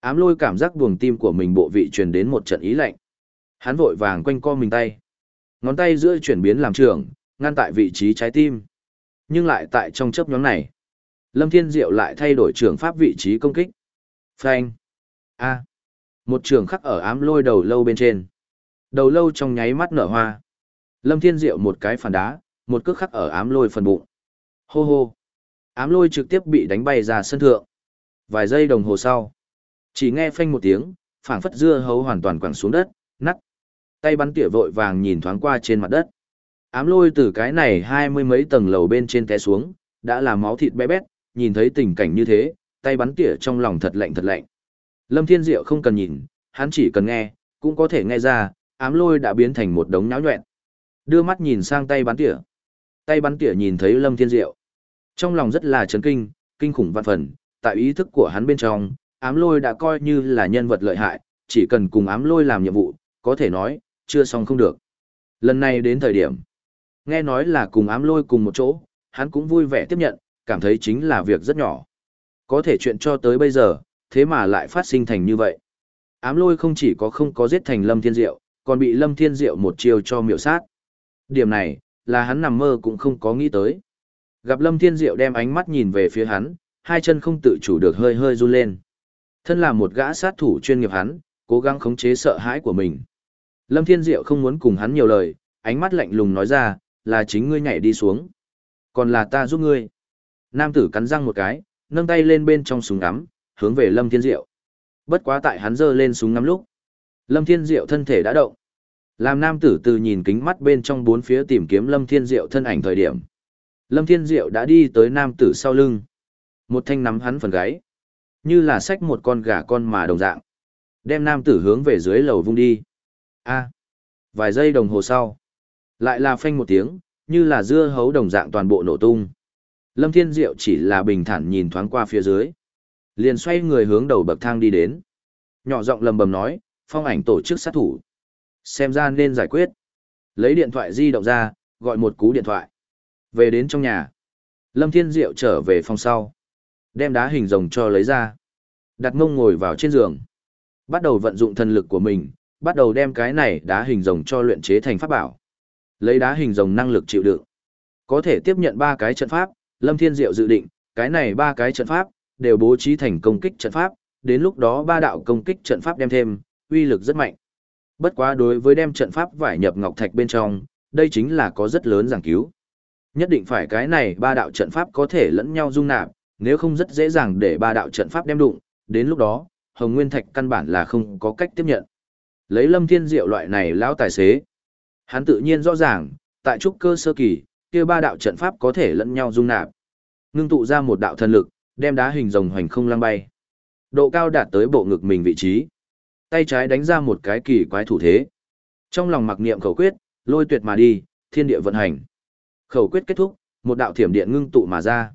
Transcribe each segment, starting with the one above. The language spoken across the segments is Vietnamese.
Ám lôi cảm giác buồng tim của mình bộ vị truyền đến một trận ý lạnh. Hắn vội vàng quanh co mình tay. Ngón tay giữa chuyển biến làm trường, ngăn tại vị trí trái tim. Nhưng lại tại trong chấp nhóm này. Lâm Thiên Diệu lại thay đổi trường pháp vị trí công kích. Phanh. A. Một trường khắc ở ám lôi đầu lâu bên trên. Đầu lâu trong nháy mắt nở hoa. Lâm Thiên Diệu một cái phản đá, một cước khắc ở ám lôi phần bụng. Hô hô. Ám lôi trực tiếp bị đánh bay ra sân thượng. Vài giây đồng hồ sau. Chỉ nghe phanh một tiếng, phảng phất dưa hấu hoàn toàn quẳng xuống đất, nắt. Tay bắn tỉa vội vàng nhìn thoáng qua trên mặt đất. Ám lôi từ cái này hai mươi mấy tầng lầu bên trên té xuống, đã là máu thịt bé bét, nhìn thấy tình cảnh như thế, tay bắn tỉa trong lòng thật lạnh thật lạnh. Lâm Thiên Diệu không cần nhìn, hắn chỉ cần nghe, cũng có thể nghe ra, ám lôi đã biến thành một đống nháo nhuẹn. Đưa mắt nhìn sang tay bắn tỉa. Tay bắn tỉa nhìn thấy Lâm Thiên Diệu. Trong lòng rất là chấn kinh, kinh khủng vạn phần, tại ý thức của hắn bên trong, ám lôi đã coi như là nhân vật lợi hại, chỉ cần cùng ám lôi làm nhiệm vụ, có thể nói, chưa xong không được. Lần này đến thời điểm, nghe nói là cùng ám lôi cùng một chỗ, hắn cũng vui vẻ tiếp nhận, cảm thấy chính là việc rất nhỏ. Có thể chuyện cho tới bây giờ, thế mà lại phát sinh thành như vậy. Ám lôi không chỉ có không có giết thành Lâm Thiên Diệu, còn bị Lâm Thiên Diệu một chiều cho miểu sát. Điểm này, là hắn nằm mơ cũng không có nghĩ tới. Gặp Lâm Thiên Diệu đem ánh mắt nhìn về phía hắn, hai chân không tự chủ được hơi hơi run lên. Thân là một gã sát thủ chuyên nghiệp hắn, cố gắng khống chế sợ hãi của mình. Lâm Thiên Diệu không muốn cùng hắn nhiều lời, ánh mắt lạnh lùng nói ra, là chính ngươi nhảy đi xuống. Còn là ta giúp ngươi. Nam tử cắn răng một cái, nâng tay lên bên trong súng ngắm, hướng về Lâm Thiên Diệu. Bất quá tại hắn giơ lên súng ngắm lúc. Lâm Thiên Diệu thân thể đã động. Làm nam tử từ nhìn kính mắt bên trong bốn phía tìm kiếm Lâm Thiên Diệu thân ảnh thời điểm. Lâm Thiên Diệu đã đi tới nam tử sau lưng. Một thanh nắm hắn phần gáy. Như là xách một con gà con mà đồng dạng. Đem nam tử hướng về dưới lầu vung đi. a Vài giây đồng hồ sau. Lại là phanh một tiếng, như là dưa hấu đồng dạng toàn bộ nổ tung. Lâm Thiên Diệu chỉ là bình thản nhìn thoáng qua phía dưới. Liền xoay người hướng đầu bậc thang đi đến. Nhỏ giọng lầm bầm nói, phong ảnh tổ chức sát thủ. Xem ra nên giải quyết. Lấy điện thoại di động ra, gọi một cú điện thoại. Về đến trong nhà. Lâm Thiên Diệu trở về phòng sau. Đem đá hình rồng cho lấy ra. Đặt mông ngồi vào trên giường. Bắt đầu vận dụng thần lực của mình, bắt đầu đem cái này đá hình rồng cho luyện chế thành pháp bảo. Lấy đá hình rồng năng lực chịu đựng. Có thể tiếp nhận ba cái trận pháp, Lâm Thiên Diệu dự định, cái này ba cái trận pháp, đều bố trí thành công kích trận pháp, đến lúc đó ba đạo công kích trận pháp đem thêm, uy lực rất mạnh. Bất quá đối với đem trận pháp vải nhập ngọc thạch bên trong, đây chính là có rất lớn giảng cứu. Nhất định phải cái này ba đạo trận pháp có thể lẫn nhau dung nạp, nếu không rất dễ dàng để ba đạo trận pháp đem đụng, đến lúc đó, Hồng Nguyên Thạch căn bản là không có cách tiếp nhận. Lấy Lâm Thiên Diệu loại này lão tài xế, hắn tự nhiên rõ ràng, tại trúc cơ sơ kỳ, kia ba đạo trận pháp có thể lẫn nhau dung nạp. Ngưng tụ ra một đạo thần lực, đem đá hình rồng hoành không lăng bay. Độ cao đạt tới bộ ngực mình vị trí. Tay trái đánh ra một cái kỳ quái thủ thế. Trong lòng mặc niệm khẩu quyết, lôi tuyệt mà đi, thiên địa vận hành. Khẩu quyết kết thúc, một đạo thiểm điện ngưng tụ mà ra.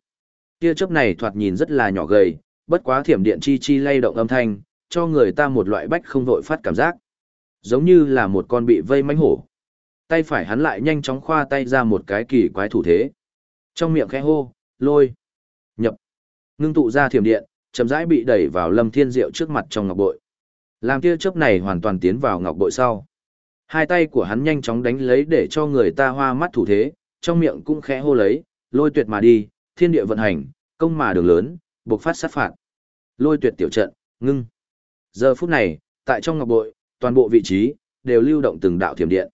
Tia chớp này thoạt nhìn rất là nhỏ gầy, bất quá thiểm điện chi chi lay động âm thanh, cho người ta một loại bách không vội phát cảm giác. Giống như là một con bị vây mánh hổ. Tay phải hắn lại nhanh chóng khoa tay ra một cái kỳ quái thủ thế. Trong miệng khẽ hô, lôi, nhập, ngưng tụ ra thiểm điện, chậm rãi bị đẩy vào lâm thiên diệu trước mặt trong ngọc bội. Làm tia chớp này hoàn toàn tiến vào ngọc bội sau. Hai tay của hắn nhanh chóng đánh lấy để cho người ta hoa mắt thủ thế, trong miệng cũng khẽ hô lấy, lôi tuyệt mà đi, thiên địa vận hành, công mà đường lớn, buộc phát sát phạt. Lôi tuyệt tiểu trận, ngưng. Giờ phút này, tại trong ngọc bội, toàn bộ vị trí, đều lưu động từng đạo thiểm điện.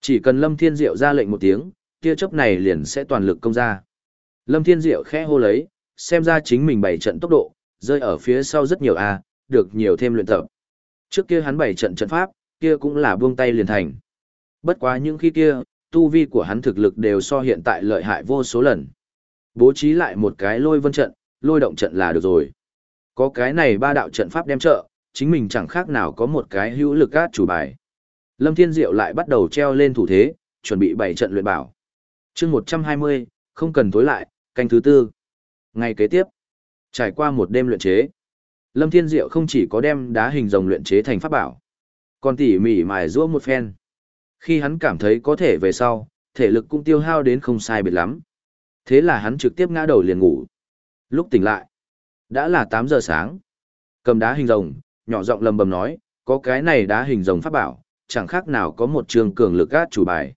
Chỉ cần Lâm Thiên Diệu ra lệnh một tiếng, tia chớp này liền sẽ toàn lực công ra. Lâm Thiên Diệu khẽ hô lấy, xem ra chính mình bảy trận tốc độ, rơi ở phía sau rất nhiều a, được nhiều thêm luyện tập. Trước kia hắn bảy trận trận pháp, kia cũng là buông tay liền thành. Bất quá những khi kia, tu vi của hắn thực lực đều so hiện tại lợi hại vô số lần. Bố trí lại một cái lôi vân trận, lôi động trận là được rồi. Có cái này ba đạo trận pháp đem trợ, chính mình chẳng khác nào có một cái hữu lực át chủ bài. Lâm Thiên Diệu lại bắt đầu treo lên thủ thế, chuẩn bị bảy trận luyện bảo. chương 120, không cần tối lại, canh thứ tư. Ngày kế tiếp, trải qua một đêm luyện chế, Lâm Thiên Diệu không chỉ có đem đá hình rồng luyện chế thành pháp bảo, còn tỉ mỉ mài rũa một phen. Khi hắn cảm thấy có thể về sau, thể lực cũng tiêu hao đến không sai biệt lắm. Thế là hắn trực tiếp ngã đầu liền ngủ. Lúc tỉnh lại, đã là 8 giờ sáng. Cầm đá hình rồng, nhỏ giọng lầm bầm nói, có cái này đá hình rồng pháp bảo, chẳng khác nào có một trường cường lực gát chủ bài.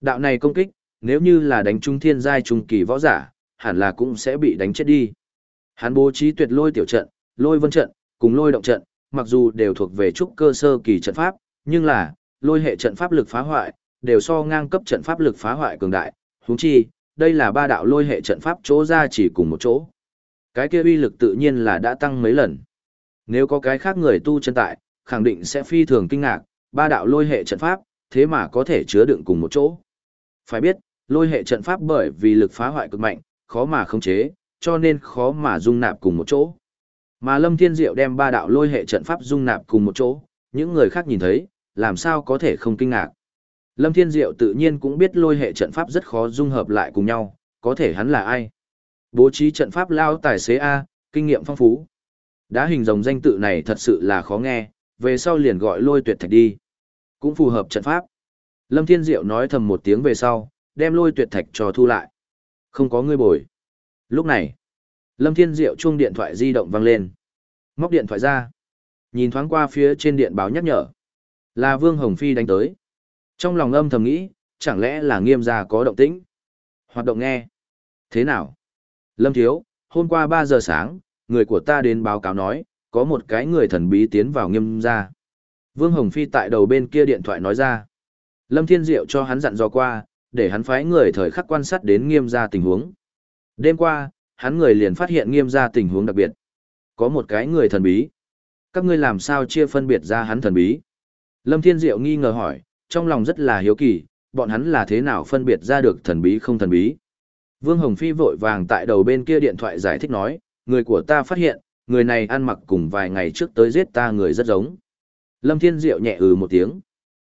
Đạo này công kích, nếu như là đánh trung thiên giai trung kỳ võ giả, hẳn là cũng sẽ bị đánh chết đi. Hắn bố trí tuyệt lôi tiểu trận, lôi vân trận, cùng lôi động trận, mặc dù đều thuộc về trúc cơ sơ kỳ trận pháp, nhưng là, lôi hệ trận pháp lực phá hoại, đều so ngang cấp trận pháp lực phá hoại cường đại, huống chi, đây là ba đạo lôi hệ trận pháp chỗ ra chỉ cùng một chỗ. Cái kia uy lực tự nhiên là đã tăng mấy lần. Nếu có cái khác người tu chân tại, khẳng định sẽ phi thường kinh ngạc, ba đạo lôi hệ trận pháp, thế mà có thể chứa đựng cùng một chỗ. Phải biết, lôi hệ trận pháp bởi vì lực phá hoại cực mạnh, khó mà khống chế, cho nên khó mà dung nạp cùng một chỗ. Mà Lâm Thiên Diệu đem ba đạo lôi hệ trận pháp dung nạp cùng một chỗ, những người khác nhìn thấy, làm sao có thể không kinh ngạc. Lâm Thiên Diệu tự nhiên cũng biết lôi hệ trận pháp rất khó dung hợp lại cùng nhau, có thể hắn là ai? Bố trí trận pháp lao tài xế A, kinh nghiệm phong phú. Đá hình rồng danh tự này thật sự là khó nghe, về sau liền gọi lôi tuyệt thạch đi. Cũng phù hợp trận pháp. Lâm Thiên Diệu nói thầm một tiếng về sau, đem lôi tuyệt thạch cho thu lại. Không có người bồi. Lúc này, Lâm Thiên Diệu chuông điện thoại di động vang lên. Móc điện thoại ra. Nhìn thoáng qua phía trên điện báo nhắc nhở. Là Vương Hồng Phi đánh tới. Trong lòng âm thầm nghĩ, chẳng lẽ là nghiêm gia có động tĩnh? Hoạt động nghe. Thế nào? Lâm Thiếu, hôm qua 3 giờ sáng, người của ta đến báo cáo nói, có một cái người thần bí tiến vào nghiêm gia. Vương Hồng Phi tại đầu bên kia điện thoại nói ra. Lâm Thiên Diệu cho hắn dặn dò qua, để hắn phái người thời khắc quan sát đến nghiêm gia tình huống. Đêm qua, hắn người liền phát hiện nghiêm gia tình huống đặc biệt. Có một cái người thần bí. Các ngươi làm sao chia phân biệt ra hắn thần bí? Lâm Thiên Diệu nghi ngờ hỏi, trong lòng rất là hiếu kỳ, bọn hắn là thế nào phân biệt ra được thần bí không thần bí. Vương Hồng Phi vội vàng tại đầu bên kia điện thoại giải thích nói, người của ta phát hiện, người này ăn mặc cùng vài ngày trước tới giết ta người rất giống. Lâm Thiên Diệu nhẹ ừ một tiếng.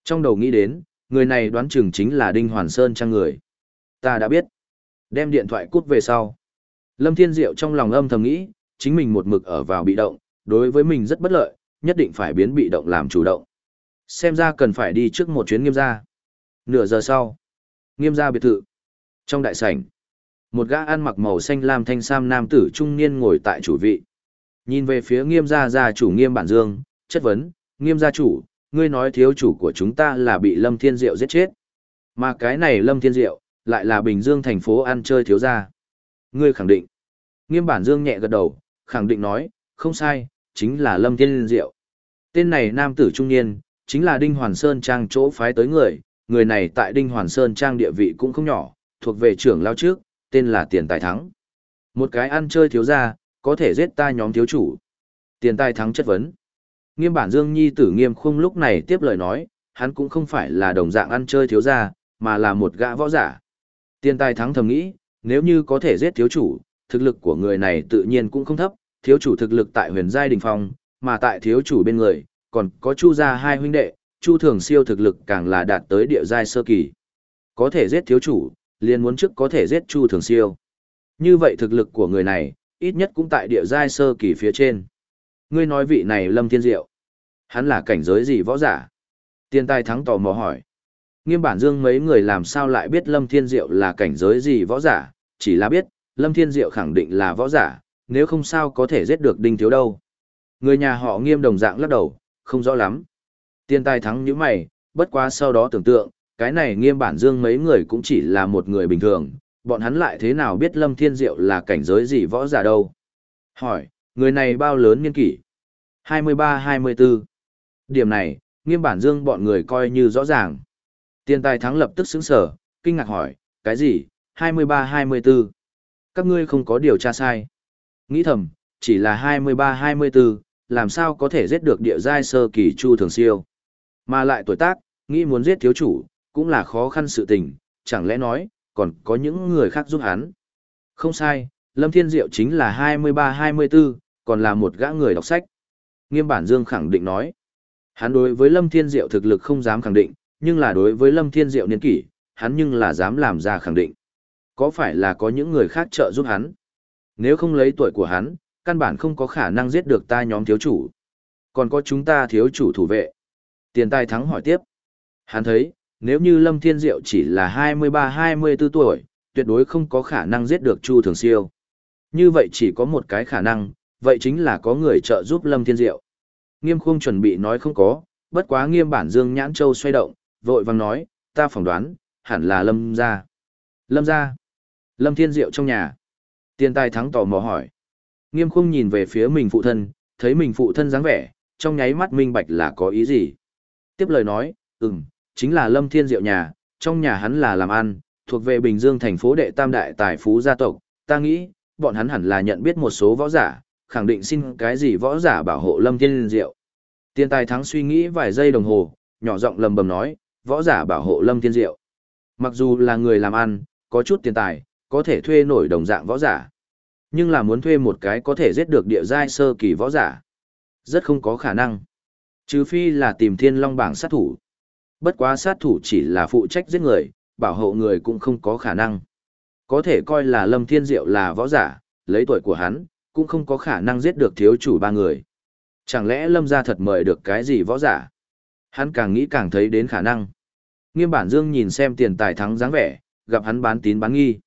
Trong đầu nghĩ đến, người này đoán chừng chính là Đinh Hoàn Sơn trang người. Ta đã biết. Đem điện thoại cút về sau. Lâm Thiên Diệu trong lòng âm thầm nghĩ, chính mình một mực ở vào bị động, đối với mình rất bất lợi, nhất định phải biến bị động làm chủ động. Xem ra cần phải đi trước một chuyến nghiêm gia. Nửa giờ sau, nghiêm gia biệt thự. Trong đại sảnh, một gã ăn mặc màu xanh lam thanh sam nam tử trung niên ngồi tại chủ vị. Nhìn về phía nghiêm gia gia chủ nghiêm bản dương, chất vấn, nghiêm gia chủ, ngươi nói thiếu chủ của chúng ta là bị Lâm Thiên Diệu giết chết. Mà cái này Lâm Thiên Diệu, lại là Bình Dương thành phố ăn chơi thiếu gia. Ngươi khẳng định. Nghiêm bản dương nhẹ gật đầu, khẳng định nói, không sai, chính là Lâm Thiên Diệu. Tên này nam tử trung niên, chính là Đinh Hoàn Sơn Trang chỗ phái tới người, người này tại Đinh Hoàn Sơn Trang địa vị cũng không nhỏ, thuộc về trưởng lao trước, tên là Tiền Tài Thắng. Một cái ăn chơi thiếu gia, có thể giết ta nhóm thiếu chủ. Tiền Tài Thắng chất vấn. Nghiêm bản Dương Nhi tử nghiêm khung lúc này tiếp lời nói, hắn cũng không phải là đồng dạng ăn chơi thiếu gia, mà là một gã võ giả. Tiền Tài Thắng thầm nghĩ, nếu như có thể giết thiếu chủ, thực lực của người này tự nhiên cũng không thấp, thiếu chủ thực lực tại huyền giai đình phong, mà tại thiếu chủ bên người, còn có chu gia hai huynh đệ, chu thường siêu thực lực càng là đạt tới địa giai sơ kỳ. Có thể giết thiếu chủ, liền muốn trước có thể giết chu thường siêu. Như vậy thực lực của người này, ít nhất cũng tại địa giai sơ kỳ phía trên. Ngươi nói vị này Lâm Thiên Diệu, hắn là cảnh giới gì võ giả? Tiên tài thắng tò mò hỏi. Nghiêm bản dương mấy người làm sao lại biết Lâm Thiên Diệu là cảnh giới gì võ giả, chỉ là biết, Lâm Thiên Diệu khẳng định là võ giả, nếu không sao có thể giết được đinh thiếu đâu. Người nhà họ nghiêm đồng dạng lắc đầu, không rõ lắm. Tiên tài thắng như mày, bất quá sau đó tưởng tượng, cái này nghiêm bản dương mấy người cũng chỉ là một người bình thường, bọn hắn lại thế nào biết Lâm Thiên Diệu là cảnh giới gì võ giả đâu. Hỏi, người này bao lớn niên kỷ? 23-24. Điểm này, nghiêm bản dương bọn người coi như rõ ràng. Tiên tài thắng lập tức xứng sở, kinh ngạc hỏi, cái gì, 23-24? Các ngươi không có điều tra sai. Nghĩ thầm, chỉ là 23-24, làm sao có thể giết được địa giai sơ kỳ chu thường siêu. Mà lại tuổi tác, nghĩ muốn giết thiếu chủ, cũng là khó khăn sự tình, chẳng lẽ nói, còn có những người khác giúp hắn. Không sai, Lâm Thiên Diệu chính là 23-24, còn là một gã người đọc sách. Nghiêm bản Dương khẳng định nói, hắn đối với Lâm Thiên Diệu thực lực không dám khẳng định, nhưng là đối với Lâm Thiên Diệu niên kỷ, hắn nhưng là dám làm ra khẳng định. Có phải là có những người khác trợ giúp hắn? Nếu không lấy tuổi của hắn, căn bản không có khả năng giết được ta nhóm thiếu chủ. Còn có chúng ta thiếu chủ thủ vệ. Tiền tài thắng hỏi tiếp. Hắn thấy, nếu như Lâm Thiên Diệu chỉ là 23-24 tuổi, tuyệt đối không có khả năng giết được Chu Thường Siêu. Như vậy chỉ có một cái khả năng, vậy chính là có người trợ giúp Lâm Thiên Diệu. Nghiêm khung chuẩn bị nói không có, bất quá nghiêm bản dương nhãn châu xoay động, vội vàng nói, ta phỏng đoán, hẳn là lâm gia. Lâm gia. Lâm thiên diệu trong nhà. Tiền tài thắng tò mò hỏi. Nghiêm khung nhìn về phía mình phụ thân, thấy mình phụ thân dáng vẻ, trong nháy mắt minh bạch là có ý gì. Tiếp lời nói, ừm, chính là lâm thiên diệu nhà, trong nhà hắn là làm ăn, thuộc về Bình Dương thành phố đệ tam đại tài phú gia tộc, ta nghĩ, bọn hắn hẳn là nhận biết một số võ giả, khẳng định xin cái gì võ giả bảo hộ Lâm Thiên Diệu. Tiên tài thắng suy nghĩ vài giây đồng hồ, nhỏ giọng lầm bầm nói, võ giả bảo hộ Lâm Thiên Diệu. Mặc dù là người làm ăn, có chút tiền tài, có thể thuê nổi đồng dạng võ giả. Nhưng là muốn thuê một cái có thể giết được địa giai sơ kỳ võ giả. Rất không có khả năng. Trừ phi là tìm thiên long bảng sát thủ. Bất quá sát thủ chỉ là phụ trách giết người, bảo hộ người cũng không có khả năng. Có thể coi là Lâm Thiên Diệu là võ giả, lấy tuổi của hắn, cũng không có khả năng giết được thiếu chủ ba người. Chẳng lẽ Lâm gia thật mời được cái gì võ giả? Hắn càng nghĩ càng thấy đến khả năng. Nghiêm bản dương nhìn xem tiền tài thắng dáng vẻ, gặp hắn bán tín bán nghi.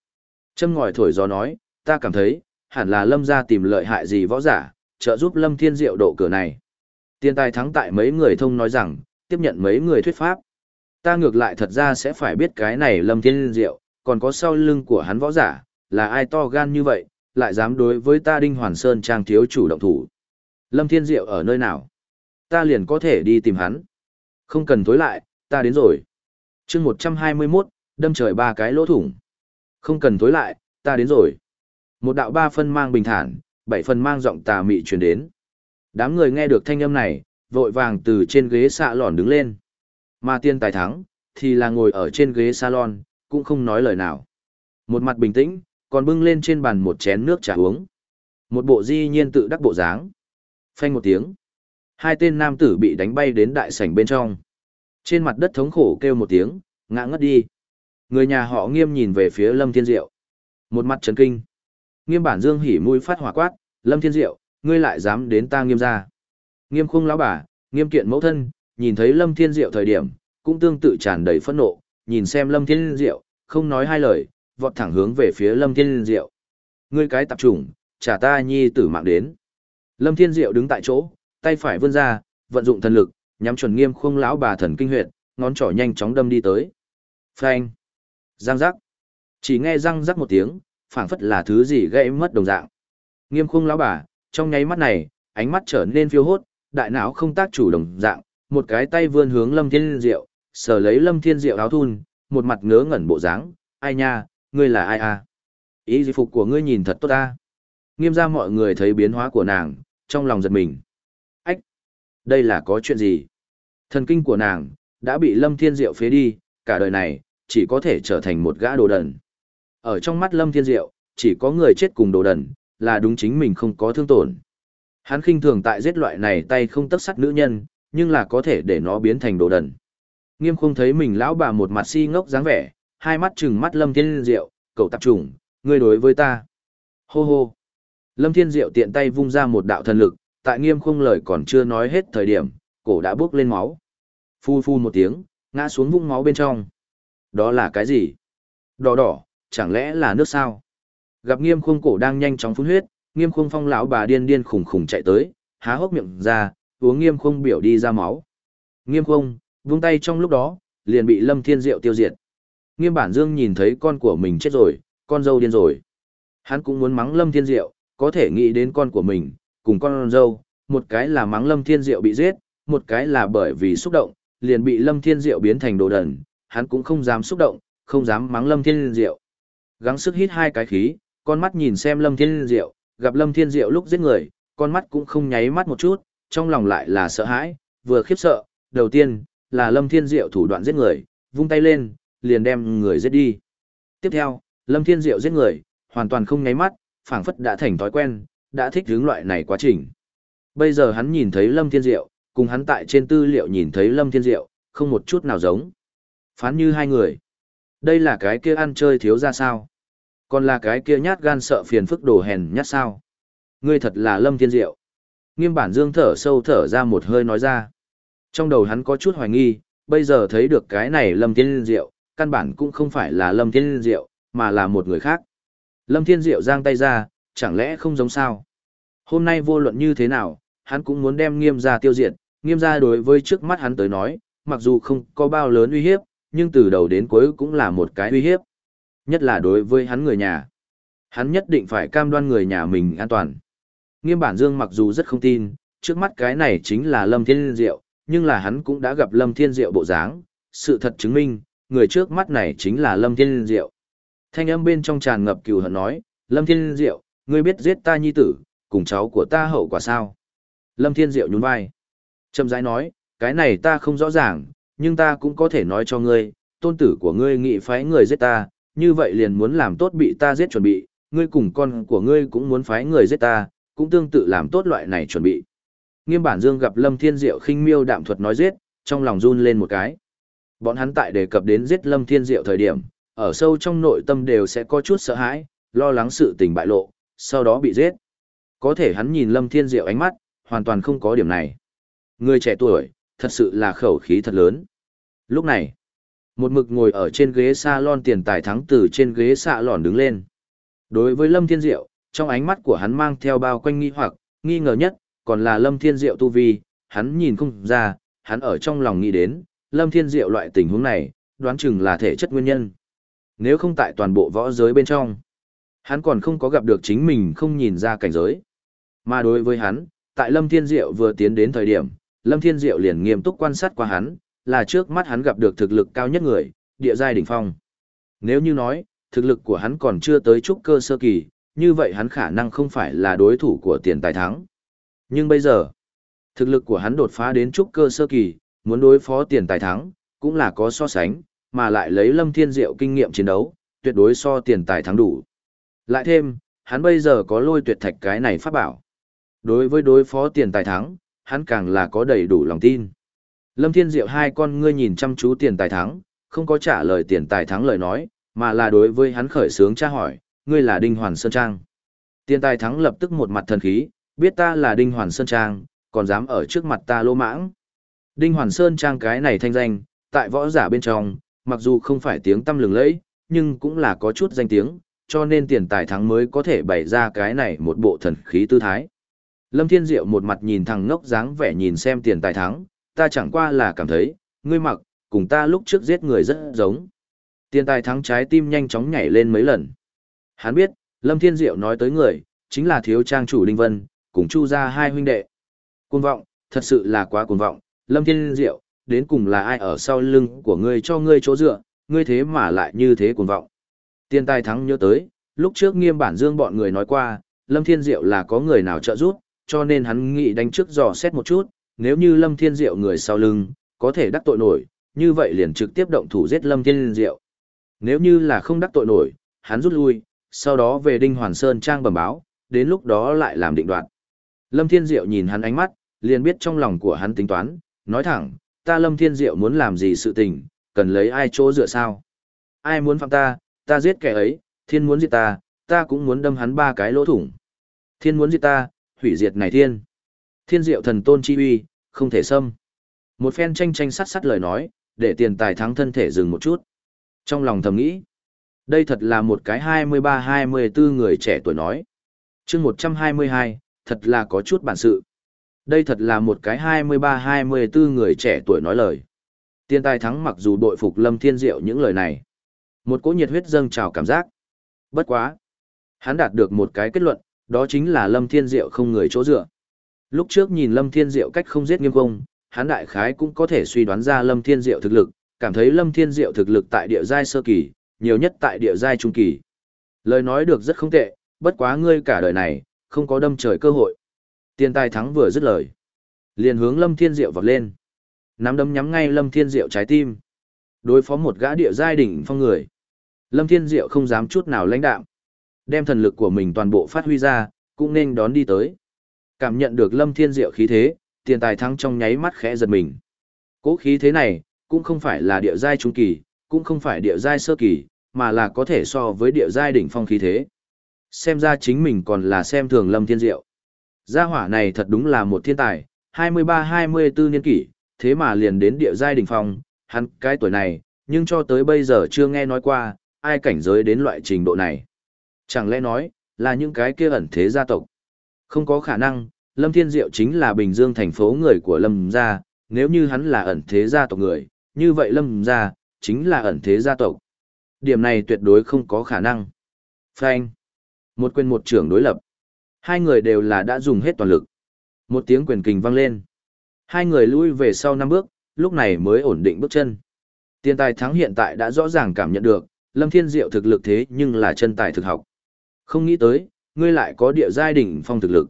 Châm ngòi thổi gió nói, ta cảm thấy, hẳn là Lâm gia tìm lợi hại gì võ giả, trợ giúp Lâm Thiên Diệu độ cửa này. Tiên tài thắng tại mấy người thông nói rằng, tiếp nhận mấy người thuyết pháp. Ta ngược lại thật ra sẽ phải biết cái này Lâm Thiên Diệu, còn có sau lưng của hắn võ giả, là ai to gan như vậy, lại dám đối với ta Đinh Hoàn Sơn trang thiếu chủ động thủ. Lâm Thiên Diệu ở nơi nào? Ta liền có thể đi tìm hắn. Không cần tối lại, ta đến rồi. chương 121, đâm trời ba cái lỗ thủng. Không cần tối lại, ta đến rồi. Một đạo ba phân mang bình thản, bảy phần mang giọng tà mị truyền đến. Đám người nghe được thanh âm này, vội vàng từ trên ghế xạ lòn đứng lên. Mà tiên tài thắng, thì là ngồi ở trên ghế salon, cũng không nói lời nào. Một mặt bình tĩnh, còn bưng lên trên bàn một chén nước trà uống. Một bộ di nhiên tự đắc bộ dáng. Phanh một tiếng. Hai tên nam tử bị đánh bay đến đại sảnh bên trong. Trên mặt đất thống khổ kêu một tiếng, ngã ngất đi. Người nhà họ nghiêm nhìn về phía Lâm Thiên Diệu. Một mặt chấn kinh. Nghiêm bản dương hỉ mũi phát hỏa quát, Lâm Thiên Diệu, ngươi lại dám đến ta nghiêm gia? Nghiêm khung lão bà, nghiêm kiện mẫu thân, nhìn thấy Lâm Thiên Diệu thời điểm, cũng tương tự tràn đầy phẫn nộ, nhìn xem Lâm Thiên Diệu, không nói hai lời, vọt thẳng hướng về phía Lâm Thiên Diệu. Ngươi cái tạp trùng, trả ta nhi tử mạng đến. Lâm Thiên Diệu đứng tại chỗ, tay phải vươn ra, vận dụng thần lực, nhắm chuẩn nghiêm khung lão bà thần kinh huyệt, ngón trỏ nhanh chóng đâm đi tới. Phanh! Giang giác! Chỉ nghe răng rắc một tiếng, phảng phất là thứ gì gãy mất đồng dạng. Nghiêm khung lão bà, trong nháy mắt này, ánh mắt trở nên phiêu hốt, đại não không tác chủ đồng dạng, một cái tay vươn hướng Lâm Thiên Diệu, sờ lấy Lâm Thiên Diệu áo thun, một mặt ngớ ngẩn bộ dáng, ai nha, ngươi là ai à? Ý gì phục của ngươi nhìn thật tốt ta. Nghiêm ra mọi người thấy biến hóa của nàng, trong lòng giật mình. Ách! Đây là có chuyện gì? Thần kinh của nàng, đã bị Lâm Thiên Diệu phế đi, cả đời này, chỉ có thể trở thành một gã đồ đần. Ở trong mắt Lâm Thiên Diệu, chỉ có người chết cùng đồ đần, là đúng chính mình không có thương tổn. Hắn khinh thường tại giết loại này tay không tấc sắt nữ nhân, nhưng là có thể để nó biến thành đồ đần. Nghiêm không thấy mình lão bà một mặt si ngốc dáng vẻ, hai mắt trừng mắt Lâm Thiên Diệu, cậu tập trùng, ngươi đối với ta. Hô hô. Lâm Thiên Diệu tiện tay vung ra một đạo thần lực, tại nghiêm không lời còn chưa nói hết thời điểm, cổ đã bước lên máu. Phu phu một tiếng, ngã xuống vũng máu bên trong. Đó là cái gì? Đỏ đỏ, chẳng lẽ là nước sao? Gặp nghiêm khung cổ đang nhanh chóng phun huyết, nghiêm khung phong lão bà điên điên khủng khủng chạy tới, há hốc miệng ra, uống nghiêm khung biểu đi ra máu. Nghiêm khung, vung tay trong lúc đó, liền bị Lâm Thiên Diệu tiêu diệt. Nghiêm bản dương nhìn thấy con của mình chết rồi, con dâu điên rồi. Hắn cũng muốn mắng Lâm Thiên Diệu, có thể nghĩ đến con của mình, cùng con dâu, một cái là mắng Lâm Thiên Diệu bị giết, một cái là bởi vì xúc động, liền bị Lâm Thiên Diệu biến thành đồ đần, hắn cũng không dám xúc động, không dám mắng Lâm Thiên Diệu. Gắng sức hít hai cái khí, con mắt nhìn xem Lâm Thiên Diệu, gặp Lâm Thiên Diệu lúc giết người, con mắt cũng không nháy mắt một chút, trong lòng lại là sợ hãi, vừa khiếp sợ, đầu tiên, là Lâm Thiên Diệu thủ đoạn giết người, vung tay lên, liền đem người giết đi. Tiếp theo, Lâm Thiên Diệu giết người, hoàn toàn không nháy mắt, phảng phất đã thành thói quen, đã thích hướng loại này quá trình. Bây giờ hắn nhìn thấy Lâm Thiên Diệu, cùng hắn tại trên tư liệu nhìn thấy Lâm Thiên Diệu, không một chút nào giống. Phán như hai người. Đây là cái kia ăn chơi thiếu ra sao? Còn là cái kia nhát gan sợ phiền phức đồ hèn nhát sao? Ngươi thật là Lâm Thiên Diệu. Nghiêm bản dương thở sâu thở ra một hơi nói ra. Trong đầu hắn có chút hoài nghi, bây giờ thấy được cái này Lâm Thiên Diệu, căn bản cũng không phải là Lâm Thiên Diệu, mà là một người khác. Lâm Thiên Diệu giang tay ra, chẳng lẽ không giống sao? Hôm nay vô luận như thế nào, hắn cũng muốn đem nghiêm gia tiêu diệt, nghiêm gia đối với trước mắt hắn tới nói, mặc dù không có bao lớn uy hiếp, nhưng từ đầu đến cuối cũng là một cái uy hiếp. Nhất là đối với hắn người nhà. Hắn nhất định phải cam đoan người nhà mình an toàn. Nghiêm bản dương mặc dù rất không tin, trước mắt cái này chính là Lâm Thiên Diệu, nhưng là hắn cũng đã gặp Lâm Thiên Diệu bộ dáng, sự thật chứng minh, người trước mắt này chính là Lâm Thiên Diệu. Thanh âm bên trong tràn ngập cừu hận nói, Lâm Thiên Diệu, ngươi biết giết ta nhi tử, cùng cháu của ta hậu quả sao? Lâm Thiên Diệu nhún vai. Trầm rãi nói, cái này ta không rõ ràng, nhưng ta cũng có thể nói cho ngươi, tôn tử của ngươi nghị phái người giết ta, như vậy liền muốn làm tốt bị ta giết chuẩn bị, ngươi cùng con của ngươi cũng muốn phái người giết ta, cũng tương tự làm tốt loại này chuẩn bị. Nghiêm bản dương gặp Lâm Thiên Diệu khinh miêu đạm thuật nói giết, trong lòng run lên một cái. Bọn hắn tại đề cập đến giết Lâm Thiên Diệu thời điểm, ở sâu trong nội tâm đều sẽ có chút sợ hãi, lo lắng sự tình bại lộ, sau đó bị giết. Có thể hắn nhìn Lâm Thiên Diệu ánh mắt, hoàn toàn không có điểm này. Người trẻ tuổi, thật sự là khẩu khí thật lớn. Lúc này, một mực ngồi ở trên ghế salon tiền tài thắng từ trên ghế xạ lòn đứng lên. Đối với Lâm Thiên Diệu, trong ánh mắt của hắn mang theo bao quanh nghi hoặc, nghi ngờ nhất, còn là Lâm Thiên Diệu tu vi, hắn nhìn không ra, hắn ở trong lòng nghĩ đến, Lâm Thiên Diệu loại tình huống này, đoán chừng là thể chất nguyên nhân. Nếu không tại toàn bộ võ giới bên trong, hắn còn không có gặp được chính mình không nhìn ra cảnh giới. Mà đối với hắn, tại Lâm Thiên Diệu vừa tiến đến thời điểm, Lâm Thiên Diệu liền nghiêm túc quan sát qua hắn, là trước mắt hắn gặp được thực lực cao nhất người, địa giai đỉnh phong. Nếu như nói, thực lực của hắn còn chưa tới trúc cơ sơ kỳ, như vậy hắn khả năng không phải là đối thủ của tiền tài thắng. Nhưng bây giờ, thực lực của hắn đột phá đến trúc cơ sơ kỳ, muốn đối phó tiền tài thắng, cũng là có so sánh, mà lại lấy lâm thiên diệu kinh nghiệm chiến đấu, tuyệt đối so tiền tài thắng đủ. Lại thêm, hắn bây giờ có lôi tuyệt thạch cái này phát bảo. Đối với đối phó tiền tài thắng, hắn càng là có đầy đủ lòng tin. Lâm Thiên Diệu hai con ngươi nhìn chăm chú tiền tài thắng, không có trả lời tiền tài thắng lời nói, mà là đối với hắn khởi sướng tra hỏi, ngươi là Đinh Hoàn Sơn Trang. Tiền tài thắng lập tức một mặt thần khí, biết ta là Đinh Hoàn Sơn Trang, còn dám ở trước mặt ta lô mãng. Đinh Hoàn Sơn Trang cái này thanh danh, tại võ giả bên trong, mặc dù không phải tiếng tâm lừng lẫy, nhưng cũng là có chút danh tiếng, cho nên tiền tài thắng mới có thể bày ra cái này một bộ thần khí tư thái. Lâm Thiên Diệu một mặt nhìn thằng ngốc dáng vẻ nhìn xem tiền tài thắng, ta chẳng qua là cảm thấy, ngươi mặc, cùng ta lúc trước giết người rất giống. Tiền tài thắng trái tim nhanh chóng nhảy lên mấy lần. Hắn biết, Lâm Thiên Diệu nói tới người, chính là thiếu trang chủ Đinh Vân, cùng Chu ra hai huynh đệ. Cuồng vọng, thật sự là quá cuồng vọng, Lâm Thiên Diệu, đến cùng là ai ở sau lưng của ngươi cho ngươi chỗ dựa, ngươi thế mà lại như thế cuồng vọng. Tiền tài thắng nhớ tới, lúc trước nghiêm bản dương bọn người nói qua, Lâm Thiên Diệu là có người nào trợ giúp, cho nên hắn nghĩ đánh trước dò xét một chút, nếu như Lâm Thiên Diệu người sau lưng, có thể đắc tội nổi, như vậy liền trực tiếp động thủ giết Lâm Thiên Diệu. Nếu như là không đắc tội nổi, hắn rút lui, sau đó về Đinh Hoàn Sơn trang bẩm báo, đến lúc đó lại làm định đoạn Lâm Thiên Diệu nhìn hắn ánh mắt, liền biết trong lòng của hắn tính toán, nói thẳng, ta Lâm Thiên Diệu muốn làm gì sự tình, cần lấy ai chỗ dựa sao? Ai muốn phạm ta, ta giết kẻ ấy, thiên muốn giết ta, ta cũng muốn đâm hắn ba cái lỗ thủng. Thiên muốn giết ta, hủy diệt này thiên. Thiên diệu thần tôn chi uy, không thể xâm. Một phen tranh tranh sắt sắt lời nói, để tiền tài thắng thân thể dừng một chút. Trong lòng thầm nghĩ, đây thật là một cái 23-24 người trẻ tuổi nói. chương 122, thật là có chút bản sự. Đây thật là một cái 23-24 người trẻ tuổi nói lời. Tiền tài thắng mặc dù đội phục Lâm Thiên Diệu những lời này. Một cỗ nhiệt huyết dâng trào cảm giác. Bất quá. Hắn đạt được một cái kết luận, đó chính là Lâm Thiên Diệu không người chỗ dựa. Lúc trước nhìn Lâm Thiên Diệu cách không giết nghiêm công, hắn đại khái cũng có thể suy đoán ra Lâm Thiên Diệu thực lực, cảm thấy Lâm Thiên Diệu thực lực tại địa giai sơ kỳ, nhiều nhất tại địa giai trung kỳ. Lời nói được rất không tệ, bất quá ngươi cả đời này, không có đâm trời cơ hội. Tiền tài thắng vừa dứt lời. Liền hướng Lâm Thiên Diệu vọt lên. Nắm đấm nhắm ngay Lâm Thiên Diệu trái tim. Đối phó một gã địa giai đỉnh phong người. Lâm Thiên Diệu không dám chút nào lãnh đạm. Đem thần lực của mình toàn bộ phát huy ra, cũng nên đón đi tới. Cảm nhận được Lâm Thiên Diệu khí thế, tiền tài thắng trong nháy mắt khẽ giật mình. cỗ khí thế này, cũng không phải là địa giai trung kỳ, cũng không phải địa giai sơ kỳ, mà là có thể so với địa giai đỉnh phong khí thế. Xem ra chính mình còn là xem thường Lâm Thiên Diệu. Gia hỏa này thật đúng là một thiên tài, 23-24 niên kỷ, thế mà liền đến địa giai đỉnh phong, hắn cái tuổi này, nhưng cho tới bây giờ chưa nghe nói qua, ai cảnh giới đến loại trình độ này. Chẳng lẽ nói, là những cái kia ẩn thế gia tộc. Không có khả năng, Lâm Thiên Diệu chính là Bình Dương thành phố người của Lâm gia, nếu như hắn là ẩn thế gia tộc người, như vậy Lâm gia chính là ẩn thế gia tộc. Điểm này tuyệt đối không có khả năng. Phanh. Một quyền một trưởng đối lập. Hai người đều là đã dùng hết toàn lực. Một tiếng quyền kình vang lên. Hai người lui về sau năm bước, lúc này mới ổn định bước chân. Tiền tài thắng hiện tại đã rõ ràng cảm nhận được, Lâm Thiên Diệu thực lực thế nhưng là chân tài thực học. Không nghĩ tới, ngươi lại có địa giai đỉnh phong thực lực.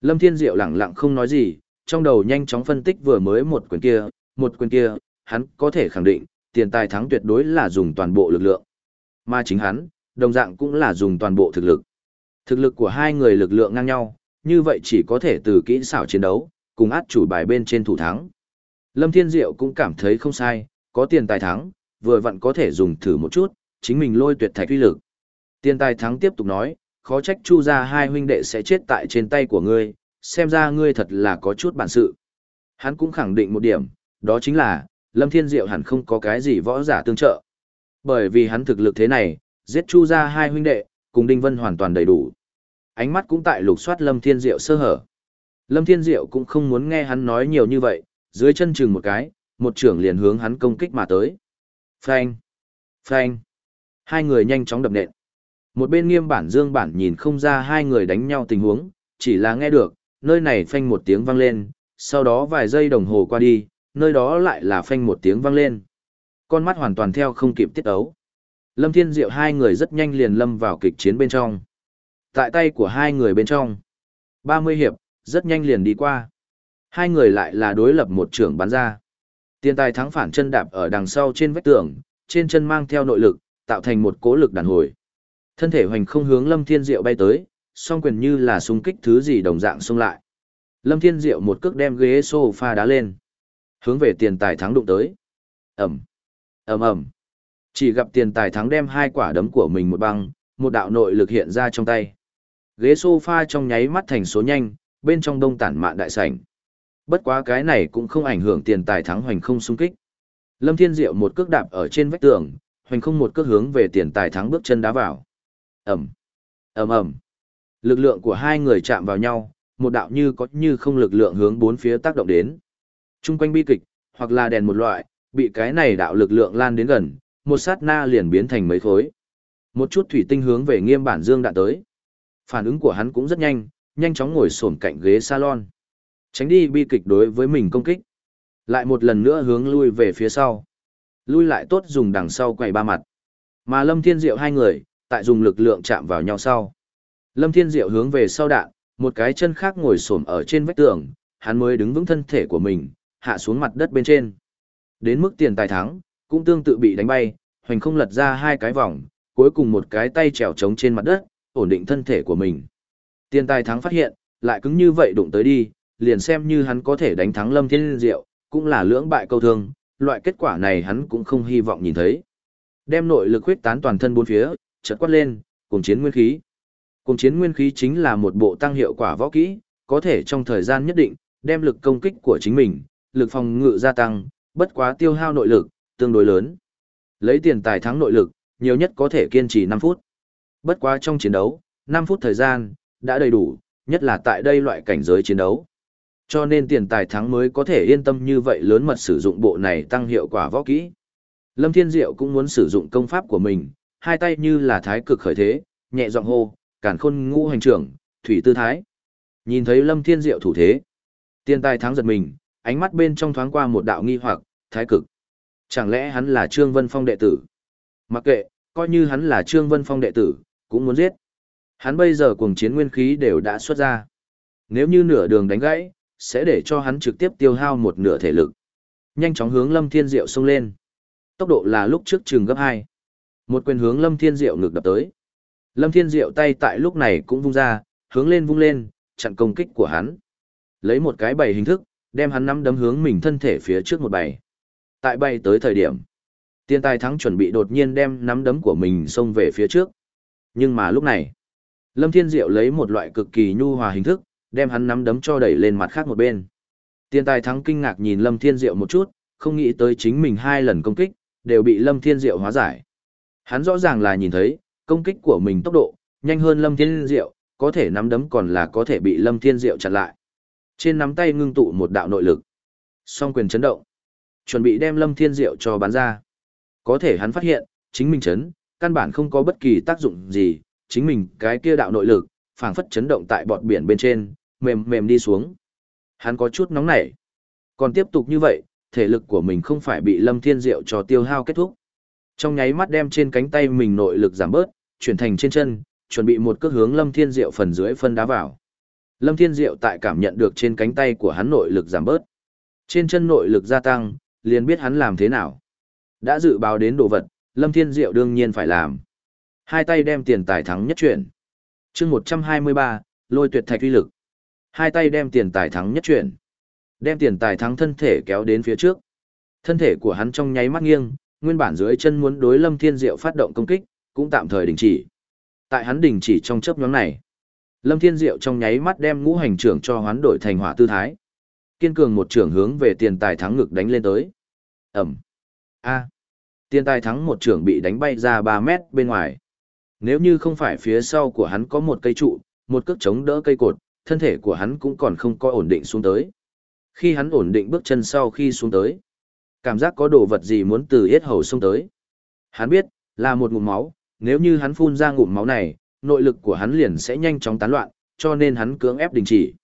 Lâm Thiên Diệu lặng lặng không nói gì, trong đầu nhanh chóng phân tích vừa mới một quyền kia, một quyền kia, hắn có thể khẳng định, tiền tài thắng tuyệt đối là dùng toàn bộ lực lượng. Mà chính hắn, đồng dạng cũng là dùng toàn bộ thực lực. Thực lực của hai người lực lượng ngang nhau, như vậy chỉ có thể từ kỹ xảo chiến đấu, cùng át chủ bài bên trên thủ thắng. Lâm Thiên Diệu cũng cảm thấy không sai, có tiền tài thắng, vừa vặn có thể dùng thử một chút, chính mình lôi tuyệt thạch uy lực. Tiền tài thắng tiếp tục nói, khó trách chu ra hai huynh đệ sẽ chết tại trên tay của ngươi, xem ra ngươi thật là có chút bản sự. Hắn cũng khẳng định một điểm, đó chính là, Lâm Thiên Diệu hẳn không có cái gì võ giả tương trợ. Bởi vì hắn thực lực thế này, giết chu ra hai huynh đệ, cùng Đinh Vân hoàn toàn đầy đủ. Ánh mắt cũng tại lục soát Lâm Thiên Diệu sơ hở. Lâm Thiên Diệu cũng không muốn nghe hắn nói nhiều như vậy, dưới chân chừng một cái, một trưởng liền hướng hắn công kích mà tới. Phanh! Phanh! Hai người nhanh chóng đập nện. Một bên nghiêm bản dương bản nhìn không ra hai người đánh nhau tình huống, chỉ là nghe được, nơi này phanh một tiếng vang lên, sau đó vài giây đồng hồ qua đi, nơi đó lại là phanh một tiếng vang lên. Con mắt hoàn toàn theo không kịp tiết ấu. Lâm Thiên Diệu hai người rất nhanh liền lâm vào kịch chiến bên trong. Tại tay của hai người bên trong. 30 hiệp, rất nhanh liền đi qua. Hai người lại là đối lập một trưởng bắn ra. Tiên tài thắng phản chân đạp ở đằng sau trên vách tường, trên chân mang theo nội lực, tạo thành một cố lực đàn hồi. Thân thể hoành không hướng Lâm Thiên Diệu bay tới, song quyền như là xung kích thứ gì đồng dạng xung lại. Lâm Thiên Diệu một cước đem ghế sofa đá lên, hướng về tiền tài thắng đụng tới. Ầm. Ầm ầm. Chỉ gặp tiền tài thắng đem hai quả đấm của mình một băng, một đạo nội lực hiện ra trong tay. Ghế sofa trong nháy mắt thành số nhanh, bên trong đông tản mạn đại sảnh. Bất quá cái này cũng không ảnh hưởng tiền tài thắng hoành không xung kích. Lâm Thiên Diệu một cước đạp ở trên vách tường, hoành không một cước hướng về tiền tài thắng bước chân đá vào. Ầm. Ầm ầm. Lực lượng của hai người chạm vào nhau, một đạo như có như không lực lượng hướng bốn phía tác động đến. Trung quanh bi kịch, hoặc là đèn một loại, bị cái này đạo lực lượng lan đến gần, một sát na liền biến thành mấy khối. Một chút thủy tinh hướng về nghiêm bản dương đã tới. Phản ứng của hắn cũng rất nhanh, nhanh chóng ngồi xổm cạnh ghế salon. Tránh đi bi kịch đối với mình công kích. Lại một lần nữa hướng lui về phía sau. Lui lại tốt dùng đằng sau quầy ba mặt. Mà Lâm Thiên Diệu hai người, tại dùng lực lượng chạm vào nhau sau. Lâm Thiên Diệu hướng về sau đạn, một cái chân khác ngồi xổm ở trên vách tường, hắn mới đứng vững thân thể của mình, hạ xuống mặt đất bên trên. Đến mức tiền tài thắng, cũng tương tự bị đánh bay, hoành không lật ra hai cái vòng, cuối cùng một cái tay trèo trống trên mặt đất, ổn định thân thể của mình. Tiền tài thắng phát hiện, lại cứng như vậy đụng tới đi, liền xem như hắn có thể đánh thắng Lâm Thiên Diệu, cũng là lưỡng bại câu thương, loại kết quả này hắn cũng không hy vọng nhìn thấy. Đem nội lực huyết tán toàn thân bốn phía, chợt quát lên, cùng chiến nguyên khí. Cùng chiến nguyên khí chính là một bộ tăng hiệu quả võ kỹ, có thể trong thời gian nhất định, đem lực công kích của chính mình, lực phòng ngự gia tăng, bất quá tiêu hao nội lực, tương đối lớn. Lấy tiền tài thắng nội lực, nhiều nhất có thể kiên trì 5 phút. Bất quá trong chiến đấu, 5 phút thời gian, đã đầy đủ, nhất là tại đây loại cảnh giới chiến đấu. Cho nên tiền tài thắng mới có thể yên tâm như vậy lớn mật sử dụng bộ này tăng hiệu quả võ kỹ. Lâm Thiên Diệu cũng muốn sử dụng công pháp của mình, hai tay như là thái cực khởi thế, nhẹ giọng hô, cản khôn ngũ hành trưởng, thủy tư thái. Nhìn thấy Lâm Thiên Diệu thủ thế, tiên tài thắng giật mình, ánh mắt bên trong thoáng qua một đạo nghi hoặc, thái cực. Chẳng lẽ hắn là Trương Vân Phong đệ tử? Mặc kệ, coi như hắn là Trương Vân Phong đệ tử, cũng muốn giết. Hắn bây giờ cuồng chiến nguyên khí đều đã xuất ra. Nếu như nửa đường đánh gãy, sẽ để cho hắn trực tiếp tiêu hao một nửa thể lực. Nhanh chóng hướng Lâm Thiên Diệu xông lên. Tốc độ là lúc trước trường gấp 2. Một quyền hướng Lâm Thiên Diệu ngược đập tới. Lâm Thiên Diệu tay tại lúc này cũng vung ra, hướng lên vung lên, chặn công kích của hắn. Lấy một cái bày hình thức, đem hắn nắm đấm hướng mình thân thể phía trước một bày. Tại bay tới thời điểm, tiên tài thắng chuẩn bị đột nhiên đem nắm đấm của mình xông về phía trước. Nhưng mà lúc này, Lâm Thiên Diệu lấy một loại cực kỳ nhu hòa hình thức, đem hắn nắm đấm cho đẩy lên mặt khác một bên. Tiên tài thắng kinh ngạc nhìn Lâm Thiên Diệu một chút, không nghĩ tới chính mình hai lần công kích, đều bị Lâm Thiên Diệu hóa giải. Hắn rõ ràng là nhìn thấy, công kích của mình tốc độ, nhanh hơn Lâm Thiên Diệu, có thể nắm đấm còn là có thể bị Lâm Thiên Diệu chặn lại. Trên nắm tay ngưng tụ một đạo nội lực. Song quyền chấn động. Chuẩn bị đem Lâm Thiên Diệu cho bắn ra. Có thể hắn phát hiện, chính mình chấn, căn bản không có bất kỳ tác dụng gì, chính mình cái kia đạo nội lực, phảng phất chấn động tại bọt biển bên trên, mềm mềm đi xuống. Hắn có chút nóng nảy. Còn tiếp tục như vậy, thể lực của mình không phải bị Lâm Thiên Diệu cho tiêu hao kết thúc. Trong nháy mắt đem trên cánh tay mình nội lực giảm bớt, chuyển thành trên chân, chuẩn bị một cước hướng Lâm Thiên Diệu phần dưới phân đá vào. Lâm Thiên Diệu tại cảm nhận được trên cánh tay của hắn nội lực giảm bớt. Trên chân nội lực gia tăng, liền biết hắn làm thế nào. Đã dự báo đến đồ vật, Lâm Thiên Diệu đương nhiên phải làm. Hai tay đem tiền tài thắng nhất chuyển. chương 123, lôi tuyệt thạch uy lực. Hai tay đem tiền tài thắng nhất chuyển. Đem tiền tài thắng thân thể kéo đến phía trước. Thân thể của hắn trong nháy mắt nghiêng, nguyên bản dưới chân muốn đối Lâm Thiên Diệu phát động công kích, cũng tạm thời đình chỉ. Tại hắn đình chỉ trong chớp nhoáng này, Lâm Thiên Diệu trong nháy mắt đem ngũ hành trưởng cho hoán đổi thành hỏa tư thái. Kiên cường một trưởng hướng về tiền tài thắng ngực đánh lên tới. Ẩm. A. Tiền tài thắng một trưởng bị đánh bay ra 3 mét bên ngoài. Nếu như không phải phía sau của hắn có một cây trụ, một cước chống đỡ cây cột, thân thể của hắn cũng còn không có ổn định xuống tới. Khi hắn ổn định bước chân sau khi xuống tới, cảm giác có đồ vật gì muốn từ yết hầu xông tới. Hắn biết, là một ngụm máu, nếu như hắn phun ra ngụm máu này, nội lực của hắn liền sẽ nhanh chóng tán loạn, cho nên hắn cưỡng ép đình chỉ.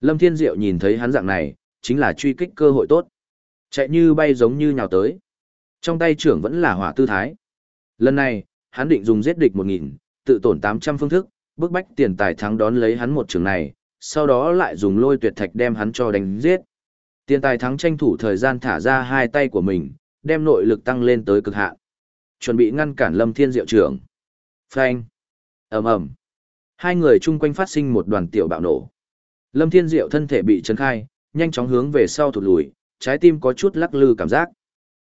Lâm Thiên Diệu nhìn thấy hắn dạng này, chính là truy kích cơ hội tốt. Chạy như bay giống như nhào tới. Trong tay trưởng vẫn là hỏa tư thái. Lần này, hắn định dùng giết địch 1000, tự tổn 800 phương thức, bức bách tiền tài thắng đón lấy hắn một trường này, sau đó lại dùng lôi tuyệt thạch đem hắn cho đánh giết. Tiền tài thắng tranh thủ thời gian thả ra hai tay của mình, đem nội lực tăng lên tới cực hạn. Chuẩn bị ngăn cản Lâm Thiên Diệu trưởng. Phanh. ầm ầm. Hai người chung quanh phát sinh một đoàn tiểu bạo nổ. Lâm Thiên Diệu thân thể bị chấn khai, nhanh chóng hướng về sau thụt lùi, trái tim có chút lắc lư cảm giác.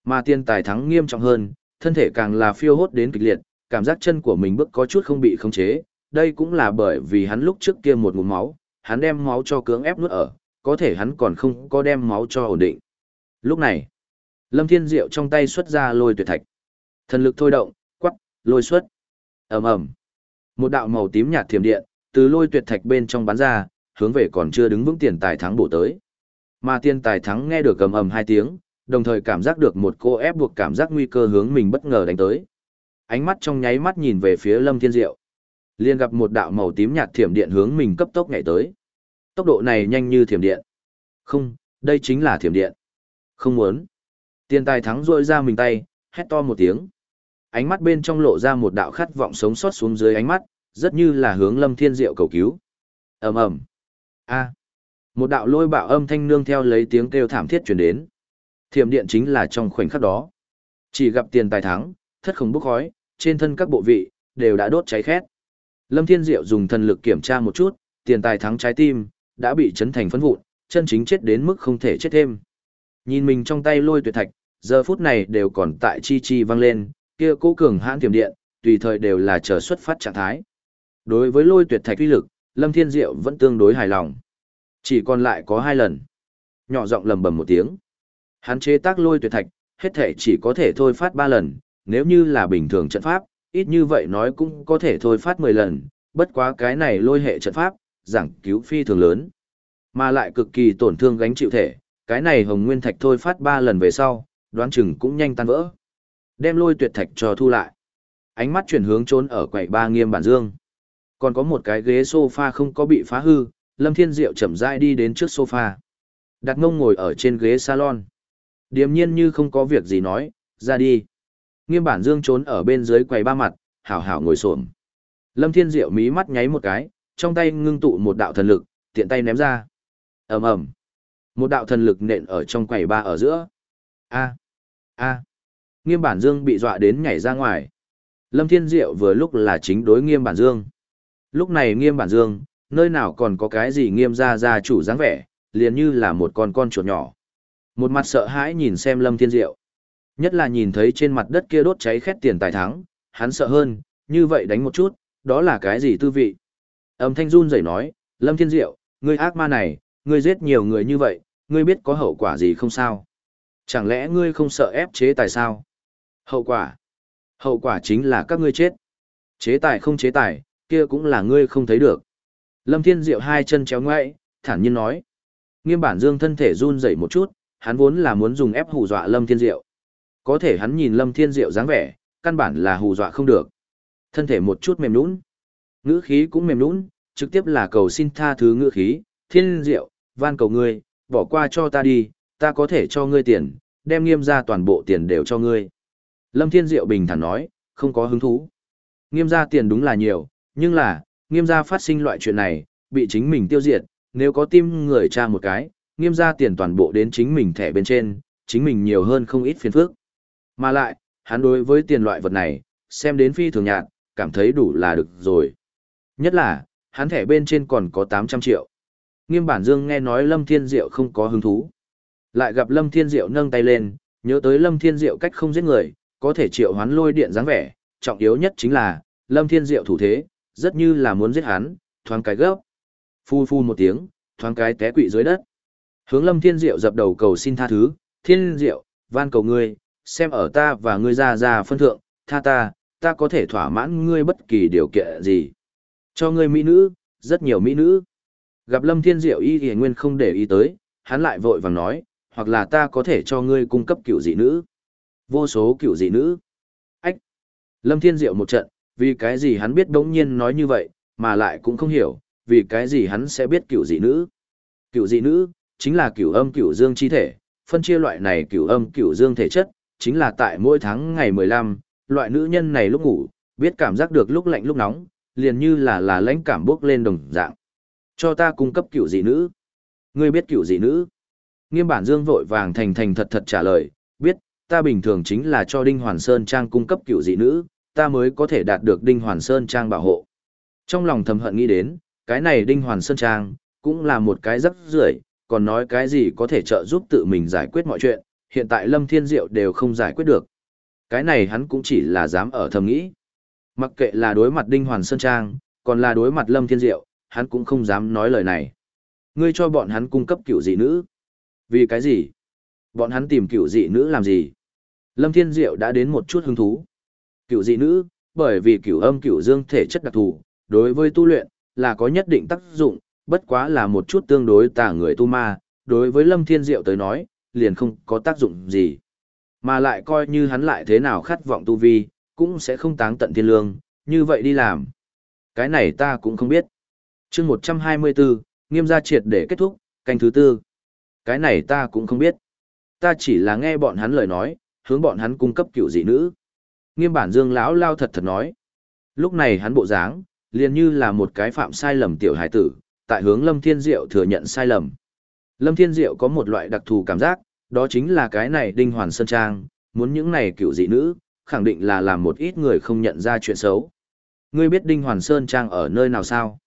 Mà tiền tài thắng nghiêm trọng hơn, thân thể càng là phiêu hốt đến kịch liệt, cảm giác chân của mình bước có chút không bị khống chế. Đây cũng là bởi vì hắn lúc trước kia một ngụm máu, hắn đem máu cho cưỡng ép nuốt ở, có thể hắn còn không có đem máu cho ổn định. Lúc này, Lâm Thiên Diệu trong tay xuất ra lôi tuyệt thạch. Thần lực thôi động, quắc, lôi xuất. ầm ầm, Một đạo màu tím nhạt thiểm điện, từ lôi tuyệt thạch bên trong bắn ra, hướng về còn chưa đứng vững tiền tài thắng bổ tới. Mà tiền tài thắng nghe được cầm ầm hai tiếng, đồng thời cảm giác được một cô ép buộc cảm giác nguy cơ hướng mình bất ngờ đánh tới. Ánh mắt trong nháy mắt nhìn về phía Lâm Thiên Diệu. liền gặp một đạo màu tím nhạt thiểm điện hướng mình cấp tốc nhảy tới. Tốc độ này nhanh như thiểm điện. Không, đây chính là thiểm điện. Không muốn. Tiền tài thắng rôi ra mình tay, hét to một tiếng. Ánh mắt bên trong lộ ra một đạo khát vọng sống sót xuống dưới ánh mắt, rất như là hướng Lâm Thiên Diệu cầu cứu. ầm ầm, a, một đạo lôi bạo âm thanh nương theo lấy tiếng kêu thảm thiết truyền đến. Thiểm điện chính là trong khoảnh khắc đó. Chỉ gặp tiền tài thắng, thất khổng bốc khói, trên thân các bộ vị đều đã đốt cháy khét. Lâm Thiên Diệu dùng thần lực kiểm tra một chút, tiền tài thắng trái tim đã bị chấn thành phấn vụn, chân chính chết đến mức không thể chết thêm. Nhìn mình trong tay lôi tuyệt thạch, giờ phút này đều còn tại chi chi vang lên, kia cố cường hãn tiềm điện, tùy thời đều là chờ xuất phát trạng thái. Đối với lôi tuyệt thạch uy lực, Lâm Thiên Diệu vẫn tương đối hài lòng. Chỉ còn lại có hai lần. Nhỏ giọng lầm bầm một tiếng. Hắn chế tác lôi tuyệt thạch, hết thể chỉ có thể thôi phát ba lần, nếu như là bình thường trận pháp, ít như vậy nói cũng có thể thôi phát mười lần, bất quá cái này lôi hệ trận pháp, giảng cứu phi thường lớn. Mà lại cực kỳ tổn thương gánh chịu thể, cái này hồng nguyên thạch thôi phát ba lần về sau, đoán chừng cũng nhanh tan vỡ. Đem lôi tuyệt thạch cho thu lại. Ánh mắt chuyển hướng trốn ở quầy ba nghiêm bản dương. Còn có một cái ghế sofa không có bị phá hư, Lâm Thiên Diệu chậm rãi đi đến trước sofa. Đặt ngông ngồi ở trên ghế salon. Điềm nhiên như không có việc gì nói, ra đi. Nghiêm bản dương trốn ở bên dưới quầy ba mặt, hảo hảo ngồi xổm. Lâm Thiên Diệu mí mắt nháy một cái, trong tay ngưng tụ một đạo thần lực, tiện tay ném ra. ầm ầm, một đạo thần lực nện ở trong quầy ba ở giữa. A, a, nghiêm bản dương bị dọa đến nhảy ra ngoài. Lâm Thiên Diệu vừa lúc là chính đối nghiêm bản dương. Lúc này nghiêm bản dương, nơi nào còn có cái gì nghiêm ra ra chủ dáng vẻ, liền như là một con con chuột nhỏ. Một mặt sợ hãi nhìn xem Lâm Thiên Diệu. Nhất là nhìn thấy trên mặt đất kia đốt cháy khét tiền tài thắng, hắn sợ hơn, như vậy đánh một chút, đó là cái gì tư vị. Âm thanh run rẩy nói, Lâm Thiên Diệu, ngươi ác ma này, ngươi giết nhiều người như vậy, ngươi biết có hậu quả gì không sao? Chẳng lẽ ngươi không sợ ép chế tài sao? Hậu quả? Hậu quả chính là các ngươi chết. Chế tài không chế tài, kia cũng là ngươi không thấy được. Lâm Thiên Diệu hai chân chéo ngoại, thản nhiên nói. Nghiêm bản dương thân thể run rẩy một chút, hắn vốn là muốn dùng ép hù dọa Lâm Thiên Diệu. Có thể hắn nhìn Lâm Thiên Diệu dáng vẻ, căn bản là hù dọa không được. Thân thể một chút mềm nũng. Ngữ khí cũng mềm nũng, trực tiếp là cầu xin tha thứ ngữ khí, Thiên Diệu, van cầu ngươi, bỏ qua cho ta đi, ta có thể cho ngươi tiền, đem nghiêm ra toàn bộ tiền đều cho ngươi. Lâm Thiên Diệu bình thản nói, không có hứng thú. Nghiêm ra tiền đúng là nhiều, nhưng là, nghiêm ra phát sinh loại chuyện này, bị chính mình tiêu diệt, nếu có tim người cha một cái, nghiêm ra tiền toàn bộ đến chính mình thẻ bên trên, chính mình nhiều hơn không ít phiền phức. Mà lại, hắn đối với tiền loại vật này, xem đến phi thường nhạt, cảm thấy đủ là được rồi. Nhất là, hắn thẻ bên trên còn có 800 triệu. Nghiêm bản dương nghe nói Lâm Thiên Diệu không có hứng thú. Lại gặp Lâm Thiên Diệu nâng tay lên, nhớ tới Lâm Thiên Diệu cách không giết người, có thể triệu hoán lôi điện dáng vẻ, trọng yếu nhất chính là, Lâm Thiên Diệu thủ thế, rất như là muốn giết hắn, thoáng cái gấp. Phu phu một tiếng, thoáng cái té quỵ dưới đất. Hướng Lâm Thiên Diệu dập đầu cầu xin tha thứ, Thiên Diệu, van cầu ngươi, xem ở ta và ngươi ra ra phân thượng, tha ta, ta có thể thỏa mãn ngươi bất kỳ điều kiện gì. Cho ngươi mỹ nữ, rất nhiều mỹ nữ. Gặp Lâm Thiên Diệu y thì nguyên không để ý tới, hắn lại vội vàng nói, hoặc là ta có thể cho ngươi cung cấp cựu dị nữ. Vô số cựu dị nữ. Ách! Lâm Thiên Diệu một trận, vì cái gì hắn biết đống nhiên nói như vậy, mà lại cũng không hiểu, vì cái gì hắn sẽ biết cựu dị nữ. Cựu dị nữ, chính là cựu âm cựu dương chi thể, phân chia loại này cựu âm cựu dương thể chất, chính là tại mỗi tháng ngày 15, loại nữ nhân này lúc ngủ, biết cảm giác được lúc lạnh lúc nóng, liền như là là lãnh cảm bước lên đồng dạng. Cho ta cung cấp cựu dị nữ. Ngươi biết cựu dị nữ? Nghiêm bản dương vội vàng thành thành thật thật trả lời, biết, ta bình thường chính là cho Đinh Hoàn Sơn Trang cung cấp cựu dị nữ, ta mới có thể đạt được Đinh Hoàn Sơn Trang bảo hộ. Trong lòng thầm hận nghĩ đến, cái này Đinh Hoàn Sơn Trang, cũng là một cái rất rưởi còn nói cái gì có thể trợ giúp tự mình giải quyết mọi chuyện, hiện tại Lâm Thiên Diệu đều không giải quyết được. Cái này hắn cũng chỉ là dám ở thầm nghĩ. Mặc kệ là đối mặt Đinh Hoàn Sơn Trang, còn là đối mặt Lâm Thiên Diệu, hắn cũng không dám nói lời này. Ngươi cho bọn hắn cung cấp cựu dị nữ. Vì cái gì? Bọn hắn tìm cựu dị nữ làm gì? Lâm Thiên Diệu đã đến một chút hứng thú. Cựu dị nữ, bởi vì cựu âm cựu dương thể chất đặc thù, đối với tu luyện, là có nhất định tác dụng, bất quá là một chút tương đối tà người tu ma, đối với Lâm Thiên Diệu tới nói, liền không có tác dụng gì. Mà lại coi như hắn lại thế nào khát vọng tu vi, cũng sẽ không táng tận thiên lương, như vậy đi làm. Cái này ta cũng không biết. chương 124, nghiêm gia triệt để kết thúc, canh thứ tư. Cái này ta cũng không biết. Ta chỉ là nghe bọn hắn lời nói, hướng bọn hắn cung cấp cựu dị nữ. Nghiêm bản dương lão lao thật thật nói. Lúc này hắn bộ dáng, liền như là một cái phạm sai lầm tiểu hải tử, tại hướng Lâm Thiên Diệu thừa nhận sai lầm. Lâm Thiên Diệu có một loại đặc thù cảm giác, đó chính là cái này đinh hoàn sơn trang, muốn những này cựu dị nữ, khẳng định là làm một ít người không nhận ra chuyện xấu. Ngươi biết đinh hoàn sơn trang ở nơi nào sao?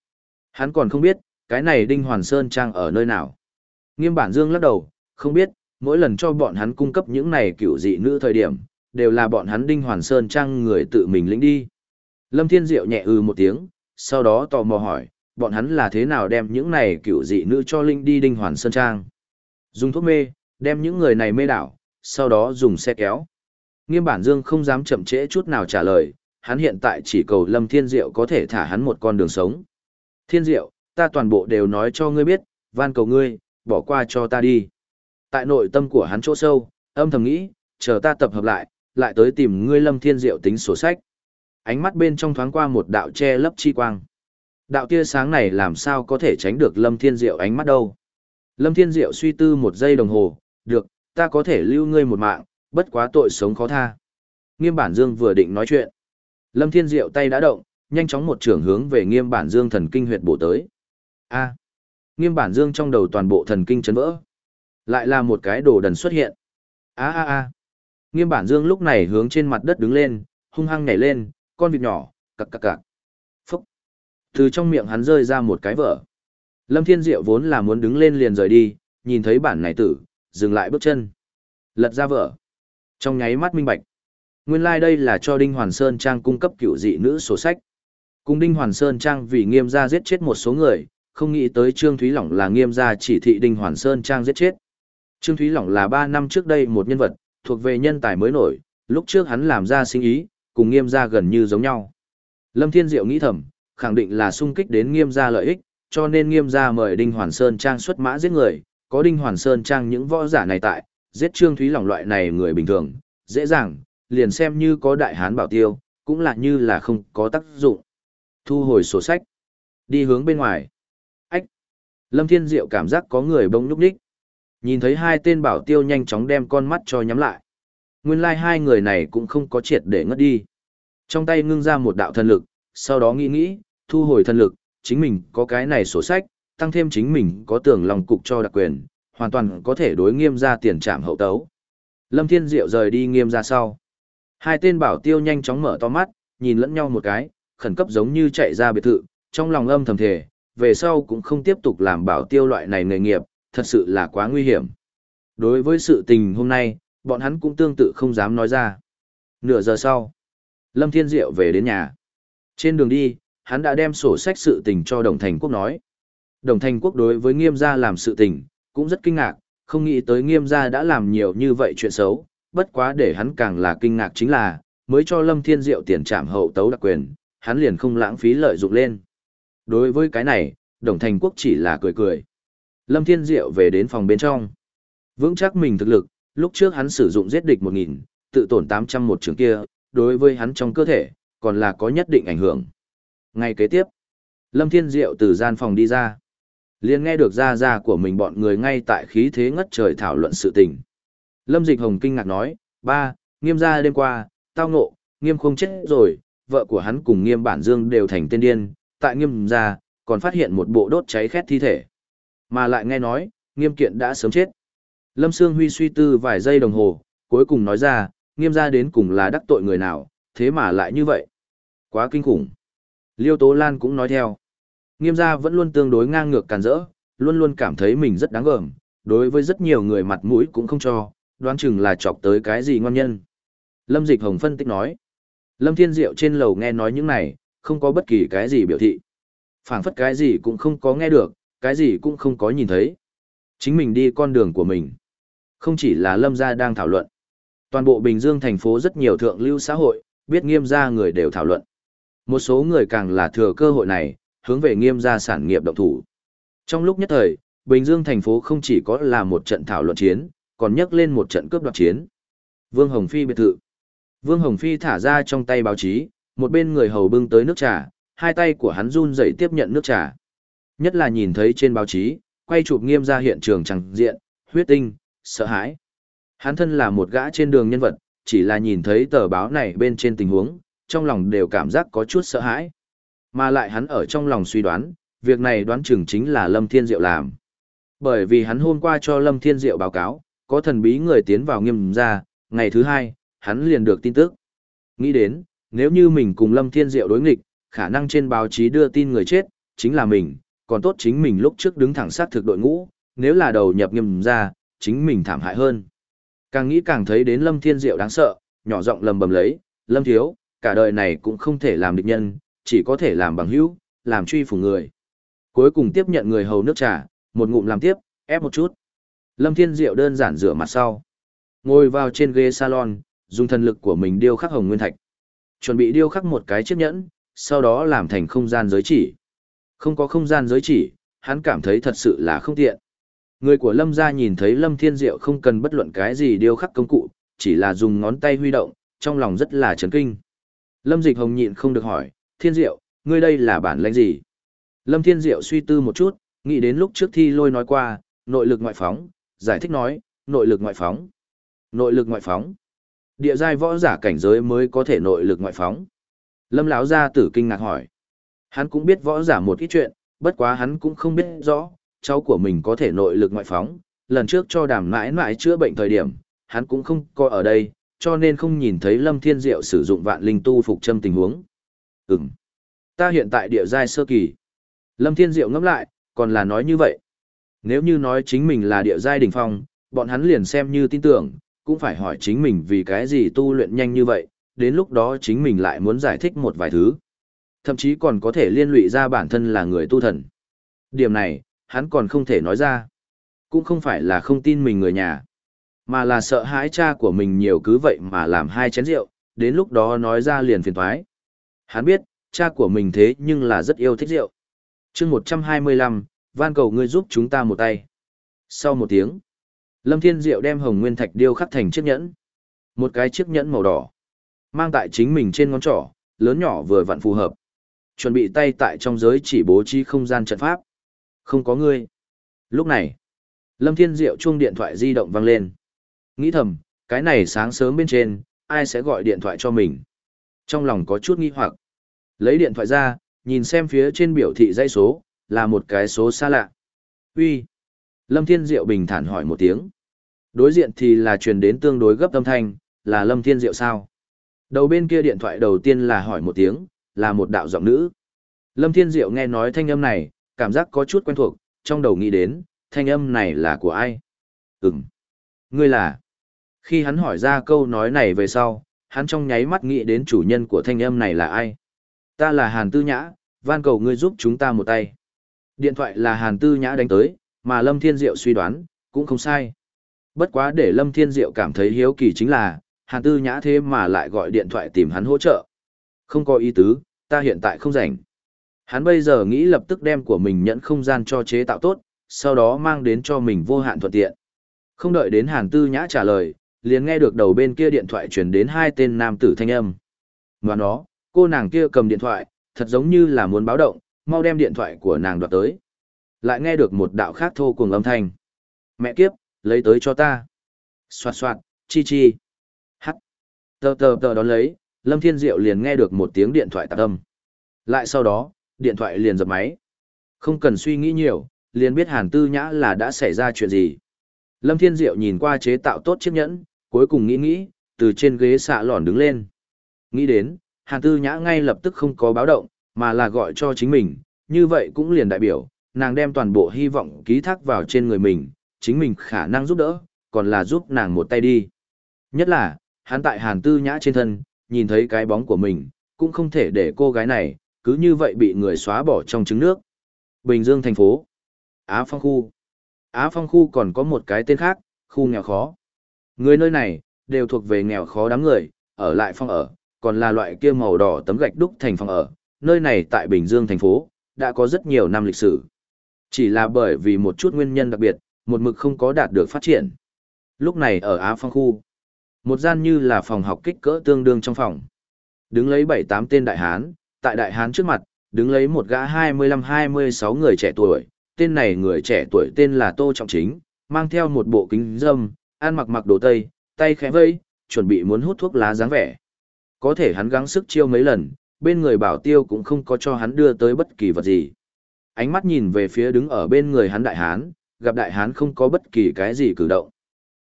Hắn còn không biết, cái này đinh hoàn sơn trang ở nơi nào. Nghiêm bản dương lắc đầu, không biết, mỗi lần cho bọn hắn cung cấp những này cửu dị nữ thời điểm, đều là bọn hắn đinh hoàn sơn trang người tự mình lĩnh đi. Lâm Thiên Diệu nhẹ ư ừ một tiếng, sau đó tò mò hỏi, bọn hắn là thế nào đem những này cửu dị nữ cho linh đi đinh hoàn sơn trang. Dùng thuốc mê, đem những người này mê đảo, sau đó dùng xe kéo. Nghiêm bản dương không dám chậm trễ chút nào trả lời, hắn hiện tại chỉ cầu Lâm Thiên Diệu có thể thả hắn một con đường sống. Thiên Diệu, ta toàn bộ đều nói cho ngươi biết, van cầu ngươi, bỏ qua cho ta đi. Tại nội tâm của hắn chỗ sâu, âm thầm nghĩ, chờ ta tập hợp lại, lại tới tìm ngươi Lâm Thiên Diệu tính sổ sách. Ánh mắt bên trong thoáng qua một đạo che lấp chi quang. Đạo tia sáng này làm sao có thể tránh được Lâm Thiên Diệu ánh mắt đâu. Lâm Thiên Diệu suy tư một giây đồng hồ, được, ta có thể lưu ngươi một mạng, bất quá tội sống khó tha. Nghiêm bản dương vừa định nói chuyện. Lâm Thiên Diệu tay đã động, nhanh chóng một trường hướng về nghiêm bản dương thần kinh huyệt bổ tới. A. Nghiêm bản dương trong đầu toàn bộ thần kinh chấn vỡ. Lại là một cái đồ đần xuất hiện. A a a. Nghiêm bản dương lúc này hướng trên mặt đất đứng lên, hung hăng nhảy lên, con vịt nhỏ, cặc cặc cặc. Phúc. Từ trong miệng hắn rơi ra một cái vở. Lâm Thiên Diệu vốn là muốn đứng lên liền rời đi, nhìn thấy bản này tử, dừng lại bước chân. Lật ra vở. Trong nháy mắt minh bạch. Nguyên lai like đây là cho Đinh Hoàn Sơn Trang cung cấp cựu dị nữ sổ sách. Cùng Đinh Hoàn Sơn Trang vì nghiêm gia giết chết một số người, không nghĩ tới Trương Thúy Lỏng là nghiêm gia chỉ thị Đinh Hoàn Sơn Trang giết chết. Trương Thúy Lỏng là 3 năm trước đây một nhân vật, thuộc về nhân tài mới nổi, lúc trước hắn làm ra sinh ý, cùng nghiêm gia gần như giống nhau. Lâm Thiên Diệu nghĩ thầm, khẳng định là sung kích đến nghiêm gia lợi ích, cho nên nghiêm gia mời Đinh Hoàn Sơn Trang xuất mã giết người, có Đinh Hoàn Sơn trang những võ giả này tại, giết Trương Thúy lòng loại này người bình thường, dễ dàng, liền xem như có đại hán bảo tiêu, cũng là như là không có tác dụng. Thu hồi sổ sách, đi hướng bên ngoài. Ách! Lâm Thiên Diệu cảm giác có người bỗng nhúc nhích. Nhìn thấy hai tên bảo tiêu nhanh chóng đem con mắt cho nhắm lại. Nguyên lai like hai người này cũng không có triệt để ngất đi. Trong tay ngưng ra một đạo thần lực, sau đó nghĩ nghĩ, thu hồi thần lực, chính mình có cái này sổ sách, tăng thêm chính mình có tưởng lòng cục cho đặc quyền, hoàn toàn có thể đối nghiêm ra tiền trạm hậu tấu. Lâm Thiên Diệu rời đi nghiêm ra sau. Hai tên bảo tiêu nhanh chóng mở to mắt, nhìn lẫn nhau một cái, khẩn cấp giống như chạy ra biệt thự, trong lòng âm thầm thề, về sau cũng không tiếp tục làm bảo tiêu loại này nghề nghiệp, thật sự là quá nguy hiểm. Đối với sự tình hôm nay, bọn hắn cũng tương tự không dám nói ra. Nửa giờ sau, Lâm Thiên Diệu về đến nhà. Trên đường đi, hắn đã đem sổ sách sự tình cho Đồng Thành Quốc nói. Đồng Thành Quốc đối với nghiêm gia làm sự tình, cũng rất kinh ngạc, không nghĩ tới nghiêm gia đã làm nhiều như vậy chuyện xấu, bất quá để hắn càng là kinh ngạc chính là, mới cho Lâm Thiên Diệu tiền trảm hậu tấu đặc quyền, hắn liền không lãng phí lợi dụng lên. Đối với cái này, Đồng Thành Quốc chỉ là cười cười. Lâm Thiên Diệu về đến phòng bên trong. Vững chắc mình thực lực, lúc trước hắn sử dụng giết địch 1000, tự tổn 800 một trường kia, đối với hắn trong cơ thể, còn là có nhất định ảnh hưởng. ngày kế tiếp, Lâm Thiên Diệu từ gian phòng đi ra liền nghe được ra ra của mình bọn người ngay tại khí thế ngất trời thảo luận sự tình. Lâm Dịch Hồng kinh ngạc nói, ba, nghiêm ra đêm qua, tao ngộ, nghiêm không chết rồi, vợ của hắn cùng nghiêm bản dương đều thành tên điên, tại nghiêm ra, còn phát hiện một bộ đốt cháy khét thi thể. Mà lại nghe nói, nghiêm kiện đã sớm chết. Lâm Sương Huy suy tư vài giây đồng hồ, cuối cùng nói ra, nghiêm ra đến cùng là đắc tội người nào, thế mà lại như vậy. Quá kinh khủng. Liêu Tố Lan cũng nói theo. Nghiêm gia vẫn luôn tương đối ngang ngược càn rỡ, luôn luôn cảm thấy mình rất đáng gờm, đối với rất nhiều người mặt mũi cũng không cho, đoán chừng là chọc tới cái gì ngon nhân. Lâm Dịch Hồng phân tích nói. Lâm Thiên Diệu trên lầu nghe nói những này, không có bất kỳ cái gì biểu thị. phảng phất cái gì cũng không có nghe được, cái gì cũng không có nhìn thấy. Chính mình đi con đường của mình. Không chỉ là Lâm gia đang thảo luận. Toàn bộ Bình Dương thành phố rất nhiều thượng lưu xã hội, biết nghiêm gia người đều thảo luận. Một số người càng là thừa cơ hội này, hướng về nghiêm gia sản nghiệp động thủ. Trong lúc nhất thời, Bình Dương thành phố không chỉ có là một trận thảo luận chiến, còn nhắc lên một trận cướp đoạt chiến. Vương Hồng Phi biệt thự. Vương Hồng Phi thả ra trong tay báo chí, một bên người hầu bưng tới nước trà, hai tay của hắn run rẩy tiếp nhận nước trà. Nhất là nhìn thấy trên báo chí, quay chụp nghiêm ra hiện trường chẳng diện, huyết tinh, sợ hãi. Hắn thân là một gã trên đường nhân vật, chỉ là nhìn thấy tờ báo này bên trên tình huống, trong lòng đều cảm giác có chút sợ hãi. Mà lại hắn ở trong lòng suy đoán, việc này đoán chừng chính là Lâm Thiên Diệu làm. Bởi vì hắn hôm qua cho Lâm Thiên Diệu báo cáo, có thần bí người tiến vào nghiêm ra, ngày thứ hai, hắn liền được tin tức. Nghĩ đến, nếu như mình cùng Lâm Thiên Diệu đối nghịch, khả năng trên báo chí đưa tin người chết, chính là mình, còn tốt chính mình lúc trước đứng thẳng sát thực đội ngũ, nếu là đầu nhập nghiêm ra, chính mình thảm hại hơn. Càng nghĩ càng thấy đến Lâm Thiên Diệu đáng sợ, nhỏ giọng lầm bầm lấy, Lâm Thiếu, cả đời này cũng không thể làm địch nhân, chỉ có thể làm bằng hữu, làm truy phủ người. Cuối cùng tiếp nhận người hầu nước trà, một ngụm làm tiếp, ép một chút. Lâm Thiên Diệu đơn giản rửa mặt sau. Ngồi vào trên ghế salon, dùng thần lực của mình điêu khắc hồng nguyên thạch. Chuẩn bị điêu khắc một cái chiếc nhẫn, sau đó làm thành không gian giới chỉ. Không có không gian giới chỉ, hắn cảm thấy thật sự là không tiện. Người của Lâm gia nhìn thấy Lâm Thiên Diệu không cần bất luận cái gì điêu khắc công cụ, chỉ là dùng ngón tay huy động, trong lòng rất là chấn kinh. Lâm Dịch Hồng nhịn không được hỏi, Thiên Diệu, ngươi đây là bản lãnh gì? Lâm Thiên Diệu suy tư một chút, nghĩ đến lúc trước thi lôi nói qua, nội lực ngoại phóng, giải thích nói, nội lực ngoại phóng. Nội lực ngoại phóng. Địa giai võ giả cảnh giới mới có thể nội lực ngoại phóng. Lâm lão gia tử kinh ngạc hỏi. Hắn cũng biết võ giả một ít chuyện, bất quá hắn cũng không biết rõ, cháu của mình có thể nội lực ngoại phóng. Lần trước cho đàm mãi mãi chữa bệnh thời điểm, hắn cũng không coi ở đây, cho nên không nhìn thấy Lâm Thiên Diệu sử dụng vạn linh tu phục châm tình huống. Ừm. Ta hiện tại địa giai sơ kỳ. Lâm Thiên Diệu ngẫm lại, còn là nói như vậy. Nếu như nói chính mình là địa giai đỉnh phong, bọn hắn liền xem như tin tưởng, cũng phải hỏi chính mình vì cái gì tu luyện nhanh như vậy, đến lúc đó chính mình lại muốn giải thích một vài thứ. Thậm chí còn có thể liên lụy ra bản thân là người tu thần. Điểm này, hắn còn không thể nói ra. Cũng không phải là không tin mình người nhà, mà là sợ hãi cha của mình nhiều cứ vậy mà làm hai chén rượu, đến lúc đó nói ra liền phiền thoái. Hắn biết, cha của mình thế nhưng là rất yêu thích rượu. chương 125, van cầu ngươi giúp chúng ta một tay. Sau một tiếng, Lâm Thiên Diệu đem hồng nguyên thạch điêu khắc thành chiếc nhẫn. Một cái chiếc nhẫn màu đỏ. Mang tại chính mình trên ngón trỏ, lớn nhỏ vừa vặn phù hợp. Chuẩn bị tay tại trong giới chỉ bố trí không gian trận pháp. Không có ngươi. Lúc này, Lâm Thiên Diệu chuông điện thoại di động vang lên. Nghĩ thầm, cái này sáng sớm bên trên, ai sẽ gọi điện thoại cho mình. Trong lòng có chút nghi hoặc. Lấy điện thoại ra, nhìn xem phía trên biểu thị dãy số, là một cái số xa lạ. Uy. Lâm Thiên Diệu bình thản hỏi một tiếng. Đối diện thì là truyền đến tương đối gấp âm thanh, là Lâm Thiên Diệu sao? Đầu bên kia điện thoại đầu tiên là hỏi một tiếng, là một đạo giọng nữ. Lâm Thiên Diệu nghe nói thanh âm này, cảm giác có chút quen thuộc, trong đầu nghĩ đến, thanh âm này là của ai? Ừm. Ngươi là? Khi hắn hỏi ra câu nói này về sau, hắn trong nháy mắt nghĩ đến chủ nhân của thanh âm này là ai? Ta là Hàn Tư Nhã, van cầu ngươi giúp chúng ta một tay. Điện thoại là Hàn Tư Nhã đánh tới, mà Lâm Thiên Diệu suy đoán, cũng không sai. Bất quá để Lâm Thiên Diệu cảm thấy hiếu kỳ chính là, Hàn Tư Nhã thế mà lại gọi điện thoại tìm hắn hỗ trợ. Không có ý tứ, ta hiện tại không rảnh. Hắn bây giờ nghĩ lập tức đem của mình nhận không gian cho chế tạo tốt, sau đó mang đến cho mình vô hạn thuận tiện. Không đợi đến Hàn Tư Nhã trả lời, liền nghe được đầu bên kia điện thoại truyền đến hai tên nam tử thanh âm. Ngoan nó, cô nàng kia cầm điện thoại, thật giống như là muốn báo động, mau đem điện thoại của nàng đoạt tới. Lại nghe được một đạo khác thô cùng âm thanh. Mẹ kiếp, lấy tới cho ta. Xoạt xoạt, chi chi. Hắt. Tờ tờ tờ đón lấy, Lâm Thiên Diệu liền nghe được một tiếng điện thoại tạc âm. Lại sau đó, điện thoại liền dập máy. Không cần suy nghĩ nhiều, liền biết Hàn Tư Nhã là đã xảy ra chuyện gì. Lâm Thiên Diệu nhìn qua chế tạo tốt chiếc nhẫn, cuối cùng nghĩ nghĩ, từ trên ghế xạ lòn đứng lên. Nghĩ đến, Hàn Tư Nhã ngay lập tức không có báo động, mà là gọi cho chính mình, như vậy cũng liền đại biểu, nàng đem toàn bộ hy vọng ký thác vào trên người mình, chính mình khả năng giúp đỡ, còn là giúp nàng một tay đi. Nhất là, hắn tại Hàn Tư Nhã trên thân, nhìn thấy cái bóng của mình, cũng không thể để cô gái này, cứ như vậy bị người xóa bỏ trong trứng nước. Bình Dương thành phố, Á Phong khu. Á Phong khu còn có một cái tên khác, khu nghèo khó. Người nơi này, đều thuộc về nghèo khó đám người, ở lại phong ở, còn là loại kia màu đỏ tấm gạch đúc thành phòng ở. Nơi này tại Bình Dương thành phố, đã có rất nhiều năm lịch sử. Chỉ là bởi vì một chút nguyên nhân đặc biệt, một mực không có đạt được phát triển. Lúc này ở Á Phong khu, một gian như là phòng học kích cỡ tương đương trong phòng. Đứng lấy 7-8 tên đại hán, tại đại hán trước mặt, đứng lấy một gã 25-26 người trẻ tuổi, tên này người trẻ tuổi tên là Tô Trọng Chính, mang theo một bộ kính dâm, ăn mặc mặc đồ tây, tay khẽ vây, chuẩn bị muốn hút thuốc lá dáng vẻ. Có thể hắn gắng sức chiêu mấy lần, bên người bảo tiêu cũng không có cho hắn đưa tới bất kỳ vật gì. Ánh mắt nhìn về phía đứng ở bên người hắn đại hán, gặp đại hán không có bất kỳ cái gì cử động.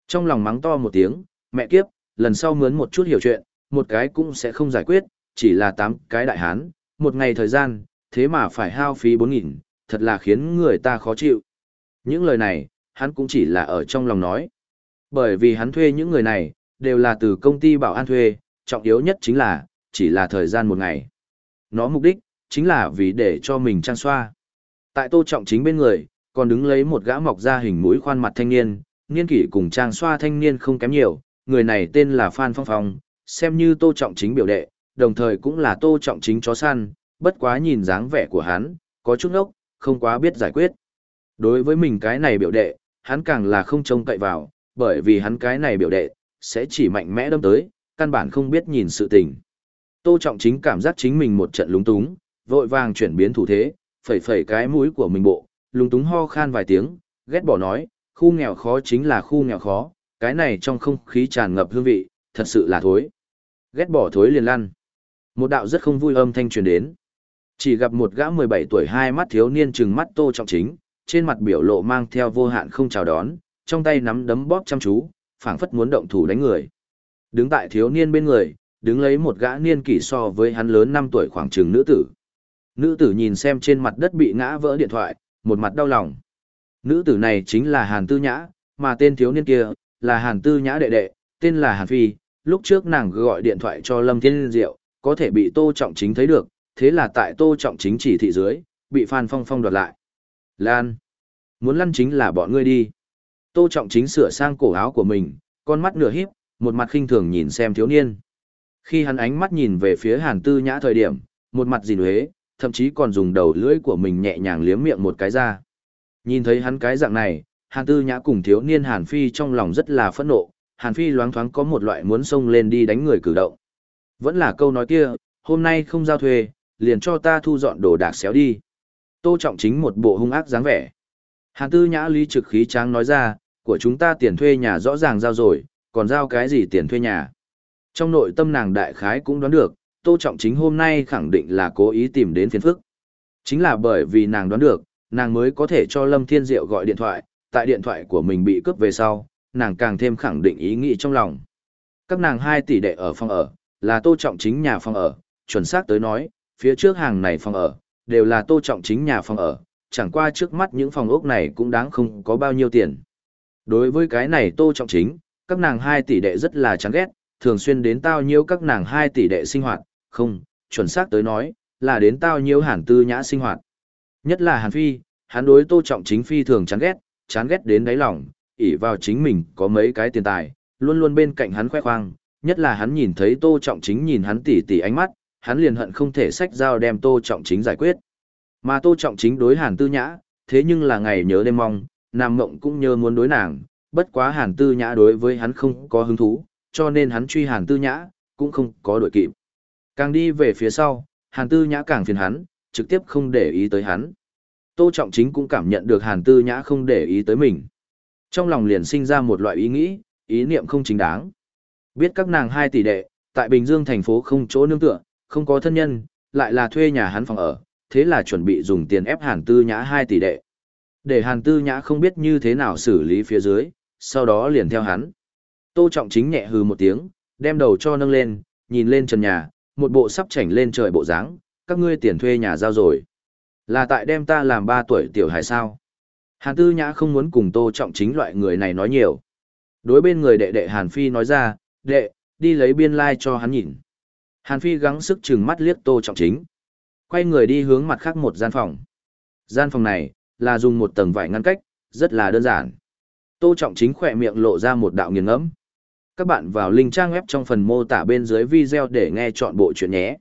Trong lòng mắng to một tiếng, mẹ kiếp, lần sau mướn một chút hiểu chuyện, một cái cũng sẽ không giải quyết, chỉ là tám cái đại hán, một ngày thời gian, thế mà phải hao phí bốn nghìn, thật là khiến người ta khó chịu. Những lời này, hắn cũng chỉ là ở trong lòng nói. Bởi vì hắn thuê những người này, đều là từ công ty bảo an thuê, trọng yếu nhất chính là, chỉ là thời gian một ngày. Nó mục đích, chính là vì để cho mình trang xoa. Tại tô trọng chính bên người, còn đứng lấy một gã mọc ra hình mũi khoan mặt thanh niên, niên kỷ cùng trang xoa thanh niên không kém nhiều, người này tên là Phan Phong Phong, xem như tô trọng chính biểu đệ, đồng thời cũng là tô trọng chính chó săn, bất quá nhìn dáng vẻ của hắn, có chút ngốc, không quá biết giải quyết. Đối với mình cái này biểu đệ, hắn càng là không trông cậy vào, bởi vì hắn cái này biểu đệ, sẽ chỉ mạnh mẽ đâm tới, căn bản không biết nhìn sự tình. Tô Trọng Chính cảm giác chính mình một trận lúng túng, vội vàng chuyển biến thủ thế, phẩy phẩy cái mũi của mình bộ, lúng túng ho khan vài tiếng, ghét bỏ nói, khu nghèo khó chính là khu nghèo khó, cái này trong không khí tràn ngập hương vị, thật sự là thối. Ghét bỏ thối liền lăn. Một đạo rất không vui âm thanh truyền đến. Chỉ gặp một gã 17 tuổi hai mắt thiếu niên trừng mắt Tô Trọng Chính, trên mặt biểu lộ mang theo vô hạn không chào đón, trong tay nắm đấm bóp chăm chú, phảng phất muốn động thủ đánh người. Đứng tại thiếu niên bên người, đứng lấy một gã niên kỷ so với hắn lớn 5 tuổi khoảng chừng nữ tử. Nữ tử nhìn xem trên mặt đất bị ngã vỡ điện thoại, một mặt đau lòng. Nữ tử này chính là Hàn Tư Nhã, mà tên thiếu niên kia là Hàn Tư Nhã đệ đệ, tên là Hàn Phi. Lúc trước nàng gọi điện thoại cho Lâm Thiên Diệu, có thể bị Tô Trọng Chính thấy được, thế là tại Tô Trọng Chính chỉ thị dưới, bị Phan Phong Phong đoạt lại. Lan! Muốn lăn chính là bọn ngươi đi. Tô Trọng Chính sửa sang cổ áo của mình, con mắt nửa híp, một mặt khinh thường nhìn xem thiếu niên. Khi hắn ánh mắt nhìn về phía Hàn Tư Nhã thời điểm, một mặt gìn huế, thậm chí còn dùng đầu lưỡi của mình nhẹ nhàng liếm miệng một cái ra. Nhìn thấy hắn cái dạng này, Hàn Tư Nhã cùng thiếu niên Hàn Phi trong lòng rất là phẫn nộ, Hàn Phi loáng thoáng có một loại muốn xông lên đi đánh người cử động. Vẫn là câu nói kia, hôm nay không giao thuê, liền cho ta thu dọn đồ đạc xéo đi. Tô Trọng Chính một bộ hung ác dáng vẻ. Hàn Tư Nhã lý trực khí tráng nói ra, của chúng ta tiền thuê nhà rõ ràng giao rồi, còn giao cái gì tiền thuê nhà. Trong nội tâm nàng đại khái cũng đoán được, Tô Trọng Chính hôm nay khẳng định là cố ý tìm đến phiền phức. Chính là bởi vì nàng đoán được, nàng mới có thể cho Lâm Thiên Diệu gọi điện thoại, tại điện thoại của mình bị cướp về sau, nàng càng thêm khẳng định ý nghĩ trong lòng. Các nàng hai tỷ đệ ở phòng ở, là Tô Trọng Chính nhà phòng ở, chuẩn xác tới nói, phía trước hàng này phòng ở, đều là Tô Trọng Chính nhà phòng ở, chẳng qua trước mắt những phòng ốc này cũng đáng không có bao nhiêu tiền. Đối với cái này Tô Trọng Chính, các nàng hai tỷ đệ rất là chán ghét, thường xuyên đến tao nhiêu các nàng hai tỷ đệ sinh hoạt, không, chuẩn xác tới nói, là đến tao nhiêu hàn tư nhã sinh hoạt. Nhất là hàn phi, hắn đối Tô Trọng Chính phi thường chán ghét, chán ghét đến đáy lòng, ỷ vào chính mình có mấy cái tiền tài, luôn luôn bên cạnh hắn khoe khoang, nhất là hắn nhìn thấy Tô Trọng Chính nhìn hắn tỉ tỉ ánh mắt, hắn liền hận không thể sách dao đem Tô Trọng Chính giải quyết. Mà Tô Trọng Chính đối Hàn Tư Nhã, thế nhưng là ngày nhớ đêm mong, Nam Mộng cũng nhớ muốn đối nàng, bất quá Hàn Tư Nhã đối với hắn không có hứng thú, cho nên hắn truy Hàn Tư Nhã, cũng không có đội kịp. Càng đi về phía sau, Hàn Tư Nhã càng phiền hắn, trực tiếp không để ý tới hắn. Tô Trọng Chính cũng cảm nhận được Hàn Tư Nhã không để ý tới mình. Trong lòng liền sinh ra một loại ý nghĩ, ý niệm không chính đáng. Biết các nàng hai tỷ đệ, tại Bình Dương thành phố không chỗ nương tựa, không có thân nhân, lại là thuê nhà hắn phòng ở, thế là chuẩn bị dùng tiền ép Hàn Tư Nhã hai tỷ đệ. Để Hàn Tư Nhã không biết như thế nào xử lý phía dưới, sau đó liền theo hắn. Tô Trọng Chính nhẹ hừ một tiếng, đem đầu cho nâng lên, nhìn lên trần nhà, một bộ sắp chảnh lên trời bộ dáng, các ngươi tiền thuê nhà giao rồi. Là tại đem ta làm ba tuổi tiểu hài sao? Hàn Tư Nhã không muốn cùng Tô Trọng Chính loại người này nói nhiều. Đối bên người đệ đệ Hàn Phi nói ra, đệ, đi lấy biên lai like cho hắn nhìn. Hàn Phi gắng sức chừng mắt liếc Tô Trọng Chính. Quay người đi hướng mặt khác một gian phòng. Gian phòng này, là dùng một tầng vải ngăn cách, rất là đơn giản. Tô Trọng Chính khỏe miệng lộ ra một đạo nghiền ngẫm. Các bạn vào link trang web trong phần mô tả bên dưới video để nghe chọn bộ chuyện nhé.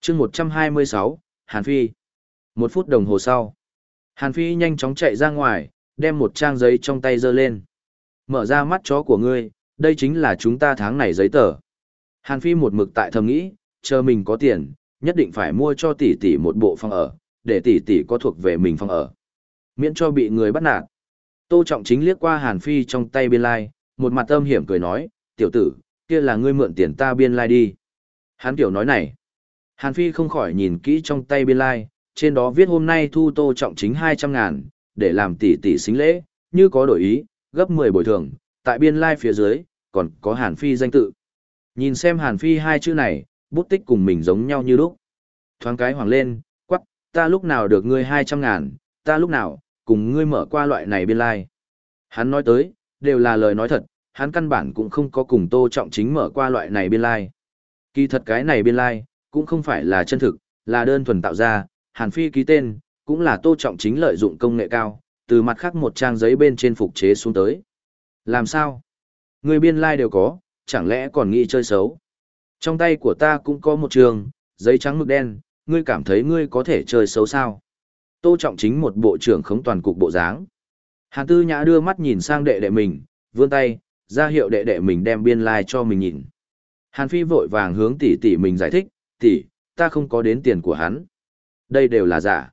chương 126, Hàn Phi. Một phút đồng hồ sau. Hàn Phi nhanh chóng chạy ra ngoài, đem một trang giấy trong tay giơ lên. Mở ra mắt chó của ngươi, đây chính là chúng ta tháng này giấy tờ. Hàn Phi một mực tại thầm nghĩ, chờ mình có tiền, nhất định phải mua cho tỷ tỷ một bộ phòng ở, để tỷ tỷ có thuộc về mình phòng ở. Miễn cho bị người bắt nạt. Tô Trọng Chính liếc qua Hàn Phi trong tay biên lai, like, một mặt âm hiểm cười nói, tiểu tử, kia là ngươi mượn tiền ta biên lai like đi. Hắn tiểu nói này. Hàn Phi không khỏi nhìn kỹ trong tay biên lai, like, trên đó viết hôm nay thu Tô Trọng Chính 200 ngàn, để làm tỷ tỷ xính lễ, như có đổi ý, gấp 10 bồi thường, tại biên lai phía dưới, còn có Hàn Phi danh tự. Nhìn xem Hàn Phi hai chữ này, bút tích cùng mình giống nhau như lúc. Thoáng cái hoàng lên, quắc, ta lúc nào được ngươi 200 ngàn, ta lúc nào, cùng ngươi mở qua loại này biên lai. Hắn nói tới, đều là lời nói thật, hắn căn bản cũng không có cùng Tô Trọng Chính mở qua loại này biên lai. Kỳ thật cái này biên lai, cũng không phải là chân thực, là đơn thuần tạo ra, Hàn Phi ký tên, cũng là Tô Trọng Chính lợi dụng công nghệ cao, từ mặt khác một trang giấy bên trên phục chế xuống tới. Làm sao? Người biên lai like đều có, chẳng lẽ còn nghĩ chơi xấu? Trong tay của ta cũng có một trường, giấy trắng mực đen, ngươi cảm thấy ngươi có thể chơi xấu sao? Tô Trọng Chính một bộ trưởng khống toàn cục bộ dáng. Hàn Tư Nhã đưa mắt nhìn sang đệ đệ mình, vươn tay, ra hiệu đệ đệ mình đem biên lai like cho mình nhìn. Hàn Phi vội vàng hướng tỷ tỷ mình giải thích, tỷ, ta không có đến tiền của hắn. Đây đều là giả.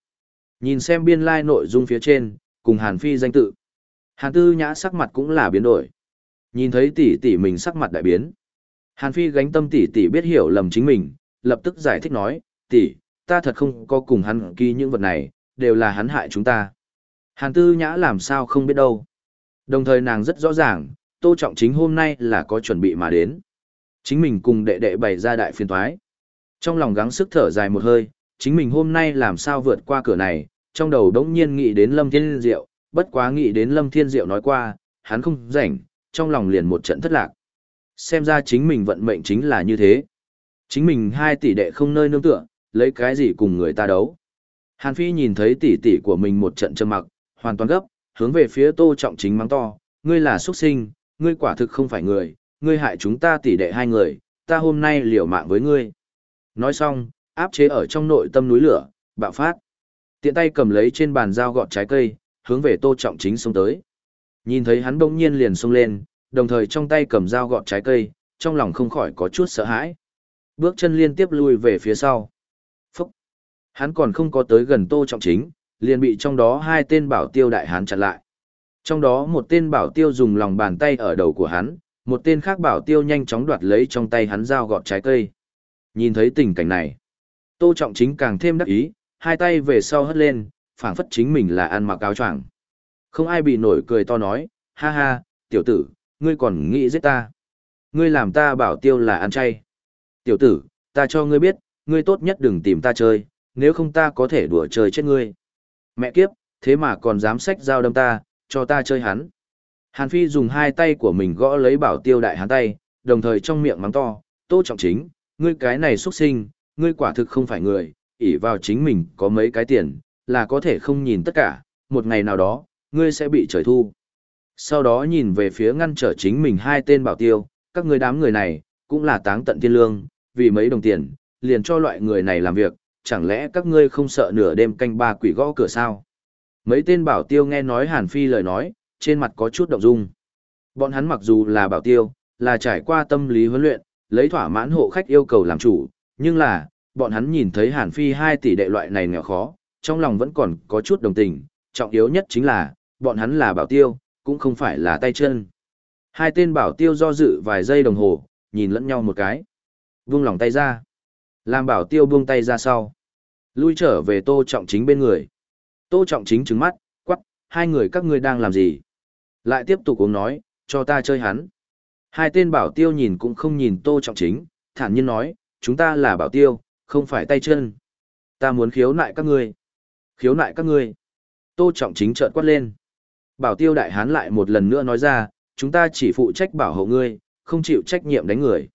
Nhìn xem biên lai like nội dung phía trên, cùng Hàn Phi danh tự. Hàn Tư Nhã sắc mặt cũng là biến đổi. Nhìn thấy tỷ tỷ mình sắc mặt đại biến. Hàn Phi gánh tâm tỷ tỷ biết hiểu lầm chính mình, lập tức giải thích nói, tỷ, ta thật không có cùng hắn ký những vật này, đều là hắn hại chúng ta. Hàn Tư Nhã làm sao không biết đâu. Đồng thời nàng rất rõ ràng, Tô Trọng Chính hôm nay là có chuẩn bị mà đến. Chính mình cùng đệ đệ bày ra đại phiên thoái. Trong lòng gắng sức thở dài một hơi, chính mình hôm nay làm sao vượt qua cửa này, trong đầu đống nhiên nghĩ đến Lâm Thiên Diệu, bất quá nghĩ đến Lâm Thiên Diệu nói qua, hắn không rảnh, trong lòng liền một trận thất lạc. Xem ra chính mình vận mệnh chính là như thế. Chính mình hai tỷ đệ không nơi nương tựa, lấy cái gì cùng người ta đấu. Hàn Phi nhìn thấy tỷ tỷ của mình một trận trầm mặc, hoàn toàn gấp, hướng về phía Tô Trọng Chính mắng to, ngươi là xuất sinh, ngươi quả thực không phải người, ngươi hại chúng ta tỷ đệ hai người, ta hôm nay liều mạng với ngươi. Nói xong, áp chế ở trong nội tâm núi lửa, bạo phát. Tiện tay cầm lấy trên bàn dao gọt trái cây, hướng về Tô Trọng Chính xông tới. Nhìn thấy hắn bỗng nhiên liền xông lên, đồng thời trong tay cầm dao gọt trái cây, trong lòng không khỏi có chút sợ hãi. Bước chân liên tiếp lui về phía sau. Hắn còn không có tới gần Tô Trọng Chính, liền bị trong đó hai tên bảo tiêu đại hán chặn lại. Trong đó một tên bảo tiêu dùng lòng bàn tay ở đầu của hắn, một tên khác bảo tiêu nhanh chóng đoạt lấy trong tay hắn dao gọt trái cây. Nhìn thấy tình cảnh này, Tô Trọng Chính càng thêm đắc ý, hai tay về sau hất lên, phảng phất chính mình là ăn mặc áo choàng. Không ai bị nổi cười to nói, ha ha, tiểu tử, ngươi còn nghĩ giết ta. Ngươi làm ta bảo tiêu là ăn chay. Tiểu tử, ta cho ngươi biết, ngươi tốt nhất đừng tìm ta chơi, nếu không ta có thể đùa chơi chết ngươi. Mẹ kiếp, thế mà còn dám sách dao đâm ta, cho ta chơi hắn. Hàn Phi dùng hai tay của mình gõ lấy bảo tiêu đại hắn tay, đồng thời trong miệng mắng to, tô trọng chính, ngươi cái này xuất sinh, ngươi quả thực không phải người, ỷ vào chính mình có mấy cái tiền, là có thể không nhìn tất cả, một ngày nào đó, ngươi sẽ bị trời thu. Sau đó nhìn về phía ngăn trở chính mình hai tên bảo tiêu, các ngươi đám người này, cũng là táng tận thiên lương, vì mấy đồng tiền, liền cho loại người này làm việc, chẳng lẽ các ngươi không sợ nửa đêm canh ba quỷ gõ cửa sao? Mấy tên bảo tiêu nghe nói Hàn Phi lời nói, trên mặt có chút động dung. Bọn hắn mặc dù là bảo tiêu, là trải qua tâm lý huấn luyện, lấy thỏa mãn hộ khách yêu cầu làm chủ, nhưng là, bọn hắn nhìn thấy Hàn Phi hai tỷ đệ loại này nghèo khó, trong lòng vẫn còn có chút đồng tình, trọng yếu nhất chính là, bọn hắn là bảo tiêu, cũng không phải là tay chân. Hai tên bảo tiêu do dự vài giây đồng hồ, nhìn lẫn nhau một cái. Vung lòng tay ra. Làm bảo tiêu buông tay ra sau. Lui trở về tô trọng chính bên người. Tô trọng chính trứng mắt, quắc, hai người các ngươi đang làm gì? Lại tiếp tục uống nói, cho ta chơi hắn. Hai tên bảo tiêu nhìn cũng không nhìn tô trọng chính, thản nhiên nói, chúng ta là bảo tiêu, không phải tay chân. Ta muốn khiếu nại các ngươi. Khiếu nại các ngươi. Tô trọng chính trợn quát lên. Bảo tiêu đại hán lại một lần nữa nói ra, chúng ta chỉ phụ trách bảo hộ ngươi, không chịu trách nhiệm đánh người.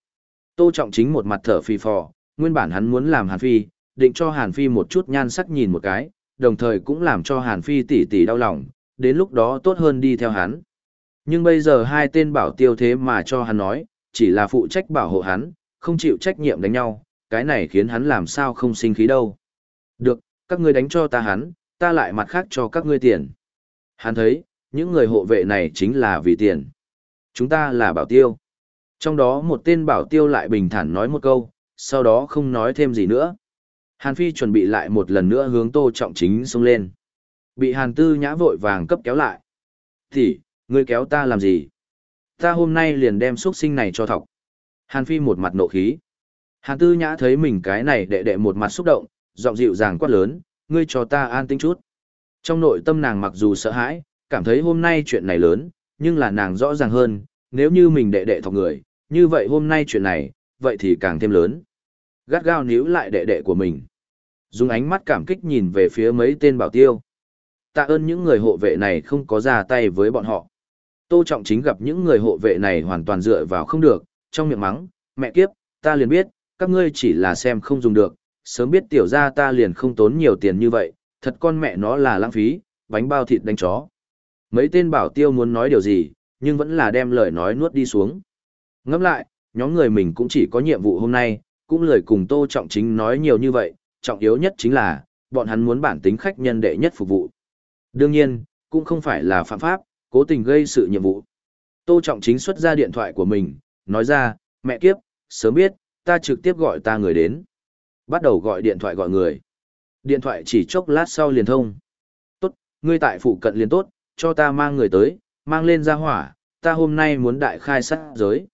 Tô trọng chính một mặt thở phì phò, nguyên bản hắn muốn làm Hàn Phi, định cho Hàn Phi một chút nhan sắc nhìn một cái, đồng thời cũng làm cho Hàn Phi tỉ tỉ đau lòng, đến lúc đó tốt hơn đi theo hắn. Nhưng bây giờ hai tên bảo tiêu thế mà cho hắn nói, chỉ là phụ trách bảo hộ hắn, không chịu trách nhiệm đánh nhau, cái này khiến hắn làm sao không sinh khí đâu. Được, các ngươi đánh cho ta hắn, ta lại mặt khác cho các ngươi tiền. Hắn thấy, những người hộ vệ này chính là vì tiền. Chúng ta là bảo tiêu. Trong đó một tên bảo tiêu lại bình thản nói một câu, sau đó không nói thêm gì nữa. Hàn Phi chuẩn bị lại một lần nữa hướng Tô Trọng Chính xông lên. Bị Hàn Tư Nhã vội vàng cấp kéo lại. Thì, ngươi kéo ta làm gì? Ta hôm nay liền đem xuất sinh này cho thọc. Hàn Phi một mặt nộ khí. Hàn Tư Nhã thấy mình cái này đệ đệ một mặt xúc động, giọng dịu dàng quát lớn, ngươi cho ta an tĩnh chút. Trong nội tâm nàng mặc dù sợ hãi, cảm thấy hôm nay chuyện này lớn, nhưng là nàng rõ ràng hơn, nếu như mình đệ đệ thọc người, như vậy hôm nay chuyện này, vậy thì càng thêm lớn. Gắt gao níu lại đệ đệ của mình. Dùng ánh mắt cảm kích nhìn về phía mấy tên bảo tiêu. Tạ ơn những người hộ vệ này không có ra tay với bọn họ. Tô Trọng Chính gặp những người hộ vệ này hoàn toàn dựa vào không được, trong miệng mắng, mẹ kiếp, ta liền biết, các ngươi chỉ là xem không dùng được, sớm biết tiểu ra ta liền không tốn nhiều tiền như vậy, thật con mẹ nó là lãng phí, bánh bao thịt đánh chó. Mấy tên bảo tiêu muốn nói điều gì, nhưng vẫn là đem lời nói nuốt đi xuống. Ngẫm lại, nhóm người mình cũng chỉ có nhiệm vụ hôm nay, cũng lời cùng Tô Trọng Chính nói nhiều như vậy, trọng yếu nhất chính là, bọn hắn muốn bản tính khách nhân đệ nhất phục vụ. Đương nhiên, cũng không phải là phạm pháp, cố tình gây sự nhiệm vụ. Tô Trọng Chính xuất ra điện thoại của mình, nói ra, mẹ kiếp, sớm biết, ta trực tiếp gọi ta người đến. Bắt đầu gọi điện thoại gọi người. Điện thoại chỉ chốc lát sau liền thông. Tốt, ngươi tại phụ cận liền tốt, cho ta mang người tới, mang lên ra hỏa, ta hôm nay muốn đại khai sát giới.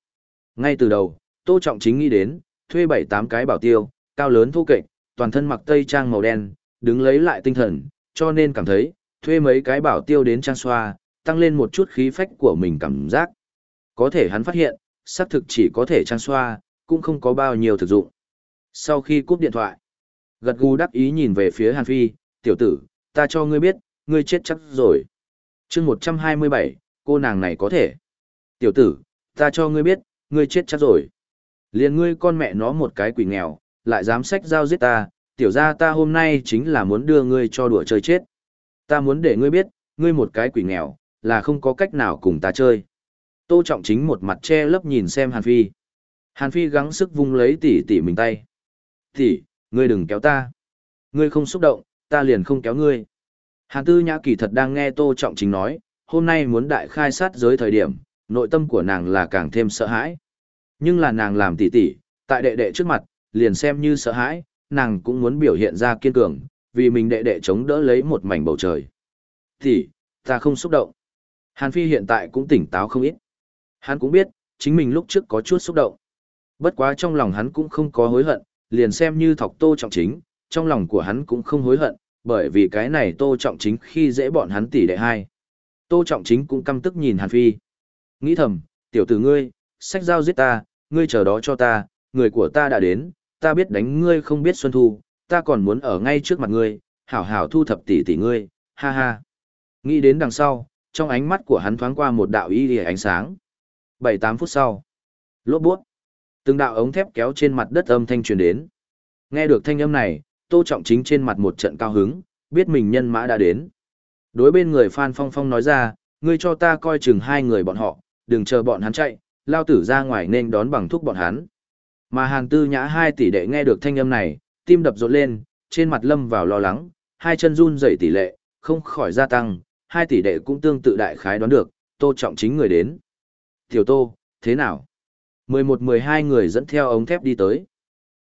Ngay từ đầu, Tô Trọng Chính nghĩ đến, thuê bảy tám cái bảo tiêu, cao lớn thu kệch, toàn thân mặc tây trang màu đen, đứng lấy lại tinh thần, cho nên cảm thấy, thuê mấy cái bảo tiêu đến trang xoa, tăng lên một chút khí phách của mình cảm giác. Có thể hắn phát hiện, xác thực chỉ có thể trang xoa, cũng không có bao nhiêu thực dụng. Sau khi cúp điện thoại, gật gù đắc ý nhìn về phía Hàn Phi, tiểu tử, ta cho ngươi biết, ngươi chết chắc rồi. chương 127, cô nàng này có thể. Tiểu tử, ta cho ngươi biết, ngươi chết chắc rồi. Liền ngươi con mẹ nó một cái quỷ nghèo, lại dám sách giao giết ta, tiểu ra ta hôm nay chính là muốn đưa ngươi cho đùa chơi chết. Ta muốn để ngươi biết, ngươi một cái quỷ nghèo, là không có cách nào cùng ta chơi. Tô Trọng Chính một mặt che lấp nhìn xem Hàn Phi. Hàn Phi gắng sức vung lấy tỉ tỉ mình tay. Tỉ, ngươi đừng kéo ta. Ngươi không xúc động, ta liền không kéo ngươi. Hàn Tư Nhã kỳ thật đang nghe Tô Trọng Chính nói, hôm nay muốn đại khai sát giới thời điểm, nội tâm của nàng là càng thêm sợ hãi. Nhưng là nàng làm tỷ tỷ, tại đệ đệ trước mặt, liền xem như sợ hãi, nàng cũng muốn biểu hiện ra kiên cường, vì mình đệ đệ chống đỡ lấy một mảnh bầu trời. thì ta không xúc động. Hàn Phi hiện tại cũng tỉnh táo không ít. Hắn cũng biết, chính mình lúc trước có chút xúc động. Bất quá trong lòng hắn cũng không có hối hận, liền xem như thọc tô trọng chính, trong lòng của hắn cũng không hối hận, bởi vì cái này tô trọng chính khi dễ bọn hắn tỷ đệ hai. Tô trọng chính cũng căm tức nhìn Hàn Phi. Nghĩ thầm, tiểu tử ngươi, sách giao giết ta, ngươi chờ đó cho ta, người của ta đã đến, ta biết đánh ngươi không biết xuân thu, ta còn muốn ở ngay trước mặt ngươi, hảo hảo thu thập tỷ tỷ ngươi, ha ha. Nghĩ đến đằng sau, trong ánh mắt của hắn thoáng qua một đạo y lìa ánh sáng. Bảy tám phút sau, lốp bút, từng đạo ống thép kéo trên mặt đất âm thanh truyền đến. Nghe được thanh âm này, Tô Trọng Chính trên mặt một trận cao hứng, biết mình nhân mã đã đến. Đối bên người Phan Phong Phong nói ra, ngươi cho ta coi chừng hai người bọn họ, đừng chờ bọn hắn chạy, lao tử ra ngoài nên đón bằng thúc bọn hắn. Mà Hàn Tư Nhã hai tỷ đệ nghe được thanh âm này, tim đập rộn lên, trên mặt lâm vào lo lắng, hai chân run rẩy tỷ lệ, không khỏi gia tăng, hai tỷ đệ cũng tương tự đại khái đoán được, Tô Trọng Chính người đến. Tiểu Tô, thế nào? 11-12 người dẫn theo ống thép đi tới.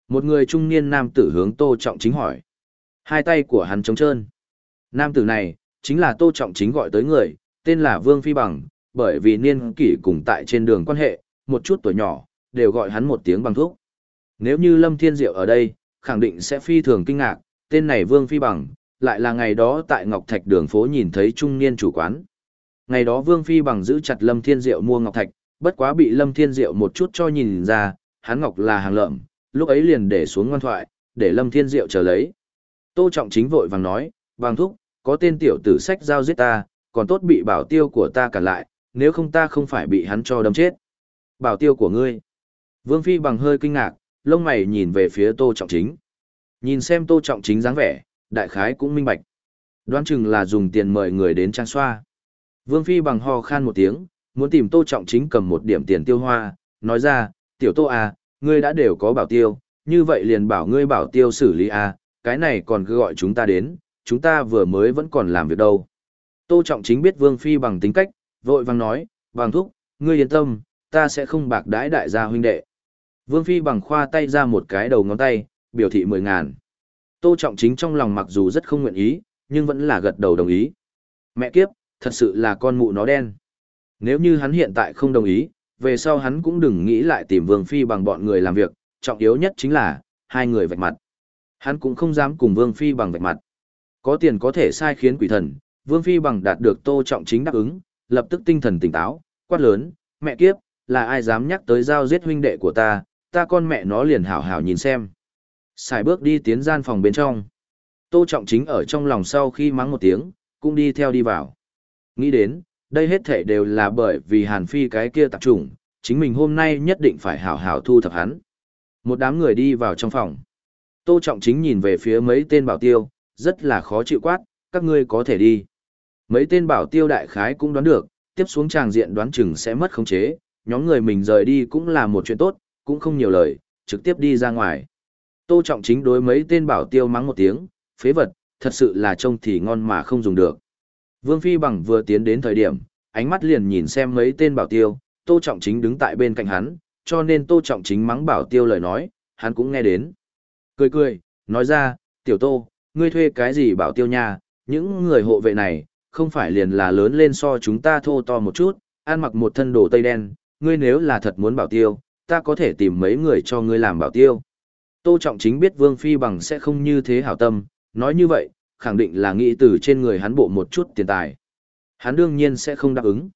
Một người trung niên nam tử hướng Tô Trọng Chính hỏi. Hai tay của hắn trống trơn. Nam tử này, chính là Tô Trọng Chính gọi tới người, tên là Vương Phi Bằng, bởi vì niên kỷ cùng tại trên đường quan hệ, một chút tuổi nhỏ, đều gọi hắn một tiếng bằng thuốc. Nếu như Lâm Thiên Diệu ở đây, khẳng định sẽ phi thường kinh ngạc, tên này Vương Phi Bằng, lại là ngày đó tại Ngọc Thạch đường phố nhìn thấy trung niên chủ quán. Ngày đó Vương Phi Bằng giữ chặt Lâm Thiên Diệu mua Ngọc Thạch, bất quá bị Lâm Thiên Diệu một chút cho nhìn ra, hắn Ngọc là hàng lợm, lúc ấy liền để xuống ngoan thoại, để Lâm Thiên Diệu chờ lấy. Tô Trọng Chính vội vàng nói, vàng thúc, có tên tiểu tử sách giao giết ta, còn tốt bị bảo tiêu của ta cản lại, nếu không ta không phải bị hắn cho đâm chết. Bảo tiêu của ngươi. Vương Phi bằng hơi kinh ngạc, lông mày nhìn về phía Tô Trọng Chính. Nhìn xem Tô Trọng Chính dáng vẻ, đại khái cũng minh bạch. Đoán chừng là dùng tiền mời người đến trang xoa. Vương Phi bằng ho khan một tiếng, muốn tìm Tô Trọng Chính cầm một điểm tiền tiêu hoa, nói ra, tiểu Tô à, ngươi đã đều có bảo tiêu, như vậy liền bảo ngươi bảo tiêu xử lý à, cái này còn cứ gọi chúng ta đến, chúng ta vừa mới vẫn còn làm việc đâu. Tô Trọng Chính biết Vương Phi bằng tính cách, vội vàng nói, bằng thúc, ngươi yên tâm, ta sẽ không bạc đãi đại gia huynh đệ. Vương Phi bằng khoa tay ra một cái đầu ngón tay, biểu thị mười ngàn. Tô Trọng Chính trong lòng mặc dù rất không nguyện ý, nhưng vẫn là gật đầu đồng ý. Mẹ kiếp, thật sự là con mụ nó đen. Nếu như hắn hiện tại không đồng ý, về sau hắn cũng đừng nghĩ lại tìm Vương Phi bằng bọn người làm việc, trọng yếu nhất chính là, hai người vạch mặt. Hắn cũng không dám cùng Vương Phi bằng vạch mặt. Có tiền có thể sai khiến quỷ thần, Vương Phi bằng đạt được Tô Trọng Chính đáp ứng, lập tức tinh thần tỉnh táo, quát lớn, mẹ kiếp, là ai dám nhắc tới giao giết huynh đệ của ta, ta con mẹ nó liền hảo hảo nhìn xem. Xài bước đi tiến gian phòng bên trong. Tô Trọng Chính ở trong lòng sau khi mắng một tiếng, cũng đi theo đi vào. Nghĩ đến, đây hết thể đều là bởi vì Hàn Phi cái kia tạp trùng, chính mình hôm nay nhất định phải hảo hảo thu thập hắn. Một đám người đi vào trong phòng. Tô Trọng Chính nhìn về phía mấy tên bảo tiêu, rất là khó chịu quát, các ngươi có thể đi. Mấy tên bảo tiêu đại khái cũng đoán được, tiếp xuống tràng diện đoán chừng sẽ mất khống chế, nhóm người mình rời đi cũng là một chuyện tốt, cũng không nhiều lời, trực tiếp đi ra ngoài. Tô Trọng Chính đối mấy tên bảo tiêu mắng một tiếng, phế vật, thật sự là trông thì ngon mà không dùng được. Vương Phi Bằng vừa tiến đến thời điểm, ánh mắt liền nhìn xem mấy tên bảo tiêu, Tô Trọng Chính đứng tại bên cạnh hắn, cho nên Tô Trọng Chính mắng bảo tiêu lời nói, hắn cũng nghe đến. Cười cười, nói ra, tiểu Tô, ngươi thuê cái gì bảo tiêu nha, những người hộ vệ này, không phải liền là lớn lên so chúng ta thô to một chút, ăn mặc một thân đồ tây đen, ngươi nếu là thật muốn bảo tiêu, ta có thể tìm mấy người cho ngươi làm bảo tiêu. Tô Trọng Chính biết Vương Phi Bằng sẽ không như thế hảo tâm, nói như vậy, khẳng định là nghĩ từ trên người hắn bộ một chút tiền tài. Hắn đương nhiên sẽ không đáp ứng.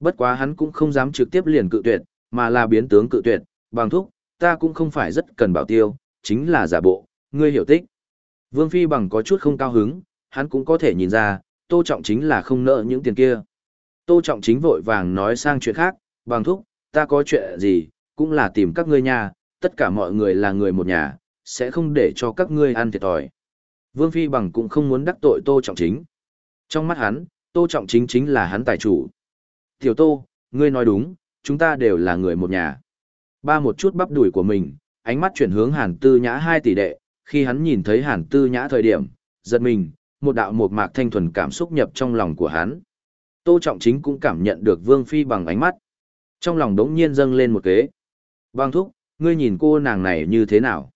Bất quá hắn cũng không dám trực tiếp liền cự tuyệt, mà là biến tướng cự tuyệt, bằng thúc, ta cũng không phải rất cần bảo tiêu, chính là giả bộ, ngươi hiểu tích. Vương Phi Bằng có chút không cao hứng, hắn cũng có thể nhìn ra, Tô Trọng Chính là không nợ những tiền kia. Tô Trọng Chính vội vàng nói sang chuyện khác, bằng thúc, ta có chuyện gì, cũng là tìm các ngươi nhà, tất cả mọi người là người một nhà, sẽ không để cho các ngươi ăn thiệt thòi. Vương Phi Bằng cũng không muốn đắc tội Tô Trọng Chính. Trong mắt hắn, Tô Trọng Chính chính là hắn tài chủ. Tiểu Tô, ngươi nói đúng, chúng ta đều là người một nhà. Ba một chút bắp đuổi của mình, ánh mắt chuyển hướng Hàn Tư Nhã hai tỷ đệ, khi hắn nhìn thấy Hàn Tư Nhã thời điểm, giật mình, một đạo một mạc thanh thuần cảm xúc nhập trong lòng của hắn. Tô Trọng Chính cũng cảm nhận được Vương Phi bằng ánh mắt. Trong lòng đống nhiên dâng lên một kế. Bằng thúc, ngươi nhìn cô nàng này như thế nào?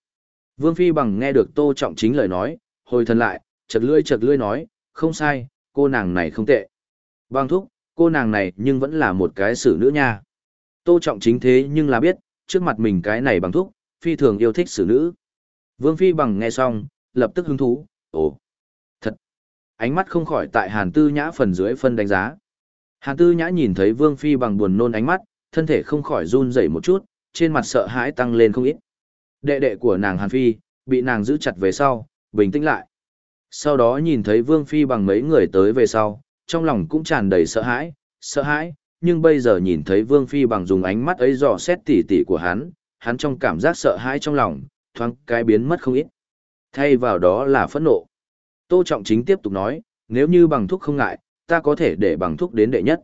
Vương Phi bằng nghe được Tô Trọng Chính lời nói, hồi thân lại, chật lưỡi chật lưỡi nói, không sai, cô nàng này không tệ. Bằng thúc, cô nàng này nhưng vẫn là một cái xử nữ nha. Tô Trọng Chính thế nhưng là biết, trước mặt mình cái này bằng thúc, phi thường yêu thích xử nữ. Vương Phi bằng nghe xong, lập tức hứng thú, ồ, thật. Ánh mắt không khỏi tại Hàn Tư Nhã phần dưới phân đánh giá. Hàn Tư Nhã nhìn thấy Vương Phi bằng buồn nôn ánh mắt, thân thể không khỏi run rẩy một chút, trên mặt sợ hãi tăng lên không ít. Đệ đệ của nàng Hàn Phi, bị nàng giữ chặt về sau, bình tĩnh lại. Sau đó nhìn thấy Vương Phi bằng mấy người tới về sau, trong lòng cũng tràn đầy sợ hãi, sợ hãi, nhưng bây giờ nhìn thấy Vương Phi bằng dùng ánh mắt ấy dò xét tỉ tỉ của hắn, hắn trong cảm giác sợ hãi trong lòng, thoáng cái biến mất không ít. Thay vào đó là phẫn nộ. Tô Trọng Chính tiếp tục nói, nếu như bằng thuốc không ngại, ta có thể để bằng thuốc đến đệ nhất.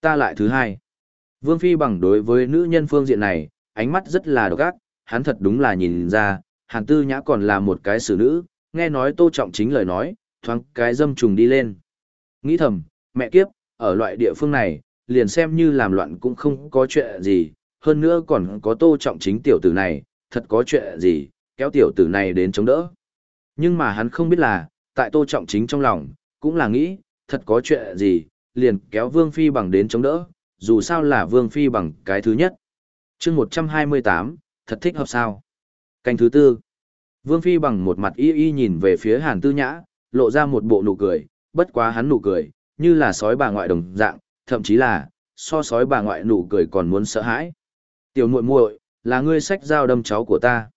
Ta lại thứ hai. Vương Phi bằng đối với nữ nhân phương diện này, ánh mắt rất là độc ác, hắn thật đúng là nhìn ra, Hàn Tư Nhã còn là một cái xử nữ, nghe nói Tô Trọng Chính lời nói, thoáng cái dâm trùng đi lên. Nghĩ thầm, mẹ kiếp, ở loại địa phương này, liền xem như làm loạn cũng không có chuyện gì, hơn nữa còn có Tô Trọng Chính tiểu tử này, thật có chuyện gì, kéo tiểu tử này đến chống đỡ. Nhưng mà hắn không biết là, tại Tô Trọng Chính trong lòng, cũng là nghĩ, thật có chuyện gì, liền kéo Vương Phi bằng đến chống đỡ, dù sao là Vương Phi bằng cái thứ nhất chương 128, thật thích hợp sao. Canh thứ tư, Vương Phi bằng một mặt y y nhìn về phía Hàn Tư Nhã, lộ ra một bộ nụ cười, bất quá hắn nụ cười, như là sói bà ngoại đồng dạng, thậm chí là, so sói bà ngoại nụ cười còn muốn sợ hãi. Tiểu muội muội, là ngươi sách dao đâm cháu của ta.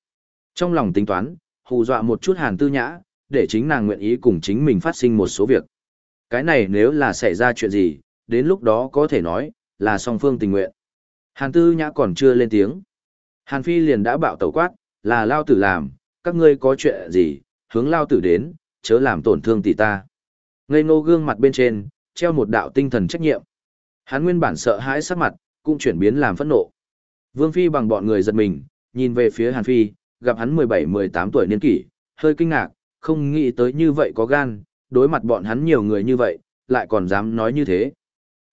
Trong lòng tính toán, hù dọa một chút Hàn Tư Nhã, để chính nàng nguyện ý cùng chính mình phát sinh một số việc. Cái này nếu là xảy ra chuyện gì, đến lúc đó có thể nói, là song phương tình nguyện. Hàn Tư Nhã còn chưa lên tiếng. Hàn Phi liền đã bạo tẩu quát, là lao tử làm, các ngươi có chuyện gì, hướng lao tử đến, chớ làm tổn thương tỷ ta. Ngây ngô gương mặt bên trên, treo một đạo tinh thần trách nhiệm. Hắn nguyên bản sợ hãi sắc mặt, cũng chuyển biến làm phẫn nộ. Vương Phi bằng bọn người giật mình, nhìn về phía Hàn Phi, gặp hắn 17-18 tuổi niên kỷ, hơi kinh ngạc, không nghĩ tới như vậy có gan, đối mặt bọn hắn nhiều người như vậy, lại còn dám nói như thế.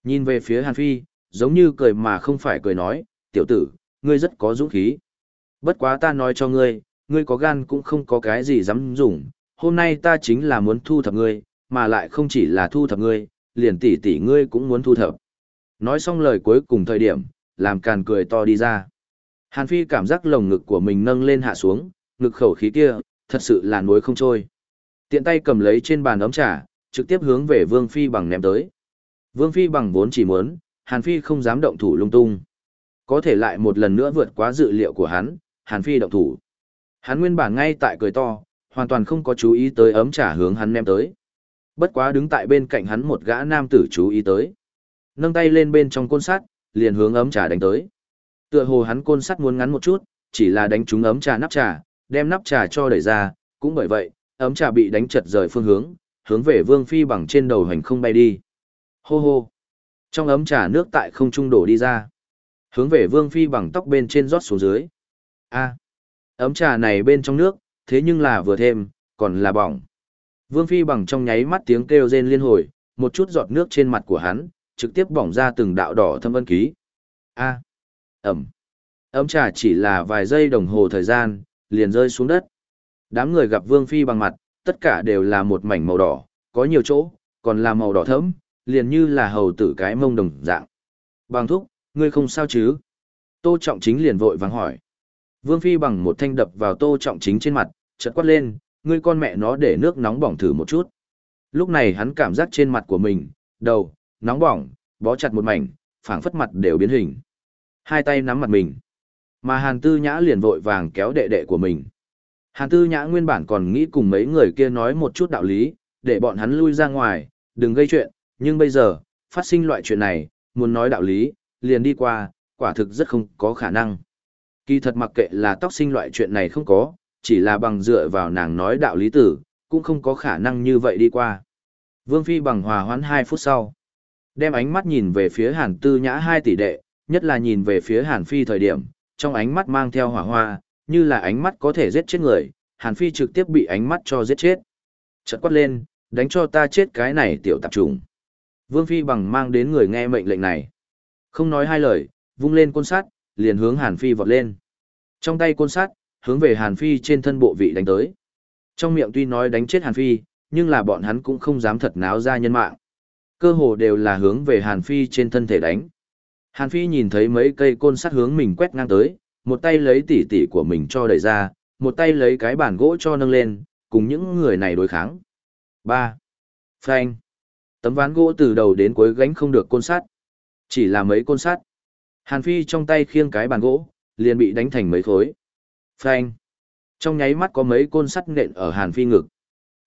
Nhìn về phía Hàn Phi, giống như cười mà không phải cười nói, tiểu tử, ngươi rất có dũng khí. Bất quá ta nói cho ngươi, ngươi có gan cũng không có cái gì dám dùng, hôm nay ta chính là muốn thu thập ngươi, mà lại không chỉ là thu thập ngươi, liền tỷ tỷ ngươi cũng muốn thu thập. Nói xong lời cuối cùng thời điểm, làm càn cười to đi ra. Hàn Phi cảm giác lồng ngực của mình nâng lên hạ xuống, ngực khẩu khí kia, thật sự là nuối không trôi. Tiện tay cầm lấy trên bàn ấm trà, trực tiếp hướng về Vương Phi bằng ném tới. Vương Phi bằng vốn chỉ muốn, Hàn Phi không dám động thủ lung tung. Có thể lại một lần nữa vượt quá dự liệu của hắn, Hàn Phi động thủ. Hắn nguyên bản ngay tại cười to, hoàn toàn không có chú ý tới ấm trà hướng hắn ném tới. Bất quá đứng tại bên cạnh hắn một gã nam tử chú ý tới. Nâng tay lên bên trong côn sắt, liền hướng ấm trà đánh tới. Tựa hồ hắn côn sắt muốn ngắn một chút, chỉ là đánh trúng ấm trà nắp trà, đem nắp trà cho đẩy ra, cũng bởi vậy, ấm trà bị đánh chật rời phương hướng, hướng về Vương Phi bằng trên đầu hành không bay đi. Hô hô. Trong ấm trà nước tại không trung đổ đi ra. Hướng về Vương Phi bằng tóc bên trên rót xuống dưới. A. Ấm trà này bên trong nước, thế nhưng là vừa thêm, còn là bỏng. Vương Phi bằng trong nháy mắt tiếng kêu rên liên hồi, một chút giọt nước trên mặt của hắn, trực tiếp bỏng ra từng đạo đỏ thâm ân ký. A. Ẩm. Ấm trà chỉ là vài giây đồng hồ thời gian, liền rơi xuống đất. Đám người gặp Vương Phi bằng mặt, tất cả đều là một mảnh màu đỏ, có nhiều chỗ, còn là màu đỏ thẫm, liền như là hầu tử cái mông đồng dạng. Bằng thúc, ngươi không sao chứ? Tô Trọng Chính liền vội vàng hỏi. Vương Phi bằng một thanh đập vào Tô Trọng Chính trên mặt, chợt quát lên, ngươi con mẹ nó để nước nóng bỏng thử một chút. Lúc này hắn cảm giác trên mặt của mình, đầu, nóng bỏng, bó chặt một mảnh, phảng phất mặt đều biến hình. Hai tay nắm mặt mình. Mà Hàn Tư Nhã liền vội vàng kéo đệ đệ của mình. Hàn Tư Nhã nguyên bản còn nghĩ cùng mấy người kia nói một chút đạo lý, để bọn hắn lui ra ngoài, đừng gây chuyện, nhưng bây giờ, phát sinh loại chuyện này, muốn nói đạo lý, liền đi qua, quả thực rất không có khả năng. Kỳ thật mặc kệ là tóc sinh loại chuyện này không có, chỉ là bằng dựa vào nàng nói đạo lý tử, cũng không có khả năng như vậy đi qua. Vương Phi bằng hòa hoãn 2 phút sau. Đem ánh mắt nhìn về phía Hàn Tư Nhã hai tỷ đệ, nhất là nhìn về phía Hàn Phi thời điểm, trong ánh mắt mang theo hỏa hoa, như là ánh mắt có thể giết chết người, Hàn Phi trực tiếp bị ánh mắt cho giết chết. Chợt quát lên, đánh cho ta chết cái này tiểu tạp trùng. Vương Phi bằng mang đến người nghe mệnh lệnh này. Không nói hai lời, vung lên côn sắt, liền hướng Hàn Phi vọt lên. Trong tay côn sắt, hướng về Hàn Phi trên thân bộ vị đánh tới. Trong miệng tuy nói đánh chết Hàn Phi, nhưng là bọn hắn cũng không dám thật náo ra nhân mạng. Cơ hồ đều là hướng về Hàn Phi trên thân thể đánh. Hàn Phi nhìn thấy mấy cây côn sắt hướng mình quét ngang tới, một tay lấy tỉ tỉ của mình cho đẩy ra, một tay lấy cái bàn gỗ cho nâng lên, cùng những người này đối kháng. 3. Phanh. Tấm ván gỗ từ đầu đến cuối gánh không được côn sắt. Chỉ là mấy côn sắt. Hàn Phi trong tay khiêng cái bàn gỗ, liền bị đánh thành mấy khối. Phanh. Trong nháy mắt có mấy côn sắt nện ở Hàn Phi ngực.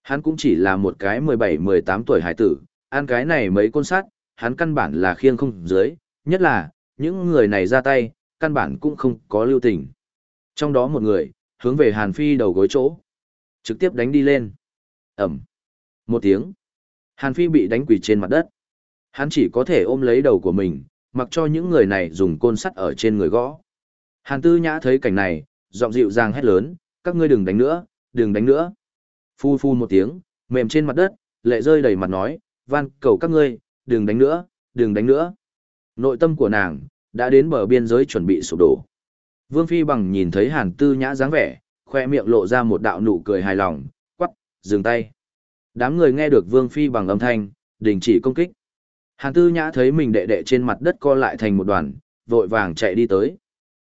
Hắn cũng chỉ là một cái 17-18 tuổi hải tử, ăn cái này mấy côn sắt, hắn căn bản là khiêng không dưới, nhất là, những người này ra tay, căn bản cũng không có lưu tình. Trong đó một người, hướng về Hàn Phi đầu gối chỗ. Trực tiếp đánh đi lên. Ẩm. Một tiếng. Hàn Phi bị đánh quỳ trên mặt đất. Hắn chỉ có thể ôm lấy đầu của mình, mặc cho những người này dùng côn sắt ở trên người gõ. Hàn Tư Nhã thấy cảnh này, giọng dịu dàng hét lớn, các ngươi đừng đánh nữa, đừng đánh nữa. Phu phu một tiếng, mềm trên mặt đất, lệ rơi đầy mặt nói, van cầu các ngươi, đừng đánh nữa, đừng đánh nữa. Nội tâm của nàng, đã đến bờ biên giới chuẩn bị sụp đổ. Vương Phi bằng nhìn thấy Hàn Tư Nhã dáng vẻ, khoe miệng lộ ra một đạo nụ cười hài lòng, quắc, dừng tay. Đám người nghe được Vương Phi bằng âm thanh, đình chỉ công kích. Hàn Tư Nhã thấy mình đệ đệ trên mặt đất co lại thành một đoàn, vội vàng chạy đi tới.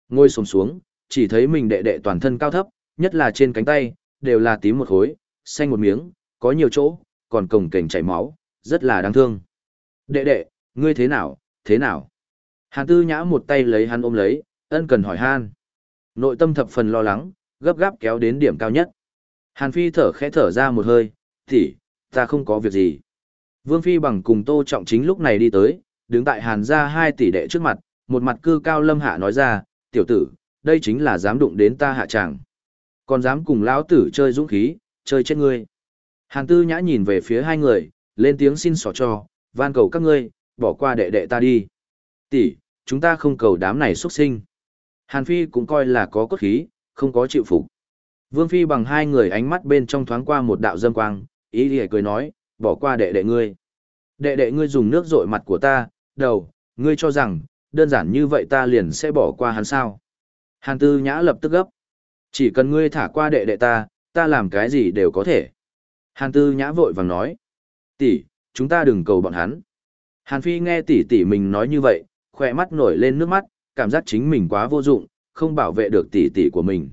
ngôi xổm xuống, chỉ thấy mình đệ đệ toàn thân cao thấp, nhất là trên cánh tay, đều là tím một khối, xanh một miếng, có nhiều chỗ, còn cổng kềnh chảy máu, rất là đáng thương. Đệ đệ, ngươi thế nào, thế nào? Hàn Tư Nhã một tay lấy hắn ôm lấy, ân cần hỏi han. Nội tâm thập phần lo lắng, gấp gáp kéo đến điểm cao nhất. Hàn Phi thở khẽ thở ra một hơi, thì ta không có việc gì. Vương Phi bằng cùng Tô Trọng Chính lúc này đi tới, đứng tại Hàn gia hai tỷ đệ trước mặt, một mặt cư cao lâm hạ nói ra, tiểu tử, đây chính là dám đụng đến ta hạ tràng. Còn dám cùng lão tử chơi dũng khí, chơi chết ngươi. Hàn Tư Nhã nhìn về phía hai người, lên tiếng xin xỏ cho, van cầu các ngươi, bỏ qua đệ đệ ta đi. Tỷ, chúng ta không cầu đám này xuất sinh. Hàn Phi cũng coi là có cốt khí, không có chịu phục. Vương Phi bằng hai người ánh mắt bên trong thoáng qua một đạo dâm quang, ý thì cười nói, bỏ qua đệ đệ ngươi. Đệ đệ ngươi dùng nước rội mặt của ta, đầu, ngươi cho rằng, đơn giản như vậy ta liền sẽ bỏ qua hắn sao. Hàn Tư Nhã lập tức gấp. Chỉ cần ngươi thả qua đệ đệ ta, ta làm cái gì đều có thể. Hàn Tư Nhã vội vàng nói. Tỷ, chúng ta đừng cầu bọn hắn. Hàn Phi nghe tỷ tỷ mình nói như vậy, khỏe mắt nổi lên nước mắt, cảm giác chính mình quá vô dụng, không bảo vệ được tỷ tỷ của mình.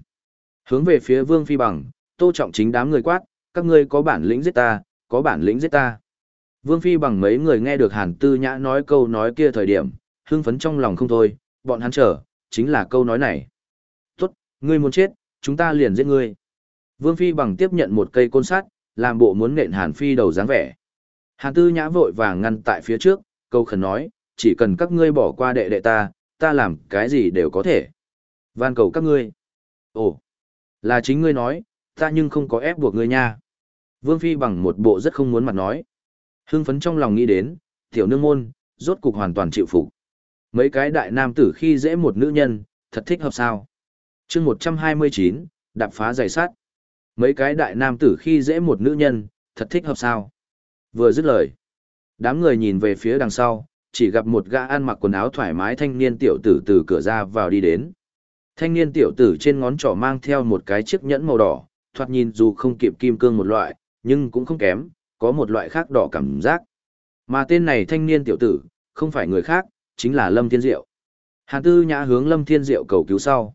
Hướng về phía Vương Phi bằng, Tô Trọng chính đám người quát, các ngươi có bản lĩnh giết ta, có bản lĩnh giết ta. Vương Phi bằng mấy người nghe được Hàn Tư Nhã nói câu nói kia thời điểm, hưng phấn trong lòng không thôi, bọn hắn chờ, chính là câu nói này. Tốt, ngươi muốn chết, chúng ta liền giết ngươi. Vương Phi bằng tiếp nhận một cây côn sắt, làm bộ muốn nện Hàn Phi đầu dáng vẻ. Hàn Tư Nhã vội vàng ngăn tại phía trước, câu khẩn nói, chỉ cần các ngươi bỏ qua đệ đệ ta, ta làm cái gì đều có thể. Van cầu các ngươi. Ồ, là chính ngươi nói, ta nhưng không có ép buộc ngươi nha. Vương Phi bằng một bộ rất không muốn mặt nói. Hưng phấn trong lòng nghĩ đến, tiểu nương môn, rốt cục hoàn toàn chịu phục. Mấy cái đại nam tử khi dễ một nữ nhân, thật thích hợp sao. chương 129, đạp phá giày sát. Mấy cái đại nam tử khi dễ một nữ nhân, thật thích hợp sao. Vừa dứt lời. Đám người nhìn về phía đằng sau, chỉ gặp một gã ăn mặc quần áo thoải mái thanh niên tiểu tử từ cửa ra vào đi đến. Thanh niên tiểu tử trên ngón trỏ mang theo một cái chiếc nhẫn màu đỏ, thoạt nhìn dù không kịp kim cương một loại, nhưng cũng không kém, có một loại khác đỏ cảm giác. Mà tên này thanh niên tiểu tử, không phải người khác, chính là Lâm Thiên Diệu. Hàn Tư Nhã hướng Lâm Thiên Diệu cầu cứu sau.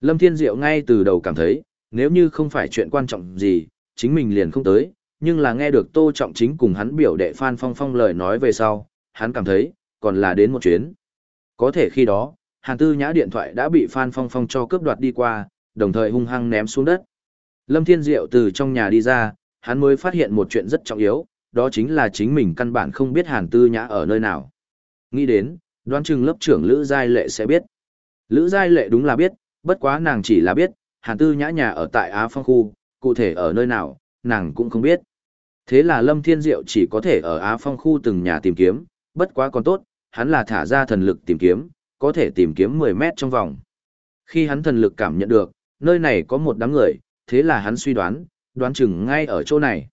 Lâm Thiên Diệu ngay từ đầu cảm thấy, nếu như không phải chuyện quan trọng gì, chính mình liền không tới, nhưng là nghe được Tô Trọng Chính cùng hắn biểu đệ Phan Phong Phong lời nói về sau, hắn cảm thấy, còn là đến một chuyến. Có thể khi đó, Hàn Tư Nhã điện thoại đã bị Phan Phong Phong cho cướp đoạt đi qua, đồng thời hung hăng ném xuống đất. Lâm Thiên Diệu từ trong nhà đi ra, hắn mới phát hiện một chuyện rất trọng yếu, đó chính là chính mình căn bản không biết Hàn Tư Nhã ở nơi nào. Nghĩ đến, đoán chừng lớp trưởng Lữ Giai Lệ sẽ biết. Lữ Giai Lệ đúng là biết, bất quá nàng chỉ là biết, Hàn Tư Nhã nhà ở tại Á Phong khu, cụ thể ở nơi nào, nàng cũng không biết. Thế là Lâm Thiên Diệu chỉ có thể ở Á Phong khu từng nhà tìm kiếm, bất quá còn tốt, hắn là thả ra thần lực tìm kiếm, có thể tìm kiếm 10 mét trong vòng. Khi hắn thần lực cảm nhận được, nơi này có một đám người, thế là hắn suy đoán, đoán chừng ngay ở chỗ này.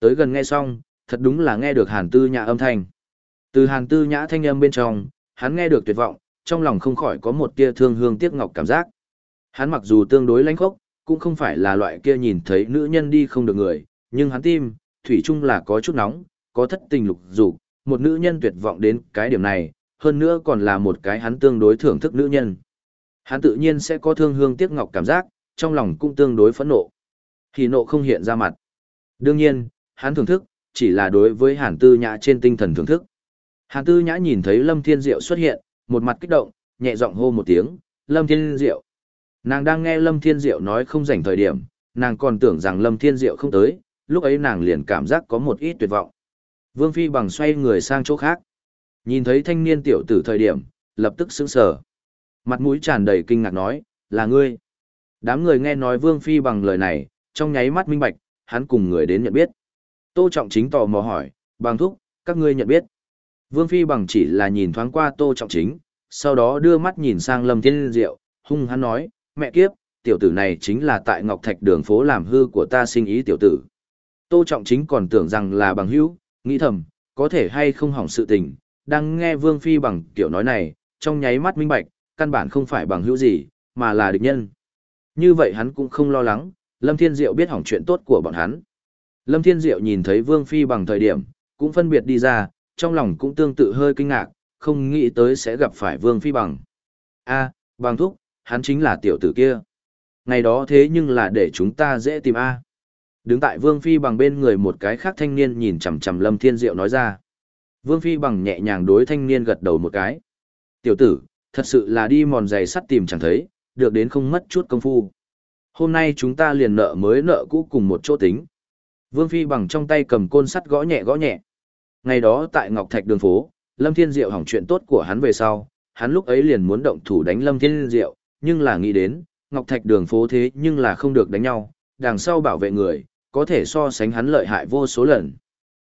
Tới gần nghe xong, thật đúng là nghe được Hàn Tư Nhã âm thanh. Từ hàn tư nhã thanh âm bên trong, hắn nghe được tuyệt vọng, trong lòng không khỏi có một tia thương hương tiếc ngọc cảm giác. Hắn mặc dù tương đối lãnh khốc, cũng không phải là loại kia nhìn thấy nữ nhân đi không được người, nhưng hắn tim, thủy chung là có chút nóng, có thất tình lục dục, một nữ nhân tuyệt vọng đến cái điểm này, hơn nữa còn là một cái hắn tương đối thưởng thức nữ nhân. Hắn tự nhiên sẽ có thương hương tiếc ngọc cảm giác, trong lòng cũng tương đối phẫn nộ. Hỉ nộ không hiện ra mặt. Đương nhiên, hắn thưởng thức, chỉ là đối với Hàn Tư Nhã trên tinh thần thưởng thức. Hàn Tư Nhã nhìn thấy Lâm Thiên Diệu xuất hiện, một mặt kích động, nhẹ giọng hô một tiếng, Lâm Thiên Diệu. Nàng đang nghe Lâm Thiên Diệu nói không rảnh thời điểm, nàng còn tưởng rằng Lâm Thiên Diệu không tới, lúc ấy nàng liền cảm giác có một ít tuyệt vọng. Vương Phi bằng xoay người sang chỗ khác. Nhìn thấy thanh niên tiểu tử thời điểm, lập tức sững sờ. Mặt mũi tràn đầy kinh ngạc nói, là ngươi. Đám người nghe nói Vương Phi bằng lời này, trong nháy mắt minh bạch, hắn cùng người đến nhận biết. Tô Trọng Chính tò mò hỏi, bằng thúc, các ngươi nhận biết. Vương Phi bằng chỉ là nhìn thoáng qua Tô Trọng Chính, sau đó đưa mắt nhìn sang Lâm Thiên Diệu, hung hắn nói, mẹ kiếp, tiểu tử này chính là tại Ngọc Thạch đường phố làm hư của ta sinh ý tiểu tử. Tô Trọng Chính còn tưởng rằng là bằng hữu, nghĩ thầm, có thể hay không hỏng sự tình, đang nghe Vương Phi bằng kiểu nói này, trong nháy mắt minh bạch, căn bản không phải bằng hữu gì, mà là địch nhân. Như vậy hắn cũng không lo lắng, Lâm Thiên Diệu biết hỏng chuyện tốt của bọn hắn. Lâm Thiên Diệu nhìn thấy Vương Phi bằng thời điểm, cũng phân biệt đi ra, trong lòng cũng tương tự hơi kinh ngạc, không nghĩ tới sẽ gặp phải Vương Phi bằng. A, bằng thúc, hắn chính là tiểu tử kia. Ngày đó thế nhưng là để chúng ta dễ tìm A. Đứng tại Vương Phi bằng bên người một cái khác thanh niên nhìn chằm chằm Lâm Thiên Diệu nói ra. Vương Phi bằng nhẹ nhàng đối thanh niên gật đầu một cái. Tiểu tử, thật sự là đi mòn giày sắt tìm chẳng thấy, được đến không mất chút công phu. Hôm nay chúng ta liền nợ mới nợ cũ cùng một chỗ tính. Vương Phi bằng trong tay cầm côn sắt gõ nhẹ gõ nhẹ. Ngày đó tại Ngọc Thạch đường phố, Lâm Thiên Diệu hỏng chuyện tốt của hắn về sau, hắn lúc ấy liền muốn động thủ đánh Lâm Thiên Diệu, nhưng là nghĩ đến, Ngọc Thạch đường phố thế nhưng là không được đánh nhau, đằng sau bảo vệ người, có thể so sánh hắn lợi hại vô số lần.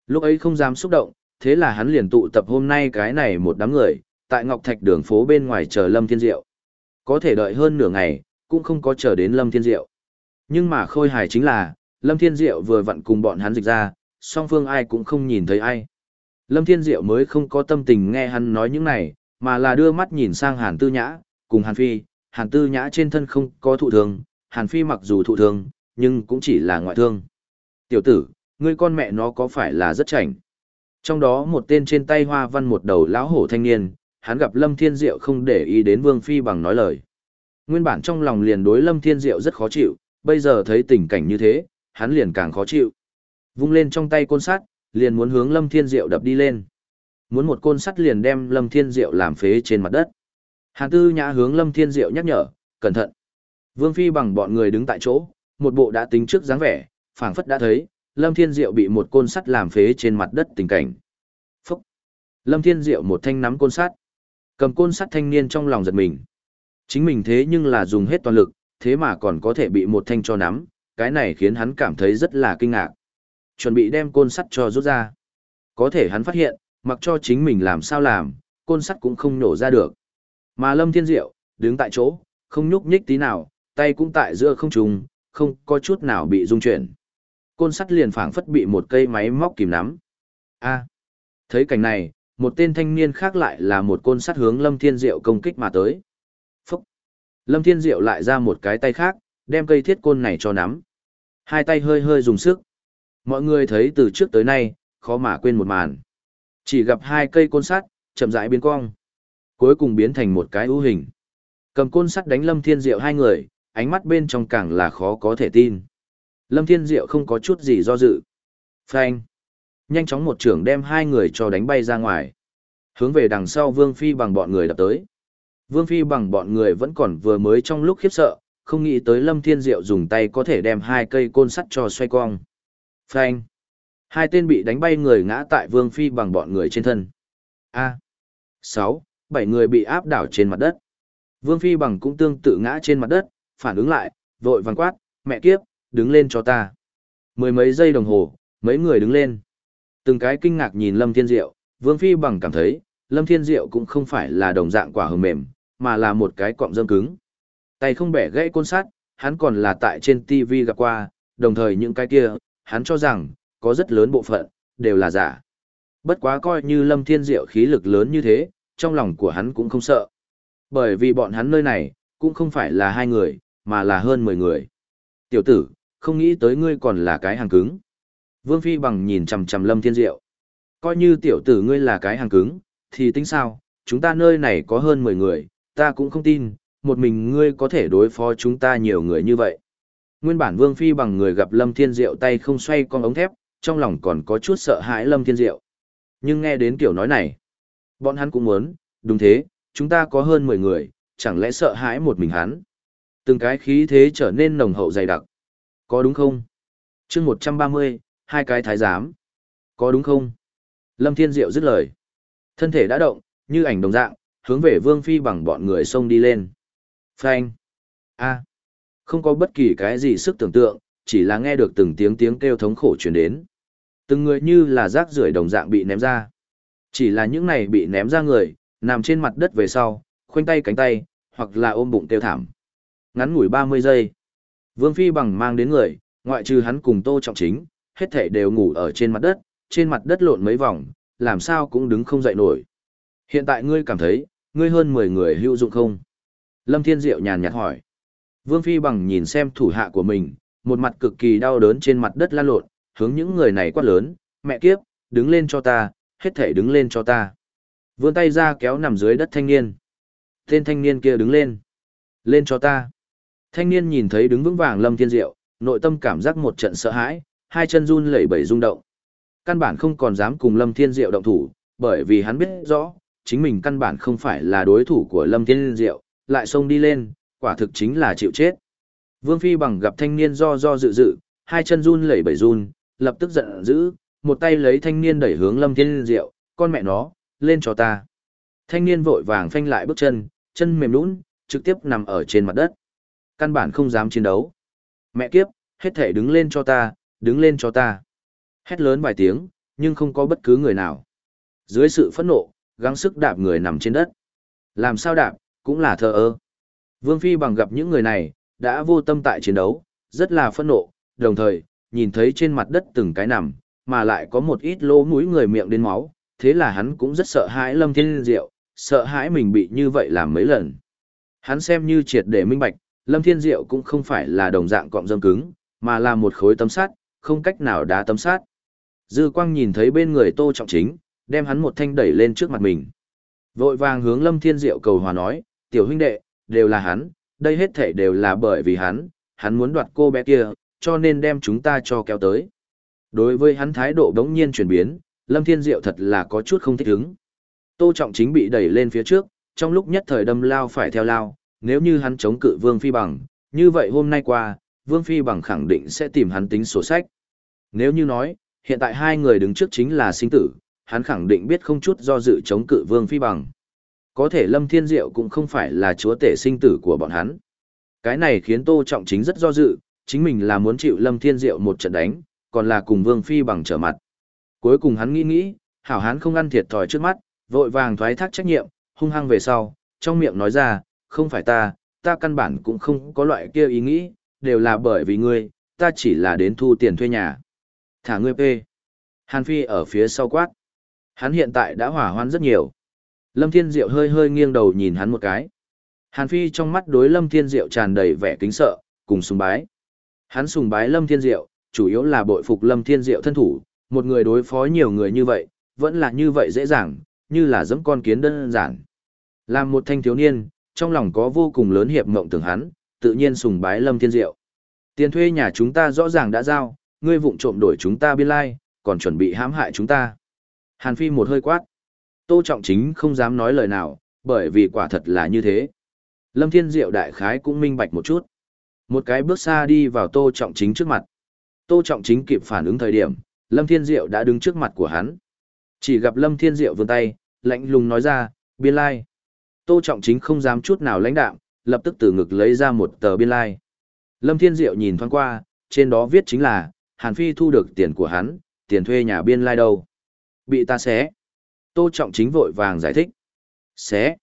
Lúc ấy không dám xúc động, thế là hắn liền tụ tập hôm nay cái này một đám người, tại Ngọc Thạch đường phố bên ngoài chờ Lâm Thiên Diệu. Có thể đợi hơn nửa ngày, cũng không có chờ đến Lâm Thiên Diệu. Nhưng mà khôi hài chính là, Lâm Thiên Diệu vừa vặn cùng bọn hắn dịch ra, song phương ai cũng không nhìn thấy ai. Lâm Thiên Diệu mới không có tâm tình nghe hắn nói những này, mà là đưa mắt nhìn sang Hàn Tư Nhã, cùng Hàn Phi, Hàn Tư Nhã trên thân không có thụ thương, Hàn Phi mặc dù thụ thương, nhưng cũng chỉ là ngoại thương. Tiểu tử, ngươi con mẹ nó có phải là rất chảnh? Trong đó một tên trên tay hoa văn một đầu lão hổ thanh niên, hắn gặp Lâm Thiên Diệu không để ý đến Vương Phi bằng nói lời. Nguyên bản trong lòng liền đối Lâm Thiên Diệu rất khó chịu, bây giờ thấy tình cảnh như thế, hắn liền càng khó chịu. Vung lên trong tay côn sắt, liền muốn hướng Lâm Thiên Diệu đập đi lên. Muốn một côn sắt liền đem Lâm Thiên Diệu làm phế trên mặt đất. Hàn Tư Nhã hướng Lâm Thiên Diệu nhắc nhở, cẩn thận. Vương Phi bằng bọn người đứng tại chỗ, một bộ đã tính trước dáng vẻ, phảng phất đã thấy, Lâm Thiên Diệu bị một côn sắt làm phế trên mặt đất tình cảnh. Phúc! Lâm Thiên Diệu một thanh nắm côn sắt. Cầm côn sắt thanh niên trong lòng giật mình. Chính mình thế nhưng là dùng hết toàn lực, thế mà còn có thể bị một thanh cho nắm, cái này khiến hắn cảm thấy rất là kinh ngạc. Chuẩn bị đem côn sắt cho rút ra. Có thể hắn phát hiện, mặc cho chính mình làm sao làm, côn sắt cũng không nổ ra được. Mà Lâm Thiên Diệu, đứng tại chỗ, không nhúc nhích tí nào, tay cũng tại giữa không trùng, không có chút nào bị rung chuyển. Côn sắt liền phảng phất bị một cây máy móc kìm nắm. A. thấy cảnh này, một tên thanh niên khác lại là một côn sắt hướng Lâm Thiên Diệu công kích mà tới. Phúc. Lâm Thiên Diệu lại ra một cái tay khác, đem cây thiết côn này cho nắm. Hai tay hơi hơi dùng sức. Mọi người thấy từ trước tới nay, khó mà quên một màn. Chỉ gặp hai cây côn sắt, chậm rãi biến cong. Cuối cùng biến thành một cái ưu hình. Cầm côn sắt đánh Lâm Thiên Diệu hai người, ánh mắt bên trong càng là khó có thể tin. Lâm Thiên Diệu không có chút gì do dự. Phanh. Nhanh chóng một trưởng đem hai người cho đánh bay ra ngoài. Hướng về đằng sau Vương Phi bằng bọn người đập tới. Vương Phi bằng bọn người vẫn còn vừa mới trong lúc khiếp sợ, không nghĩ tới Lâm Thiên Diệu dùng tay có thể đem hai cây côn sắt cho xoay cong. Phanh. Hai tên bị đánh bay người ngã tại Vương Phi bằng bọn người trên thân. A. Sáu, bảy người bị áp đảo trên mặt đất. Vương Phi bằng cũng tương tự ngã trên mặt đất, phản ứng lại, vội vàng quát, mẹ kiếp, đứng lên cho ta. Mười mấy giây đồng hồ, mấy người đứng lên. Từng cái kinh ngạc nhìn Lâm Thiên Diệu, Vương Phi bằng cảm thấy, Lâm Thiên Diệu cũng không phải là đồng dạng quả hờ mềm, mà là một cái cọng dâm cứng. Tay không bẻ gãy côn sắt, hắn còn là tại trên TV gặp qua, đồng thời những cái kia, hắn cho rằng, có rất lớn bộ phận, đều là giả. Bất quá coi như Lâm Thiên Diệu khí lực lớn như thế, trong lòng của hắn cũng không sợ. Bởi vì bọn hắn nơi này, cũng không phải là hai người, mà là hơn mười người. Tiểu tử, không nghĩ tới ngươi còn là cái hàng cứng. Vương Phi bằng nhìn chằm chằm Lâm Thiên Diệu. Coi như tiểu tử ngươi là cái hàng cứng, thì tính sao, chúng ta nơi này có hơn 10 người, ta cũng không tin, một mình ngươi có thể đối phó chúng ta nhiều người như vậy. Nguyên bản Vương Phi bằng người gặp Lâm Thiên Diệu tay không xoay con ống thép, trong lòng còn có chút sợ hãi Lâm Thiên Diệu. Nhưng nghe đến kiểu nói này, bọn hắn cũng muốn, đúng thế, chúng ta có hơn 10 người, chẳng lẽ sợ hãi một mình hắn. Từng cái khí thế trở nên nồng hậu dày đặc. Có đúng không? chương 130, hai cái thái giám. Có đúng không? Lâm Thiên Diệu dứt lời. Thân thể đã động, như ảnh đồng dạng, hướng về Vương Phi bằng bọn người xông đi lên. Phanh. A. Không có bất kỳ cái gì sức tưởng tượng, chỉ là nghe được từng tiếng tiếng kêu thống khổ truyền đến. Từng người như là rác rưởi đồng dạng bị ném ra. Chỉ là những này bị ném ra người, nằm trên mặt đất về sau, khoanh tay cánh tay, hoặc là ôm bụng kêu thảm. Ngắn ngủi 30 giây. Vương Phi bằng mang đến người, ngoại trừ hắn cùng Tô Trọng Chính, hết thảy đều ngủ ở trên mặt đất, trên mặt đất lộn mấy vòng, làm sao cũng đứng không dậy nổi. Hiện tại ngươi cảm thấy, ngươi hơn 10 người hữu dụng không? Lâm Thiên Diệu nhàn nhạt hỏi. Vương Phi bằng nhìn xem thủ hạ của mình, một mặt cực kỳ đau đớn trên mặt đất lan lộn, hướng những người này quát lớn, mẹ kiếp, đứng lên cho ta, hết thể đứng lên cho ta. Vươn tay ra kéo nằm dưới đất thanh niên. Tên thanh niên kia đứng lên. Lên cho ta. Thanh niên nhìn thấy đứng vững vàng Lâm Thiên Diệu, nội tâm cảm giác một trận sợ hãi, hai chân run lẩy bẩy rung động. Căn bản không còn dám cùng Lâm Thiên Diệu động thủ, bởi vì hắn biết rõ, chính mình căn bản không phải là đối thủ của Lâm Thiên Diệu, lại xông đi lên, quả thực chính là chịu chết. Vương Phi bằng gặp thanh niên do do dự dự, hai chân run lẩy bẩy run, lập tức giận dữ, một tay lấy thanh niên đẩy hướng Lâm Thiên Diệu, con mẹ nó, lên cho ta. Thanh niên vội vàng phanh lại bước chân, chân mềm lún, trực tiếp nằm ở trên mặt đất. Căn bản không dám chiến đấu. Mẹ kiếp, hết thể đứng lên cho ta, đứng lên cho ta. Hét lớn vài tiếng, nhưng không có bất cứ người nào. Dưới sự phẫn nộ, gắng sức đạp người nằm trên đất. Làm sao đạp, cũng là thờ ơ. Vương Phi bằng gặp những người này, đã vô tâm tại chiến đấu, rất là phẫn nộ, đồng thời, nhìn thấy trên mặt đất từng cái nằm, mà lại có một ít lỗ mũi người miệng đến máu, thế là hắn cũng rất sợ hãi Lâm Thiên Diệu, sợ hãi mình bị như vậy làm mấy lần. Hắn xem như triệt để minh bạch, Lâm Thiên Diệu cũng không phải là đồng dạng cọng dâm cứng, mà là một khối tấm sắt, không cách nào đá tấm sát. Dư Quang nhìn thấy bên người Tô Trọng Chính, đem hắn một thanh đẩy lên trước mặt mình. Vội vàng hướng Lâm Thiên Diệu cầu hòa nói, tiểu huynh đệ, đều là hắn, đây hết thể đều là bởi vì hắn, hắn muốn đoạt cô bé kia, cho nên đem chúng ta cho kéo tới. Đối với hắn thái độ đống nhiên chuyển biến, Lâm Thiên Diệu thật là có chút không thích ứng. Tô Trọng Chính bị đẩy lên phía trước, trong lúc nhất thời đâm lao phải theo lao, nếu như hắn chống cự Vương Phi Bằng, như vậy hôm nay qua, Vương Phi Bằng khẳng định sẽ tìm hắn tính sổ sách. Nếu như nói, hiện tại hai người đứng trước chính là sinh tử, hắn khẳng định biết không chút do dự chống cự Vương Phi Bằng. Có thể Lâm Thiên Diệu cũng không phải là chúa tể sinh tử của bọn hắn. Cái này khiến Tô Trọng Chính rất do dự, chính mình là muốn chịu Lâm Thiên Diệu một trận đánh, còn là cùng Vương Phi Bằng trở mặt. Cuối cùng hắn nghĩ nghĩ, hảo hán không ăn thiệt thòi trước mắt, vội vàng thoái thác trách nhiệm, hung hăng về sau, trong miệng nói ra, không phải ta, ta căn bản cũng không có loại kia ý nghĩ, đều là bởi vì ngươi, ta chỉ là đến thu tiền thuê nhà. Thả ngươi p. Hàn Phi ở phía sau quát. Hắn hiện tại đã hỏa hoan rất nhiều. Lâm Thiên Diệu hơi hơi nghiêng đầu nhìn hắn một cái. Hàn Phi trong mắt đối Lâm Thiên Diệu tràn đầy vẻ kính sợ, cùng sùng bái. Hắn sùng bái Lâm Thiên Diệu, chủ yếu là bội phục Lâm Thiên Diệu thân thủ, một người đối phó nhiều người như vậy, vẫn là như vậy dễ dàng, như là giẫm con kiến đơn giản. Làm một thanh thiếu niên, trong lòng có vô cùng lớn hiệp mộng tưởng hắn, tự nhiên sùng bái Lâm Thiên Diệu. Tiền thuê nhà chúng ta rõ ràng đã giao, ngươi vụng trộm đổi chúng ta biên lai, còn chuẩn bị hãm hại chúng ta. Hàn Phi một hơi quát. Tô Trọng Chính không dám nói lời nào, bởi vì quả thật là như thế. Lâm Thiên Diệu đại khái cũng minh bạch một chút. Một cái bước xa đi vào Tô Trọng Chính trước mặt. Tô Trọng Chính kịp phản ứng thời điểm, Lâm Thiên Diệu đã đứng trước mặt của hắn. Chỉ gặp Lâm Thiên Diệu vươn tay, lạnh lùng nói ra, biên lai. Tô Trọng Chính không dám chút nào lãnh đạm, lập tức từ ngực lấy ra một tờ biên lai. Lâm Thiên Diệu nhìn thoáng qua, trên đó viết chính là, Hàn Phi thu được tiền của hắn, tiền thuê nhà biên lai đâu. Bị ta xé. Tô Trọng Chính vội vàng giải thích. Xé.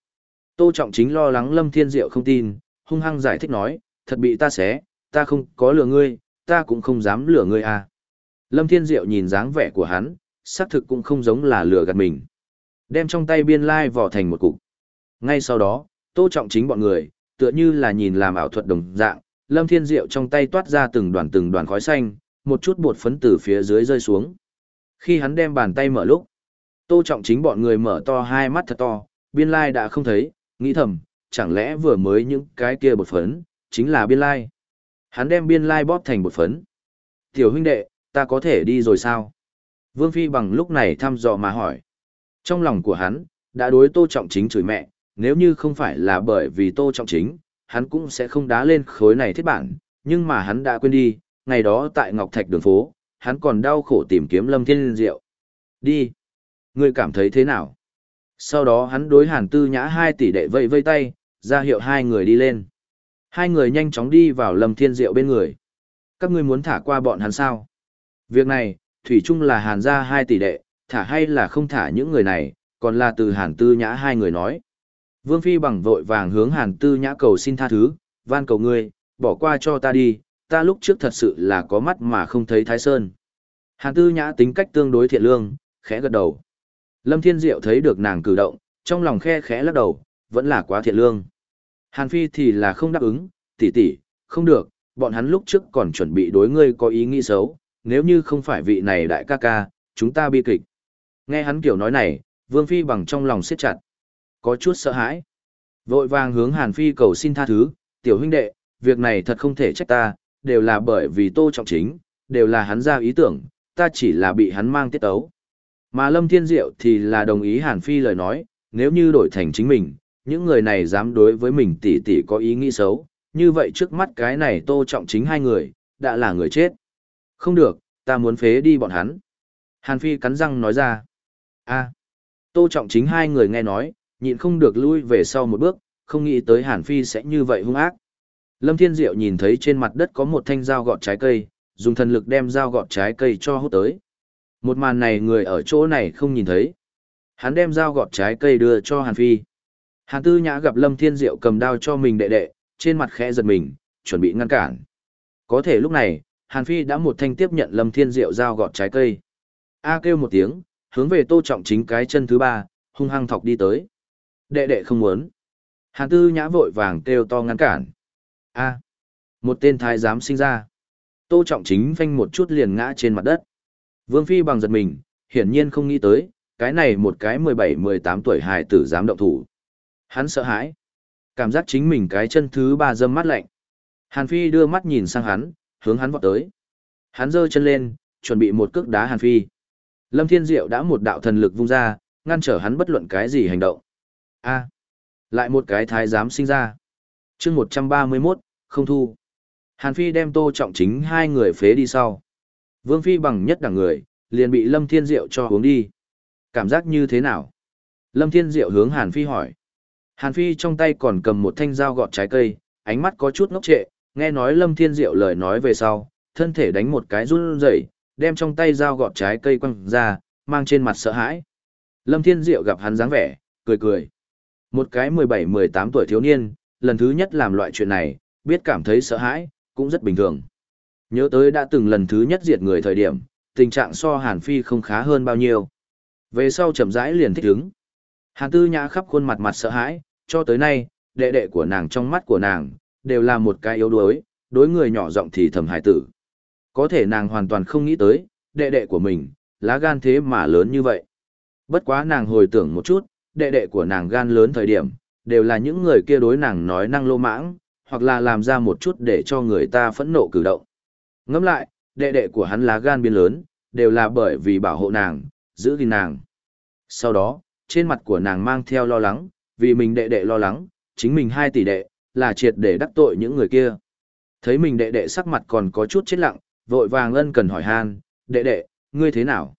Tô Trọng Chính lo lắng Lâm Thiên Diệu không tin, hung hăng giải thích nói, thật bị ta xé, ta không có lừa ngươi, ta cũng không dám lừa ngươi à. Lâm Thiên Diệu nhìn dáng vẻ của hắn, xác thực cũng không giống là lừa gạt mình. Đem trong tay biên lai vỏ thành một cục. Ngay sau đó, Tô Trọng Chính bọn người, tựa như là nhìn làm ảo thuật đồng dạng, Lâm Thiên Diệu trong tay toát ra từng đoàn từng đoàn khói xanh, một chút bột phấn từ phía dưới rơi xuống. Khi hắn đem bàn tay mở lúc, Tô Trọng Chính bọn người mở to hai mắt thật to, biên lai đã không thấy, nghĩ thầm, chẳng lẽ vừa mới những cái kia bột phấn, chính là biên lai. Hắn đem biên lai bóp thành bột phấn. Tiểu huynh đệ, ta có thể đi rồi sao? Vương Phi bằng lúc này thăm dò mà hỏi. Trong lòng của hắn, đã đối Tô Trọng Chính chửi mẹ, nếu như không phải là bởi vì Tô Trọng Chính, hắn cũng sẽ không đá lên khối này thiết bản, nhưng mà hắn đã quên đi, ngày đó tại Ngọc Thạch đường phố, hắn còn đau khổ tìm kiếm Lâm Thiên Diệu. Đi. Ngươi cảm thấy thế nào? Sau đó hắn đối Hàn Tư Nhã hai tỷ đệ vây vây tay, ra hiệu hai người đi lên. Hai người nhanh chóng đi vào Lâm Thiên Diệu bên người. Các ngươi muốn thả qua bọn hắn sao? Việc này, Thủy chung là Hàn gia hai tỷ đệ, thả hay là không thả những người này, còn là từ Hàn Tư Nhã hai người nói. Vương Phi bằng vội vàng hướng Hàn Tư Nhã cầu xin tha thứ, van cầu ngươi, bỏ qua cho ta đi, ta lúc trước thật sự là có mắt mà không thấy Thái Sơn. Hàn Tư Nhã tính cách tương đối thiện lương, khẽ gật đầu. Lâm Thiên Diệu thấy được nàng cử động, trong lòng khe khẽ lắc đầu, vẫn là quá thiện lương. Hàn Phi thì là không đáp ứng, tỷ tỷ, không được, bọn hắn lúc trước còn chuẩn bị đối ngươi có ý nghĩ xấu, nếu như không phải vị này đại ca ca, chúng ta bi kịch. Nghe hắn kiểu nói này, Vương Phi bằng trong lòng siết chặt. Có chút sợ hãi. Vội vàng hướng Hàn Phi cầu xin tha thứ, tiểu huynh đệ, việc này thật không thể trách ta, đều là bởi vì tô trọng chính, đều là hắn ra ý tưởng, ta chỉ là bị hắn mang tiết ấu. Mà Lâm Thiên Diệu thì là đồng ý Hàn Phi lời nói, nếu như đổi thành chính mình, những người này dám đối với mình tỷ tỷ có ý nghĩ xấu, như vậy trước mắt cái này tô trọng chính hai người, đã là người chết. Không được, ta muốn phế đi bọn hắn. Hàn Phi cắn răng nói ra. a tô trọng chính hai người nghe nói, nhịn không được lui về sau một bước, không nghĩ tới Hàn Phi sẽ như vậy hung ác. Lâm Thiên Diệu nhìn thấy trên mặt đất có một thanh dao gọt trái cây, dùng thần lực đem dao gọt trái cây cho hút tới. Một màn này người ở chỗ này không nhìn thấy. Hắn đem dao gọt trái cây đưa cho Hàn Phi. Hàn Tư Nhã gặp Lâm Thiên Diệu cầm đao cho mình đệ đệ, trên mặt khẽ giật mình, chuẩn bị ngăn cản. Có thể lúc này, Hàn Phi đã một thanh tiếp nhận Lâm Thiên Diệu dao gọt trái cây. A kêu một tiếng, hướng về Tô Trọng Chính cái chân thứ ba, hung hăng thọc đi tới. Đệ đệ không muốn. Hàn Tư Nhã vội vàng kêu to ngăn cản. A. một tên thái giám sinh ra. Tô Trọng Chính phanh một chút liền ngã trên mặt đất. Vương Phi bằng giật mình, hiển nhiên không nghĩ tới, cái này một cái 17-18 tuổi hài tử dám động thủ. Hắn sợ hãi. Cảm giác chính mình cái chân thứ ba dâm mắt lạnh. Hàn Phi đưa mắt nhìn sang hắn, hướng hắn vọt tới. Hắn giơ chân lên, chuẩn bị một cước đá Hàn Phi. Lâm Thiên Diệu đã một đạo thần lực vung ra, ngăn trở hắn bất luận cái gì hành động. A, lại một cái thái giám sinh ra. Chương 131, không thu. Hàn Phi đem Tô Trọng Chính hai người phế đi sau. Vương Phi bằng nhất đẳng người, liền bị Lâm Thiên Diệu cho uống đi. Cảm giác như thế nào? Lâm Thiên Diệu hướng Hàn Phi hỏi. Hàn Phi trong tay còn cầm một thanh dao gọt trái cây, ánh mắt có chút ngốc trệ, nghe nói Lâm Thiên Diệu lời nói về sau, thân thể đánh một cái run rẩy, đem trong tay dao gọt trái cây quăng ra, mang trên mặt sợ hãi. Lâm Thiên Diệu gặp hắn dáng vẻ, cười cười. Một cái 17-18 tuổi thiếu niên, lần thứ nhất làm loại chuyện này, biết cảm thấy sợ hãi, cũng rất bình thường. Nhớ tới đã từng lần thứ nhất diệt người thời điểm, tình trạng so Hàn Phi không khá hơn bao nhiêu. Về sau chậm rãi liền thích ứng. Hàn Tư Nhã khắp khuôn mặt mặt sợ hãi, cho tới nay, đệ đệ của nàng trong mắt của nàng, đều là một cái yếu đuối, đối người nhỏ giọng thì thầm hải tử. Có thể nàng hoàn toàn không nghĩ tới, đệ đệ của mình, lá gan thế mà lớn như vậy. Bất quá nàng hồi tưởng một chút, đệ đệ của nàng gan lớn thời điểm, đều là những người kia đối nàng nói năng lô mãng, hoặc là làm ra một chút để cho người ta phẫn nộ cử động. Ngẫm lại, đệ đệ của hắn lá gan biến lớn, đều là bởi vì bảo hộ nàng, giữ gìn nàng. Sau đó, trên mặt của nàng mang theo lo lắng, vì mình đệ đệ lo lắng, chính mình hai tỷ đệ, là triệt để đắc tội những người kia. Thấy mình đệ đệ sắc mặt còn có chút chết lặng, vội vàng ân cần hỏi han, đệ đệ, ngươi thế nào?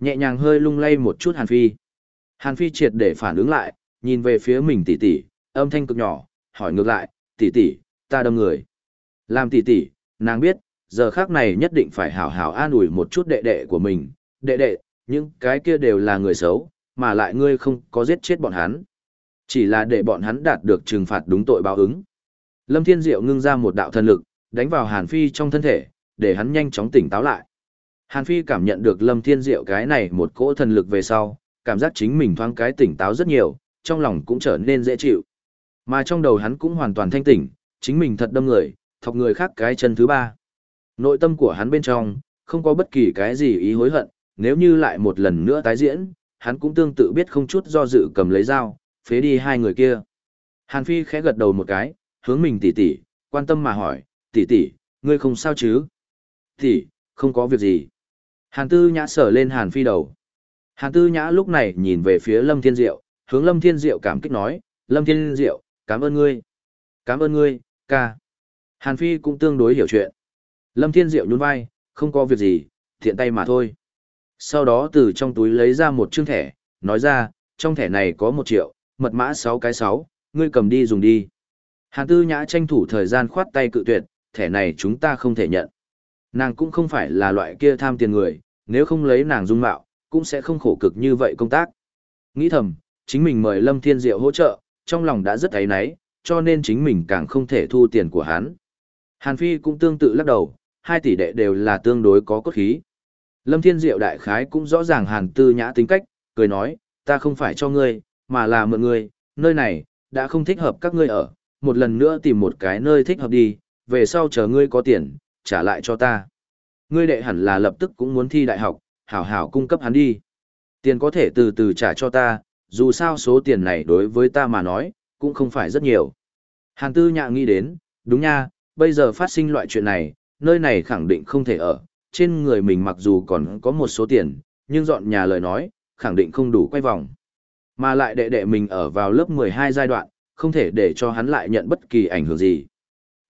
Nhẹ nhàng hơi lung lay một chút Hàn Phi. Hàn Phi triệt để phản ứng lại, nhìn về phía mình tỷ tỷ, âm thanh cực nhỏ, hỏi ngược lại, tỷ tỷ, ta đâm người. Làm tỷ tỷ, nàng biết, giờ khác này nhất định phải hảo hảo an ủi một chút đệ đệ của mình. Đệ đệ, những cái kia đều là người xấu, mà lại ngươi không có giết chết bọn hắn. Chỉ là để bọn hắn đạt được trừng phạt đúng tội báo ứng. Lâm Thiên Diệu ngưng ra một đạo thần lực, đánh vào Hàn Phi trong thân thể, để hắn nhanh chóng tỉnh táo lại. Hàn Phi cảm nhận được Lâm Thiên Diệu cái này một cỗ thần lực về sau, cảm giác chính mình thoáng cái tỉnh táo rất nhiều, trong lòng cũng trở nên dễ chịu. Mà trong đầu hắn cũng hoàn toàn thanh tỉnh, chính mình thật đâm người, thọc người khác cái chân thứ ba. Nội tâm của hắn bên trong, không có bất kỳ cái gì ý hối hận, nếu như lại một lần nữa tái diễn, hắn cũng tương tự biết không chút do dự cầm lấy dao, phế đi hai người kia. Hàn Phi khẽ gật đầu một cái, hướng mình tỉ tỉ, quan tâm mà hỏi, tỉ tỉ, ngươi không sao chứ? Tỉ, không có việc gì. Hàn Tư Nhã sở lên Hàn Phi đầu. Hàn Tư Nhã lúc này nhìn về phía Lâm Thiên Diệu, hướng Lâm Thiên Diệu cảm kích nói, Lâm Thiên Diệu, cảm ơn ngươi. Cảm ơn ngươi, ca. Hàn Phi cũng tương đối hiểu chuyện. Lâm Thiên Diệu nhún vai, không có việc gì, thiện tay mà thôi. Sau đó từ trong túi lấy ra một chương thẻ, nói ra, trong thẻ này có một triệu, mật mã sáu cái sáu, ngươi cầm đi dùng đi. Hàn Tư Nhã tranh thủ thời gian khoát tay cự tuyệt, thẻ này chúng ta không thể nhận. Nàng cũng không phải là loại kia tham tiền người, nếu không lấy nàng dung mạo, cũng sẽ không khổ cực như vậy công tác. Nghĩ thầm, chính mình mời Lâm Thiên Diệu hỗ trợ, trong lòng đã rất thấy náy, cho nên chính mình càng không thể thu tiền của hắn. Hàn Phi cũng tương tự lắc đầu, hai tỷ đệ đều là tương đối có cốt khí. Lâm Thiên Diệu đại khái cũng rõ ràng Hàn Tư Nhã tính cách, cười nói, ta không phải cho ngươi, mà là mượn ngươi, nơi này, đã không thích hợp các ngươi ở, một lần nữa tìm một cái nơi thích hợp đi, về sau chờ ngươi có tiền, trả lại cho ta. Ngươi đệ hẳn là lập tức cũng muốn thi đại học, hảo hảo cung cấp hắn đi. Tiền có thể từ từ trả cho ta, dù sao số tiền này đối với ta mà nói, cũng không phải rất nhiều. Hàn Tư nhạ nghĩ đến, đúng nha, bây giờ phát sinh loại chuyện này, nơi này khẳng định không thể ở, trên người mình mặc dù còn có một số tiền, nhưng dọn nhà lời nói, khẳng định không đủ quay vòng. Mà lại đệ đệ mình ở vào lớp 12 giai đoạn, không thể để cho hắn lại nhận bất kỳ ảnh hưởng gì.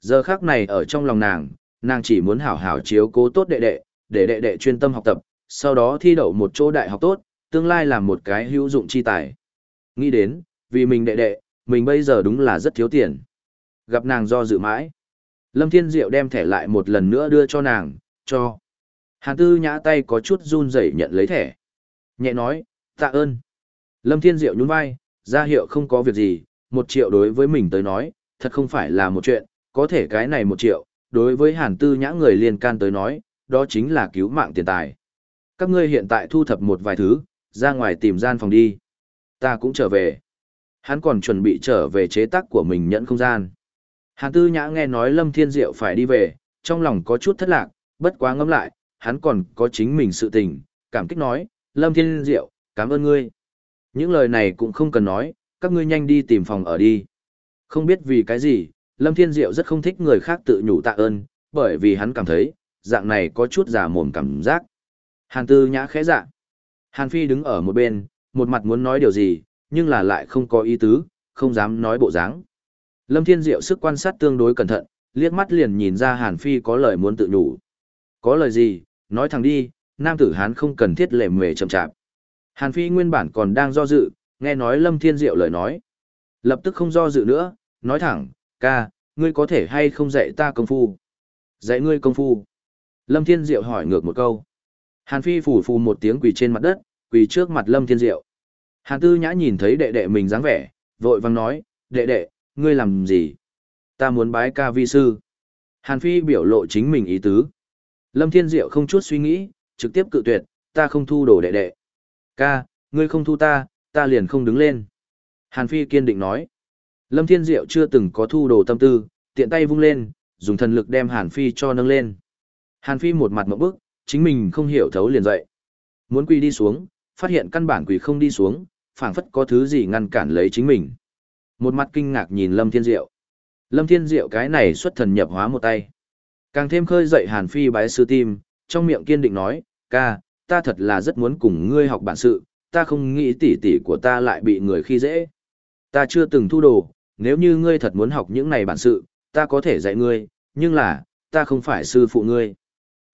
Giờ khác này ở trong lòng nàng, nàng chỉ muốn hảo hảo chiếu cố tốt đệ đệ, để đệ đệ chuyên tâm học tập, sau đó thi đậu một chỗ đại học tốt, tương lai làm một cái hữu dụng chi tài. Nghĩ đến, vì mình đệ đệ, mình bây giờ đúng là rất thiếu tiền. Gặp nàng do dự mãi. Lâm Thiên Diệu đem thẻ lại một lần nữa đưa cho nàng, cho. Hàn Tư nhã tay có chút run rẩy nhận lấy thẻ. Nhẹ nói, tạ ơn. Lâm Thiên Diệu nhún vai, ra hiệu không có việc gì, một triệu đối với mình tới nói, thật không phải là một chuyện, có thể cái này một triệu, đối với Hàn Tư nhã người liên can tới nói, đó chính là cứu mạng tiền tài. Các ngươi hiện tại thu thập một vài thứ, ra ngoài tìm gian phòng đi. Ta cũng trở về. Hắn còn chuẩn bị trở về chế tác của mình nhận không gian. Hàn Tư Nhã nghe nói Lâm Thiên Diệu phải đi về, trong lòng có chút thất lạc, bất quá ngẫm lại, hắn còn có chính mình sự tình, cảm kích nói, Lâm Thiên Diệu, cảm ơn ngươi. Những lời này cũng không cần nói, các ngươi nhanh đi tìm phòng ở đi. Không biết vì cái gì, Lâm Thiên Diệu rất không thích người khác tự nhủ tạ ơn, bởi vì hắn cảm thấy, dạng này có chút giả mồm cảm giác. Hàn Tư Nhã khẽ dạ. Hàn Phi đứng ở một bên, một mặt muốn nói điều gì, nhưng là lại không có ý tứ, không dám nói bộ dáng. Lâm Thiên Diệu sức quan sát tương đối cẩn thận, liếc mắt liền nhìn ra Hàn Phi có lời muốn tự nhủ. Có lời gì, nói thẳng đi, nam tử Hán không cần thiết lệ mề chậm chạp. Hàn Phi nguyên bản còn đang do dự, nghe nói Lâm Thiên Diệu lời nói. Lập tức không do dự nữa, nói thẳng, ca, ngươi có thể hay không dạy ta công phu? Dạy ngươi công phu. Lâm Thiên Diệu hỏi ngược một câu. Hàn Phi phủ phù một tiếng quỳ trên mặt đất, quỳ trước mặt Lâm Thiên Diệu. Hàn Tư Nhã nhìn thấy đệ đệ mình dáng vẻ, vội vàng nói, đệ đệ, ngươi làm gì? Ta muốn bái ca vi sư. Hàn Phi biểu lộ chính mình ý tứ. Lâm Thiên Diệu không chút suy nghĩ, trực tiếp cự tuyệt, ta không thu đồ đệ đệ. Ca, ngươi không thu ta, ta liền không đứng lên. Hàn Phi kiên định nói. Lâm Thiên Diệu chưa từng có thu đồ tâm tư, tiện tay vung lên, dùng thần lực đem Hàn Phi cho nâng lên. Hàn Phi một mặt mộng bức, chính mình không hiểu thấu liền dậy. Muốn quỳ đi xuống, phát hiện căn bản quỳ không đi xuống, phảng phất có thứ gì ngăn cản lấy chính mình. Một mặt kinh ngạc nhìn Lâm Thiên Diệu. Lâm Thiên Diệu cái này xuất thần nhập hóa một tay. Càng thêm khơi dậy Hàn Phi bái sư tim, trong miệng kiên định nói, ca, ta thật là rất muốn cùng ngươi học bản sự, ta không nghĩ tỉ tỉ của ta lại bị người khi dễ. Ta chưa từng thu đồ, nếu như ngươi thật muốn học những này bản sự, ta có thể dạy ngươi, nhưng là, ta không phải sư phụ ngươi.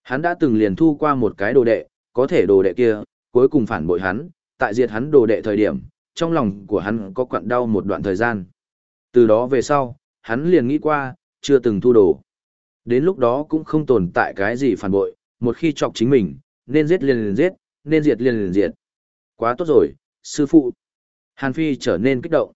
Hắn đã từng liền thu qua một cái đồ đệ, có thể đồ đệ kia, cuối cùng phản bội hắn, tại diệt hắn đồ đệ thời điểm, trong lòng của hắn có quặn đau một đoạn thời gian. Từ đó về sau, hắn liền nghĩ qua, chưa từng thu đồ. Đến lúc đó cũng không tồn tại cái gì phản bội, một khi chọc chính mình, nên giết liền liền giết, nên diệt liền liền diệt. Quá tốt rồi, sư phụ. Hàn Phi trở nên kích động.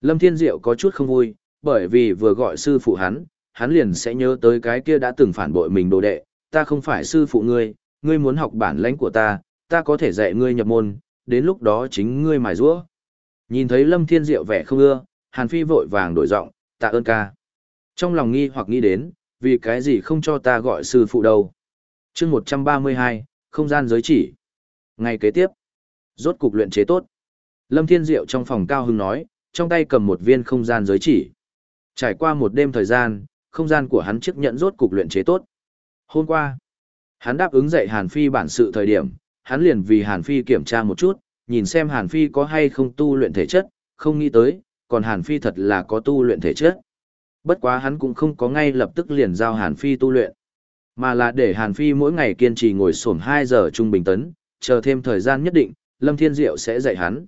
Lâm Thiên Diệu có chút không vui, bởi vì vừa gọi sư phụ hắn, hắn liền sẽ nhớ tới cái kia đã từng phản bội mình đồ đệ, ta không phải sư phụ ngươi, ngươi muốn học bản lãnh của ta, ta có thể dạy ngươi nhập môn, đến lúc đó chính ngươi mài rũa. Nhìn thấy Lâm Thiên Diệu vẻ không ưa, Hàn Phi vội vàng đổi giọng, tạ ơn ca. Trong lòng nghi hoặc nghĩ đến, vì cái gì không cho ta gọi sư phụ đâu. chương 132, không gian giới chỉ. Ngày kế tiếp, rốt cục luyện chế tốt. Lâm Thiên Diệu trong phòng cao hưng nói, trong tay cầm một viên không gian giới chỉ. Trải qua một đêm thời gian, không gian của hắn chiếc nhận rốt cục luyện chế tốt. Hôm qua, hắn đáp ứng dạy Hàn Phi bản sự thời điểm, hắn liền vì Hàn Phi kiểm tra một chút, nhìn xem Hàn Phi có hay không tu luyện thể chất, không nghĩ tới, còn Hàn Phi thật là có tu luyện thể chất. Bất quá hắn cũng không có ngay lập tức liền giao Hàn Phi tu luyện, mà là để Hàn Phi mỗi ngày kiên trì ngồi xổm 2 giờ trung bình tấn, chờ thêm thời gian nhất định, Lâm Thiên Diệu sẽ dạy hắn.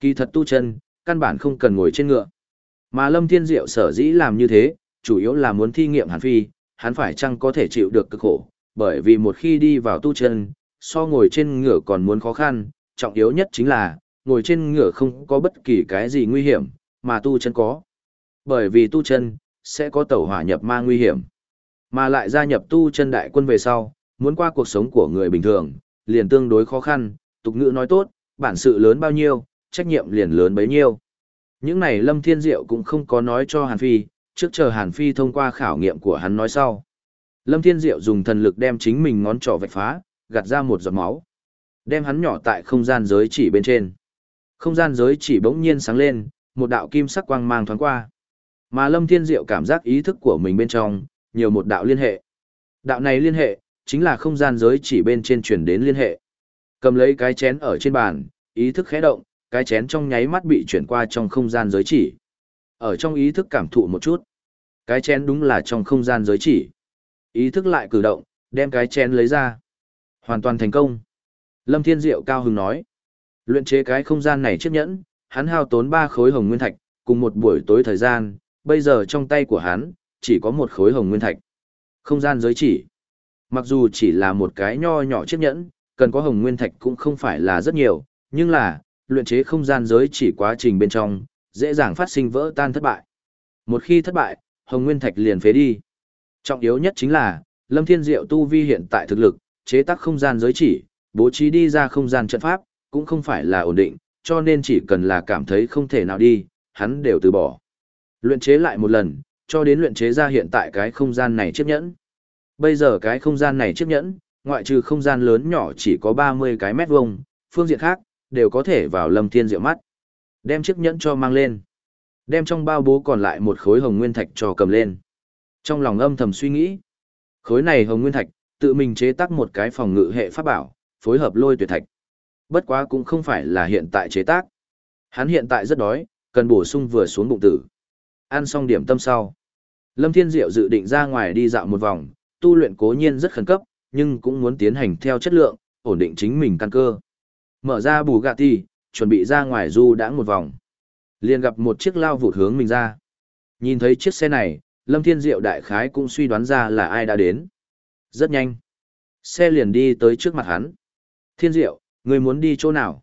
Kỳ thật tu chân, căn bản không cần ngồi trên ngựa. Mà Lâm Thiên Diệu sở dĩ làm như thế, chủ yếu là muốn thi nghiệm Hàn Phi, hắn phải chăng có thể chịu được cực khổ, bởi vì một khi đi vào tu chân, so ngồi trên ngựa còn muốn khó khăn, trọng yếu nhất chính là, ngồi trên ngựa không có bất kỳ cái gì nguy hiểm, mà tu chân có. Bởi vì tu chân, sẽ có tẩu hỏa nhập ma nguy hiểm. Mà lại gia nhập tu chân đại quân về sau, muốn qua cuộc sống của người bình thường, liền tương đối khó khăn, tục ngữ nói tốt, bản sự lớn bao nhiêu, trách nhiệm liền lớn bấy nhiêu. Những này Lâm Thiên Diệu cũng không có nói cho Hàn Phi, trước chờ Hàn Phi thông qua khảo nghiệm của hắn nói sau. Lâm Thiên Diệu dùng thần lực đem chính mình ngón trỏ vạch phá, gạt ra một giọt máu. Đem hắn nhỏ tại không gian giới chỉ bên trên. Không gian giới chỉ bỗng nhiên sáng lên, một đạo kim sắc quang mang thoáng qua. Mà Lâm Thiên Diệu cảm giác ý thức của mình bên trong, nhiều một đạo liên hệ. Đạo này liên hệ, chính là không gian giới chỉ bên trên chuyển đến liên hệ. Cầm lấy cái chén ở trên bàn, ý thức khẽ động, cái chén trong nháy mắt bị chuyển qua trong không gian giới chỉ. Ở trong ý thức cảm thụ một chút. Cái chén đúng là trong không gian giới chỉ. Ý thức lại cử động, đem cái chén lấy ra. Hoàn toàn thành công. Lâm Thiên Diệu cao hứng nói. Luyện chế cái không gian này chiếc nhẫn, hắn hao tốn ba khối hồng nguyên thạch, cùng một buổi tối thời gian, bây giờ trong tay của hắn, chỉ có một khối hồng nguyên thạch. Không gian giới chỉ. Mặc dù chỉ là một cái nho nhỏ chiếc nhẫn, cần có hồng nguyên thạch cũng không phải là rất nhiều, nhưng là, luyện chế không gian giới chỉ quá trình bên trong, dễ dàng phát sinh vỡ tan thất bại. Một khi thất bại, hồng nguyên thạch liền phế đi. Trọng yếu nhất chính là, Lâm Thiên Diệu tu vi hiện tại thực lực, chế tác không gian giới chỉ, bố trí đi ra không gian trận pháp, cũng không phải là ổn định, cho nên chỉ cần là cảm thấy không thể nào đi, hắn đều từ bỏ. Luyện chế lại một lần, cho đến luyện chế ra hiện tại cái không gian này chiếc nhẫn. Bây giờ cái không gian này chiếc nhẫn, ngoại trừ không gian lớn nhỏ chỉ có 30 cái mét vuông, phương diện khác, đều có thể vào lâm thiên diệu mắt. Đem chiếc nhẫn cho mang lên. Đem trong bao bố còn lại một khối hồng nguyên thạch cho cầm lên. Trong lòng âm thầm suy nghĩ. Khối này hồng nguyên thạch, tự mình chế tác một cái phòng ngự hệ pháp bảo, phối hợp lôi tuyệt thạch. Bất quá cũng không phải là hiện tại chế tác. Hắn hiện tại rất đói, cần bổ sung vừa xuống bụng tử. Ăn xong điểm tâm sau. Lâm Thiên Diệu dự định ra ngoài đi dạo một vòng, tu luyện cố nhiên rất khẩn cấp, nhưng cũng muốn tiến hành theo chất lượng, ổn định chính mình căn cơ. Mở ra bù gạ ti, chuẩn bị ra ngoài du đã một vòng. liền gặp một chiếc lao vụt hướng mình ra. Nhìn thấy chiếc xe này, Lâm Thiên Diệu đại khái cũng suy đoán ra là ai đã đến. Rất nhanh. Xe liền đi tới trước mặt hắn. Thiên Diệu, ngươi muốn đi chỗ nào?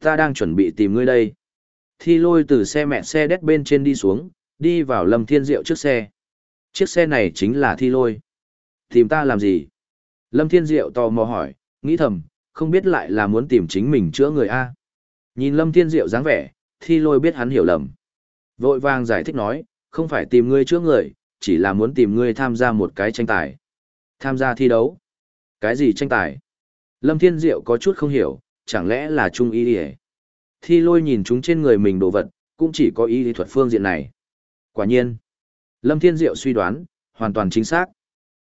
Ta đang chuẩn bị tìm ngươi đây. Thi lôi từ xe mẹ xe đét bên trên đi xuống, đi vào Lâm Thiên Diệu trước xe. Chiếc xe này chính là thi lôi. Tìm ta làm gì? Lâm Thiên Diệu tò mò hỏi, nghĩ thầm, không biết lại là muốn tìm chính mình chữa người A. Nhìn Lâm Thiên Diệu dáng vẻ, thi lôi biết hắn hiểu lầm. Vội vàng giải thích nói, không phải tìm ngươi trước người, chỉ là muốn tìm ngươi tham gia một cái tranh tài. Tham gia thi đấu? Cái gì tranh tài? Lâm Thiên Diệu có chút không hiểu, chẳng lẽ là trung y đi Thi lôi nhìn chúng trên người mình đồ vật, cũng chỉ có y thuật phương diện này. Quả nhiên, Lâm Thiên Diệu suy đoán, hoàn toàn chính xác.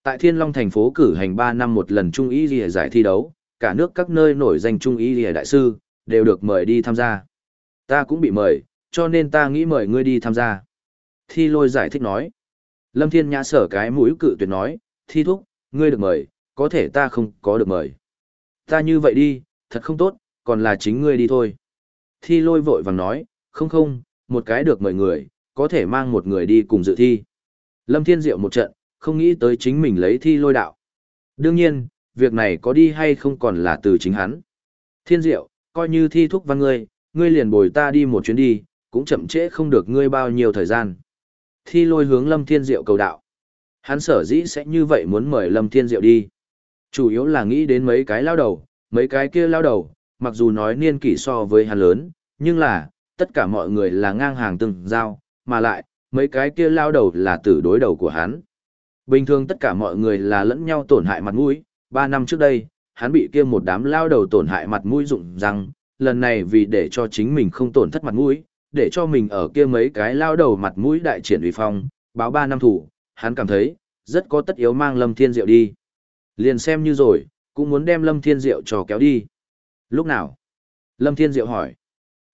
Tại Thiên Long thành phố cử hành 3 năm một lần Trung Y Lìa giải thi đấu, cả nước các nơi nổi danh Trung Y Lìa đại sư, đều được mời đi tham gia. Ta cũng bị mời, cho nên ta nghĩ mời ngươi đi tham gia. Thi lôi giải thích nói. Lâm Thiên Nhã sở cái mũi cự tuyệt nói, thi thúc, ngươi được mời, có thể ta không có được mời. Ta như vậy đi, thật không tốt, còn là chính ngươi đi thôi. Thi lôi vội vàng nói, không không, một cái được mời người, có thể mang một người đi cùng dự thi. Lâm Thiên Diệu một trận, không nghĩ tới chính mình lấy thi lôi đạo. Đương nhiên, việc này có đi hay không còn là từ chính hắn. Thiên Diệu, coi như thi thúc văn ngươi, ngươi liền bồi ta đi một chuyến đi, cũng chậm trễ không được ngươi bao nhiêu thời gian. Thi lôi hướng Lâm Thiên Diệu cầu đạo. Hắn sở dĩ sẽ như vậy muốn mời Lâm Thiên Diệu đi. Chủ yếu là nghĩ đến mấy cái lao đầu, mấy cái kia lao đầu, mặc dù nói niên kỷ so với hắn lớn, nhưng là, tất cả mọi người là ngang hàng từng giao, mà lại, mấy cái kia lao đầu là tử đối đầu của hắn. Bình thường tất cả mọi người là lẫn nhau tổn hại mặt mũi, ba năm trước đây, hắn bị kia một đám lao đầu tổn hại mặt mũi rụng răng, lần này vì để cho chính mình không tổn thất mặt mũi, để cho mình ở kia mấy cái lao đầu mặt mũi đại triển uy phong, báo ba năm thủ, hắn cảm thấy, rất có tất yếu mang Lâm Thiên Diệu đi. Liền xem như rồi, cũng muốn đem Lâm Thiên Diệu cho kéo đi. Lúc nào? Lâm Thiên Diệu hỏi.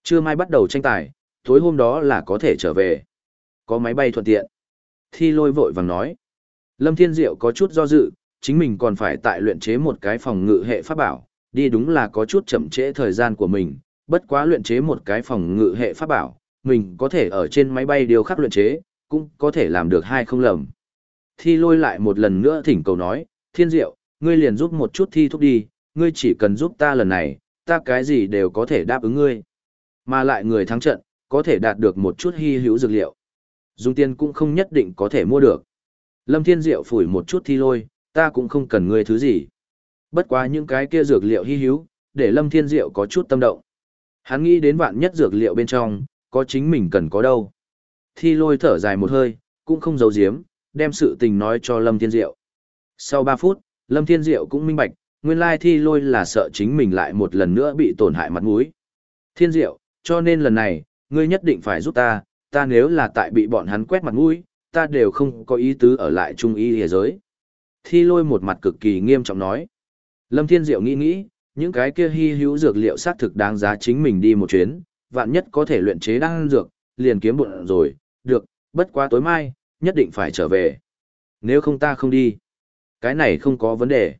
Trưa mai bắt đầu tranh tài, tối hôm đó là có thể trở về. Có máy bay thuận tiện. Thi lôi vội vàng nói. Lâm Thiên Diệu có chút do dự, chính mình còn phải tại luyện chế một cái phòng ngự hệ pháp bảo, đi đúng là có chút chậm trễ thời gian của mình, bất quá luyện chế một cái phòng ngự hệ pháp bảo, mình có thể ở trên máy bay điều khắc luyện chế, cũng có thể làm được hai không lầm. Thi lôi lại một lần nữa thỉnh cầu nói, thiên diệu, ngươi liền giúp một chút thi thúc đi, ngươi chỉ cần giúp ta lần này, ta cái gì đều có thể đáp ứng ngươi. Mà lại người thắng trận, có thể đạt được một chút hy hữu dược liệu. Dùng tiền cũng không nhất định có thể mua được. Lâm Thiên Diệu phủi một chút thi lôi, ta cũng không cần ngươi thứ gì. Bất quá những cái kia dược liệu hy hữu, để Lâm Thiên Diệu có chút tâm động. Hắn nghĩ đến vạn nhất dược liệu bên trong, có chính mình cần có đâu. Thi lôi thở dài một hơi, cũng không giấu giếm, đem sự tình nói cho Lâm Thiên Diệu. Sau 3 phút, Lâm Thiên Diệu cũng minh bạch, nguyên lai thi lôi là sợ chính mình lại một lần nữa bị tổn hại mặt mũi. Thiên Diệu, cho nên lần này, ngươi nhất định phải giúp ta, ta nếu là tại bị bọn hắn quét mặt mũi, ta đều không có ý tứ ở lại trung y thế giới. Thi lôi một mặt cực kỳ nghiêm trọng nói. Lâm Thiên Diệu nghĩ nghĩ, những cái kia hy hữu dược liệu xác thực đáng giá chính mình đi một chuyến, vạn nhất có thể luyện chế đan dược, liền kiếm bộn rồi, được, bất quá tối mai, nhất định phải trở về. Nếu không ta không đi. Cái này không có vấn đề.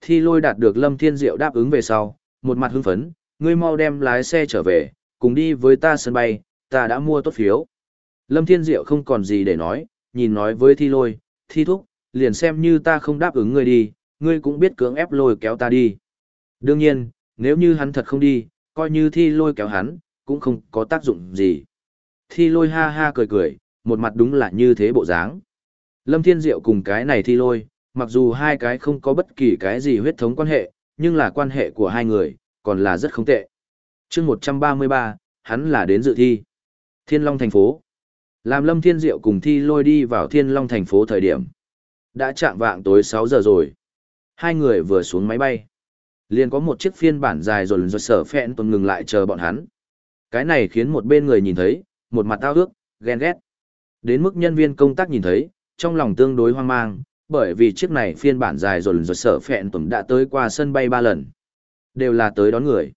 Thi lôi đạt được Lâm Thiên Diệu đáp ứng về sau, một mặt hưng phấn, ngươi mau đem lái xe trở về, cùng đi với ta sân bay, ta đã mua tốt phiếu. Lâm Thiên Diệu không còn gì để nói, nhìn nói với thi lôi, thi thúc, liền xem như ta không đáp ứng ngươi đi, ngươi cũng biết cưỡng ép lôi kéo ta đi. Đương nhiên, nếu như hắn thật không đi, coi như thi lôi kéo hắn, cũng không có tác dụng gì. Thi lôi ha ha cười cười, một mặt đúng là như thế bộ dáng. Lâm Thiên Diệu cùng cái này thi lôi, mặc dù hai cái không có bất kỳ cái gì huyết thống quan hệ, nhưng là quan hệ của hai người, còn là rất không tệ. chương 133, hắn là đến dự thi. Thiên Long thành phố. Làm Lâm Thiên Diệu cùng thi lôi đi vào Thiên Long thành phố thời điểm. Đã chạm vạng tối 6 giờ rồi. Hai người vừa xuống máy bay. Liền có một chiếc phiên bản dài rồi rồi sở phẹn tuần ngừng lại chờ bọn hắn. Cái này khiến một bên người nhìn thấy, một mặt tao ước, ghen ghét. Đến mức nhân viên công tác nhìn thấy, trong lòng tương đối hoang mang, bởi vì chiếc này phiên bản dài rồi rồi sở phẹn tuần đã tới qua sân bay ba lần. Đều là tới đón người.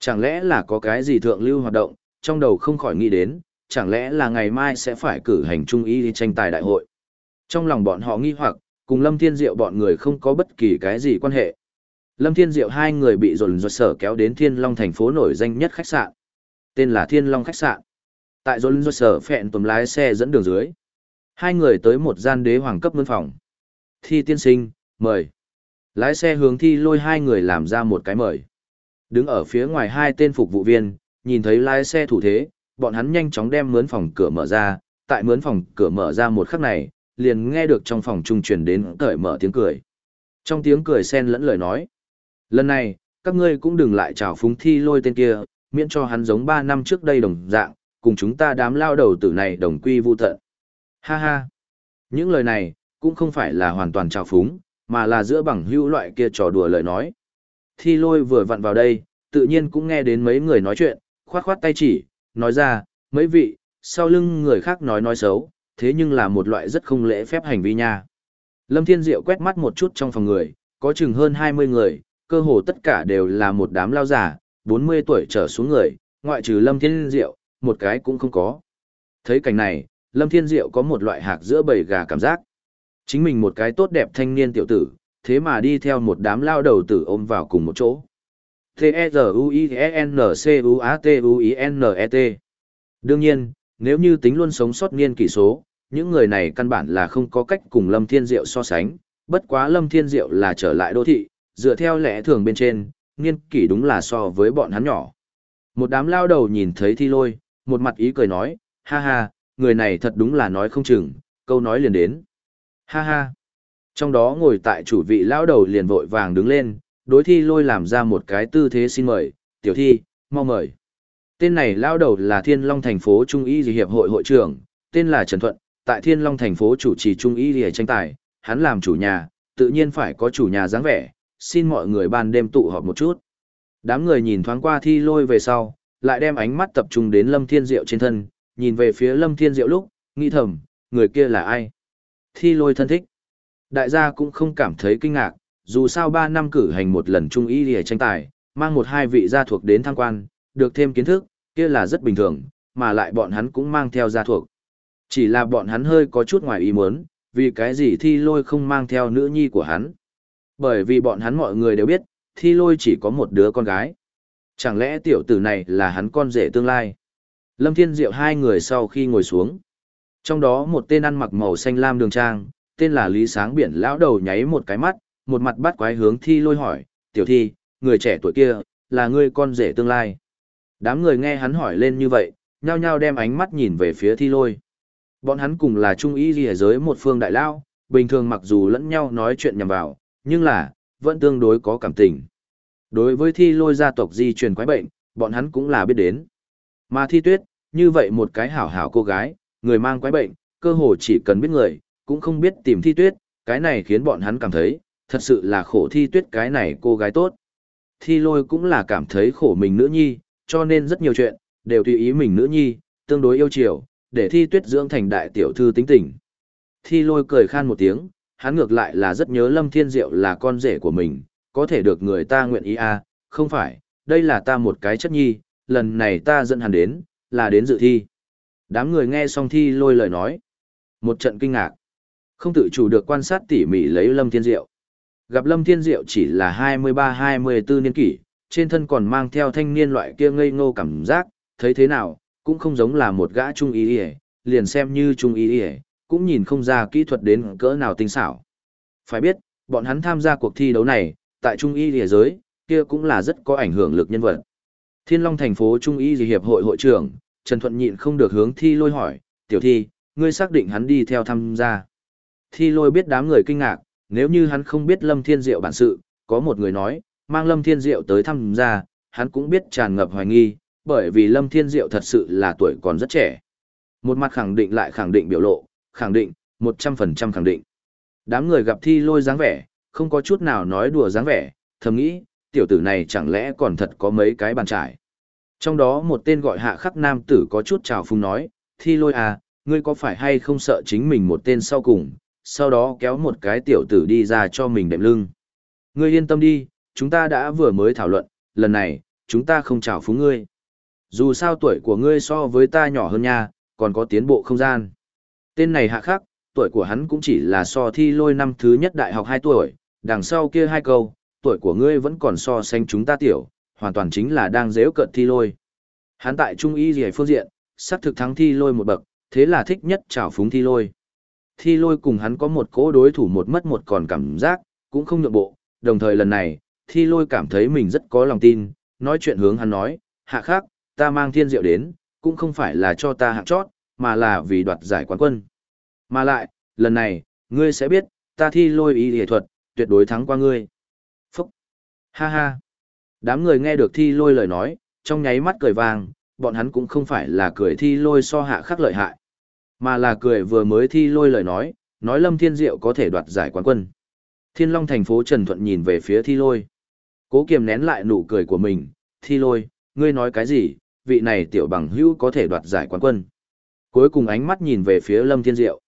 Chẳng lẽ là có cái gì thượng lưu hoạt động, trong đầu không khỏi nghĩ đến, chẳng lẽ là ngày mai sẽ phải cử hành trung y tranh tài đại hội. Trong lòng bọn họ nghi hoặc, cùng Lâm Thiên Diệu bọn người không có bất kỳ cái gì quan hệ. Lâm Thiên Diệu hai người bị dồn dồn sở kéo đến Thiên Long thành phố nổi danh nhất khách sạn. Tên là Thiên Long khách sạn. Tại dồn dồn sở phẹn tùm lái xe dẫn đường dưới. Hai người tới một gian đế hoàng cấp mướn phòng. Thi tiên sinh, mời. Lái xe hướng thi lôi hai người làm ra một cái mời. Đứng ở phía ngoài hai tên phục vụ viên, nhìn thấy lái xe thủ thế, bọn hắn nhanh chóng đem mướn phòng cửa mở ra, tại mướn phòng cửa mở ra một khắc này, liền nghe được trong phòng trung truyền đến cởi mở tiếng cười. Trong tiếng cười xen lẫn lời nói. Lần này, các ngươi cũng đừng lại chào phúng thi lôi tên kia, miễn cho hắn giống 3 năm trước đây đồng dạng, cùng chúng ta đám lao đầu tử này đồng quy vu tận. Ha ha. Những lời này, cũng không phải là hoàn toàn chào phúng, mà là giữa bằng hữu loại kia trò đùa lời nói. Thi lôi vừa vặn vào đây, tự nhiên cũng nghe đến mấy người nói chuyện, khoát khoát tay chỉ, nói ra, mấy vị, sau lưng người khác nói nói xấu, thế nhưng là một loại rất không lễ phép hành vi nha. Lâm Thiên Diệu quét mắt một chút trong phòng người, có chừng hơn 20 người, cơ hồ tất cả đều là một đám lao giả, 40 tuổi trở xuống người, ngoại trừ Lâm Thiên Diệu, một cái cũng không có. Thấy cảnh này, Lâm Thiên Diệu có một loại hạc giữa bầy gà cảm giác. Chính mình một cái tốt đẹp thanh niên tiểu tử, thế mà đi theo một đám lao đầu tử ôm vào cùng một chỗ. T-E-Z-U-I-E-N-C-U-A-T-U-I-N-E-T e Đương nhiên, nếu như tính luôn sống sót niên kỷ số, những người này căn bản là không có cách cùng Lâm Thiên Diệu so sánh, bất quá Lâm Thiên Diệu là trở lại đô thị, dựa theo lẽ thường bên trên, niên kỷ đúng là so với bọn hắn nhỏ. Một đám lao đầu nhìn thấy thi lôi, một mặt ý cười nói, ha ha, người này thật đúng là nói không chừng, câu nói liền đến. Ha ha. Trong đó ngồi tại chủ vị lão đầu liền vội vàng đứng lên, đối thi lôi làm ra một cái tư thế xin mời, tiểu thi, mau mời. Tên này lão đầu là Thiên Long thành phố Trung y Hiệp hội hội trưởng, tên là Trần Thuận, tại Thiên Long thành phố chủ trì Trung ý Hiệp tranh tài, hắn làm chủ nhà, tự nhiên phải có chủ nhà dáng vẻ, xin mọi người ban đêm tụ họp một chút. Đám người nhìn thoáng qua thi lôi về sau, lại đem ánh mắt tập trung đến Lâm Thiên Diệu trên thân, nhìn về phía Lâm Thiên Diệu lúc, nghĩ thầm, người kia là ai? Thi lôi thân thích. Đại gia cũng không cảm thấy kinh ngạc, dù sao 3 năm cử hành một lần trung ý lìa tranh tài, mang một hai vị gia thuộc đến tham quan, được thêm kiến thức, kia là rất bình thường, mà lại bọn hắn cũng mang theo gia thuộc. Chỉ là bọn hắn hơi có chút ngoài ý muốn, vì cái gì thi lôi không mang theo nữ nhi của hắn. Bởi vì bọn hắn mọi người đều biết, thi lôi chỉ có một đứa con gái. Chẳng lẽ tiểu tử này là hắn con rể tương lai? Lâm Thiên Diệu hai người sau khi ngồi xuống. Trong đó một tên ăn mặc màu xanh lam đường trang, tên là Lý Sáng Biển lão đầu nháy một cái mắt, một mặt bắt quái hướng thi lôi hỏi, tiểu thi, người trẻ tuổi kia, là ngươi con rể tương lai. Đám người nghe hắn hỏi lên như vậy, nhao nhao đem ánh mắt nhìn về phía thi lôi. Bọn hắn cùng là trung ý gì giới một phương đại lao, bình thường mặc dù lẫn nhau nói chuyện nhằm vào, nhưng là, vẫn tương đối có cảm tình. Đối với thi lôi gia tộc di truyền quái bệnh, bọn hắn cũng là biết đến. Mà thi tuyết, như vậy một cái hảo hảo cô gái, người mang quái bệnh, cơ hồ chỉ cần biết người, cũng không biết tìm thi tuyết, cái này khiến bọn hắn cảm thấy, thật sự là khổ thi tuyết cái này cô gái tốt. Thi lôi cũng là cảm thấy khổ mình nữ nhi, cho nên rất nhiều chuyện, đều tùy ý mình nữ nhi, tương đối yêu chiều, để thi tuyết dưỡng thành đại tiểu thư tính tình. Thi lôi cười khan một tiếng, hắn ngược lại là rất nhớ Lâm Thiên Diệu là con rể của mình, có thể được người ta nguyện ý à, không phải, đây là ta một cái chất nhi, lần này ta dẫn hắn đến, là đến dự thi. Đám người nghe xong thi lôi lời nói. Một trận kinh ngạc. Không tự chủ được quan sát tỉ mỉ lấy Lâm Thiên Diệu. Gặp Lâm Thiên Diệu chỉ là 23-24 niên kỷ, trên thân còn mang theo thanh niên loại kia ngây ngô cảm giác, thấy thế nào, cũng không giống là một gã trung ý ỉa, liền xem như trung ý ỉa, cũng nhìn không ra kỹ thuật đến cỡ nào tinh xảo. Phải biết, bọn hắn tham gia cuộc thi đấu này, tại trung y ỉa giới, kia cũng là rất có ảnh hưởng lực nhân vật. Thiên long thành phố trung y hiệp hội hội trưởng, trần thuận nhịn không được hướng thi lôi hỏi, tiểu thi, ngươi xác định hắn đi theo tham gia? Thi lôi biết đám người kinh ngạc, nếu như hắn không biết lâm thiên diệu bản sự, có một người nói, mang lâm thiên diệu tới tham gia, hắn cũng biết tràn ngập hoài nghi bởi vì Lâm Thiên Diệu thật sự là tuổi còn rất trẻ. Một mặt khẳng định lại khẳng định biểu lộ, khẳng định, 100% khẳng định. Đám người gặp thi lôi dáng vẻ, không có chút nào nói đùa dáng vẻ, thầm nghĩ, tiểu tử này chẳng lẽ còn thật có mấy cái bàn trải. Trong đó một tên gọi hạ khắc nam tử có chút trào phung nói, thi lôi à, ngươi có phải hay không sợ chính mình một tên sau cùng, sau đó kéo một cái tiểu tử đi ra cho mình đệm lưng. Ngươi yên tâm đi, chúng ta đã vừa mới thảo luận, lần này, chúng ta không trào phúng ngươi. Dù sao tuổi của ngươi so với ta nhỏ hơn nha, còn có tiến bộ không gian. Tên này hạ khắc, tuổi của hắn cũng chỉ là so thi lôi năm thứ nhất đại học 2 tuổi, đằng sau kia hai câu, tuổi của ngươi vẫn còn so sánh chúng ta tiểu, hoàn toàn chính là đang dễ cận thi lôi. Hắn tại trung y gì phương diện, sắc thực thắng thi lôi một bậc, thế là thích nhất trào phúng thi lôi. Thi lôi cùng hắn có một cỗ đối thủ một mất một còn cảm giác, cũng không nhượng bộ, đồng thời lần này, thi lôi cảm thấy mình rất có lòng tin, nói chuyện hướng hắn nói, hạ khắc, ta mang thiên diệu đến, cũng không phải là cho ta hạng chót, mà là vì đoạt giải quán quân. Mà lại, lần này, ngươi sẽ biết, ta thi lôi y hệ thuật, tuyệt đối thắng qua ngươi. Phúc! Ha ha! Đám người nghe được thi lôi lời nói, trong nháy mắt cười vàng. bọn hắn cũng không phải là cười thi lôi so hạ khắc lợi hại, mà là cười vừa mới thi lôi lời nói, nói Lâm Thiên Diệu có thể đoạt giải quán quân. Thiên Long thành phố Trần Thuận nhìn về phía thi lôi. Cố kiềm nén lại nụ cười của mình, thi lôi, ngươi nói cái gì, vị này tiểu bằng hữu có thể đoạt giải quán quân. Cuối cùng ánh mắt nhìn về phía Lâm Thiên Diệu.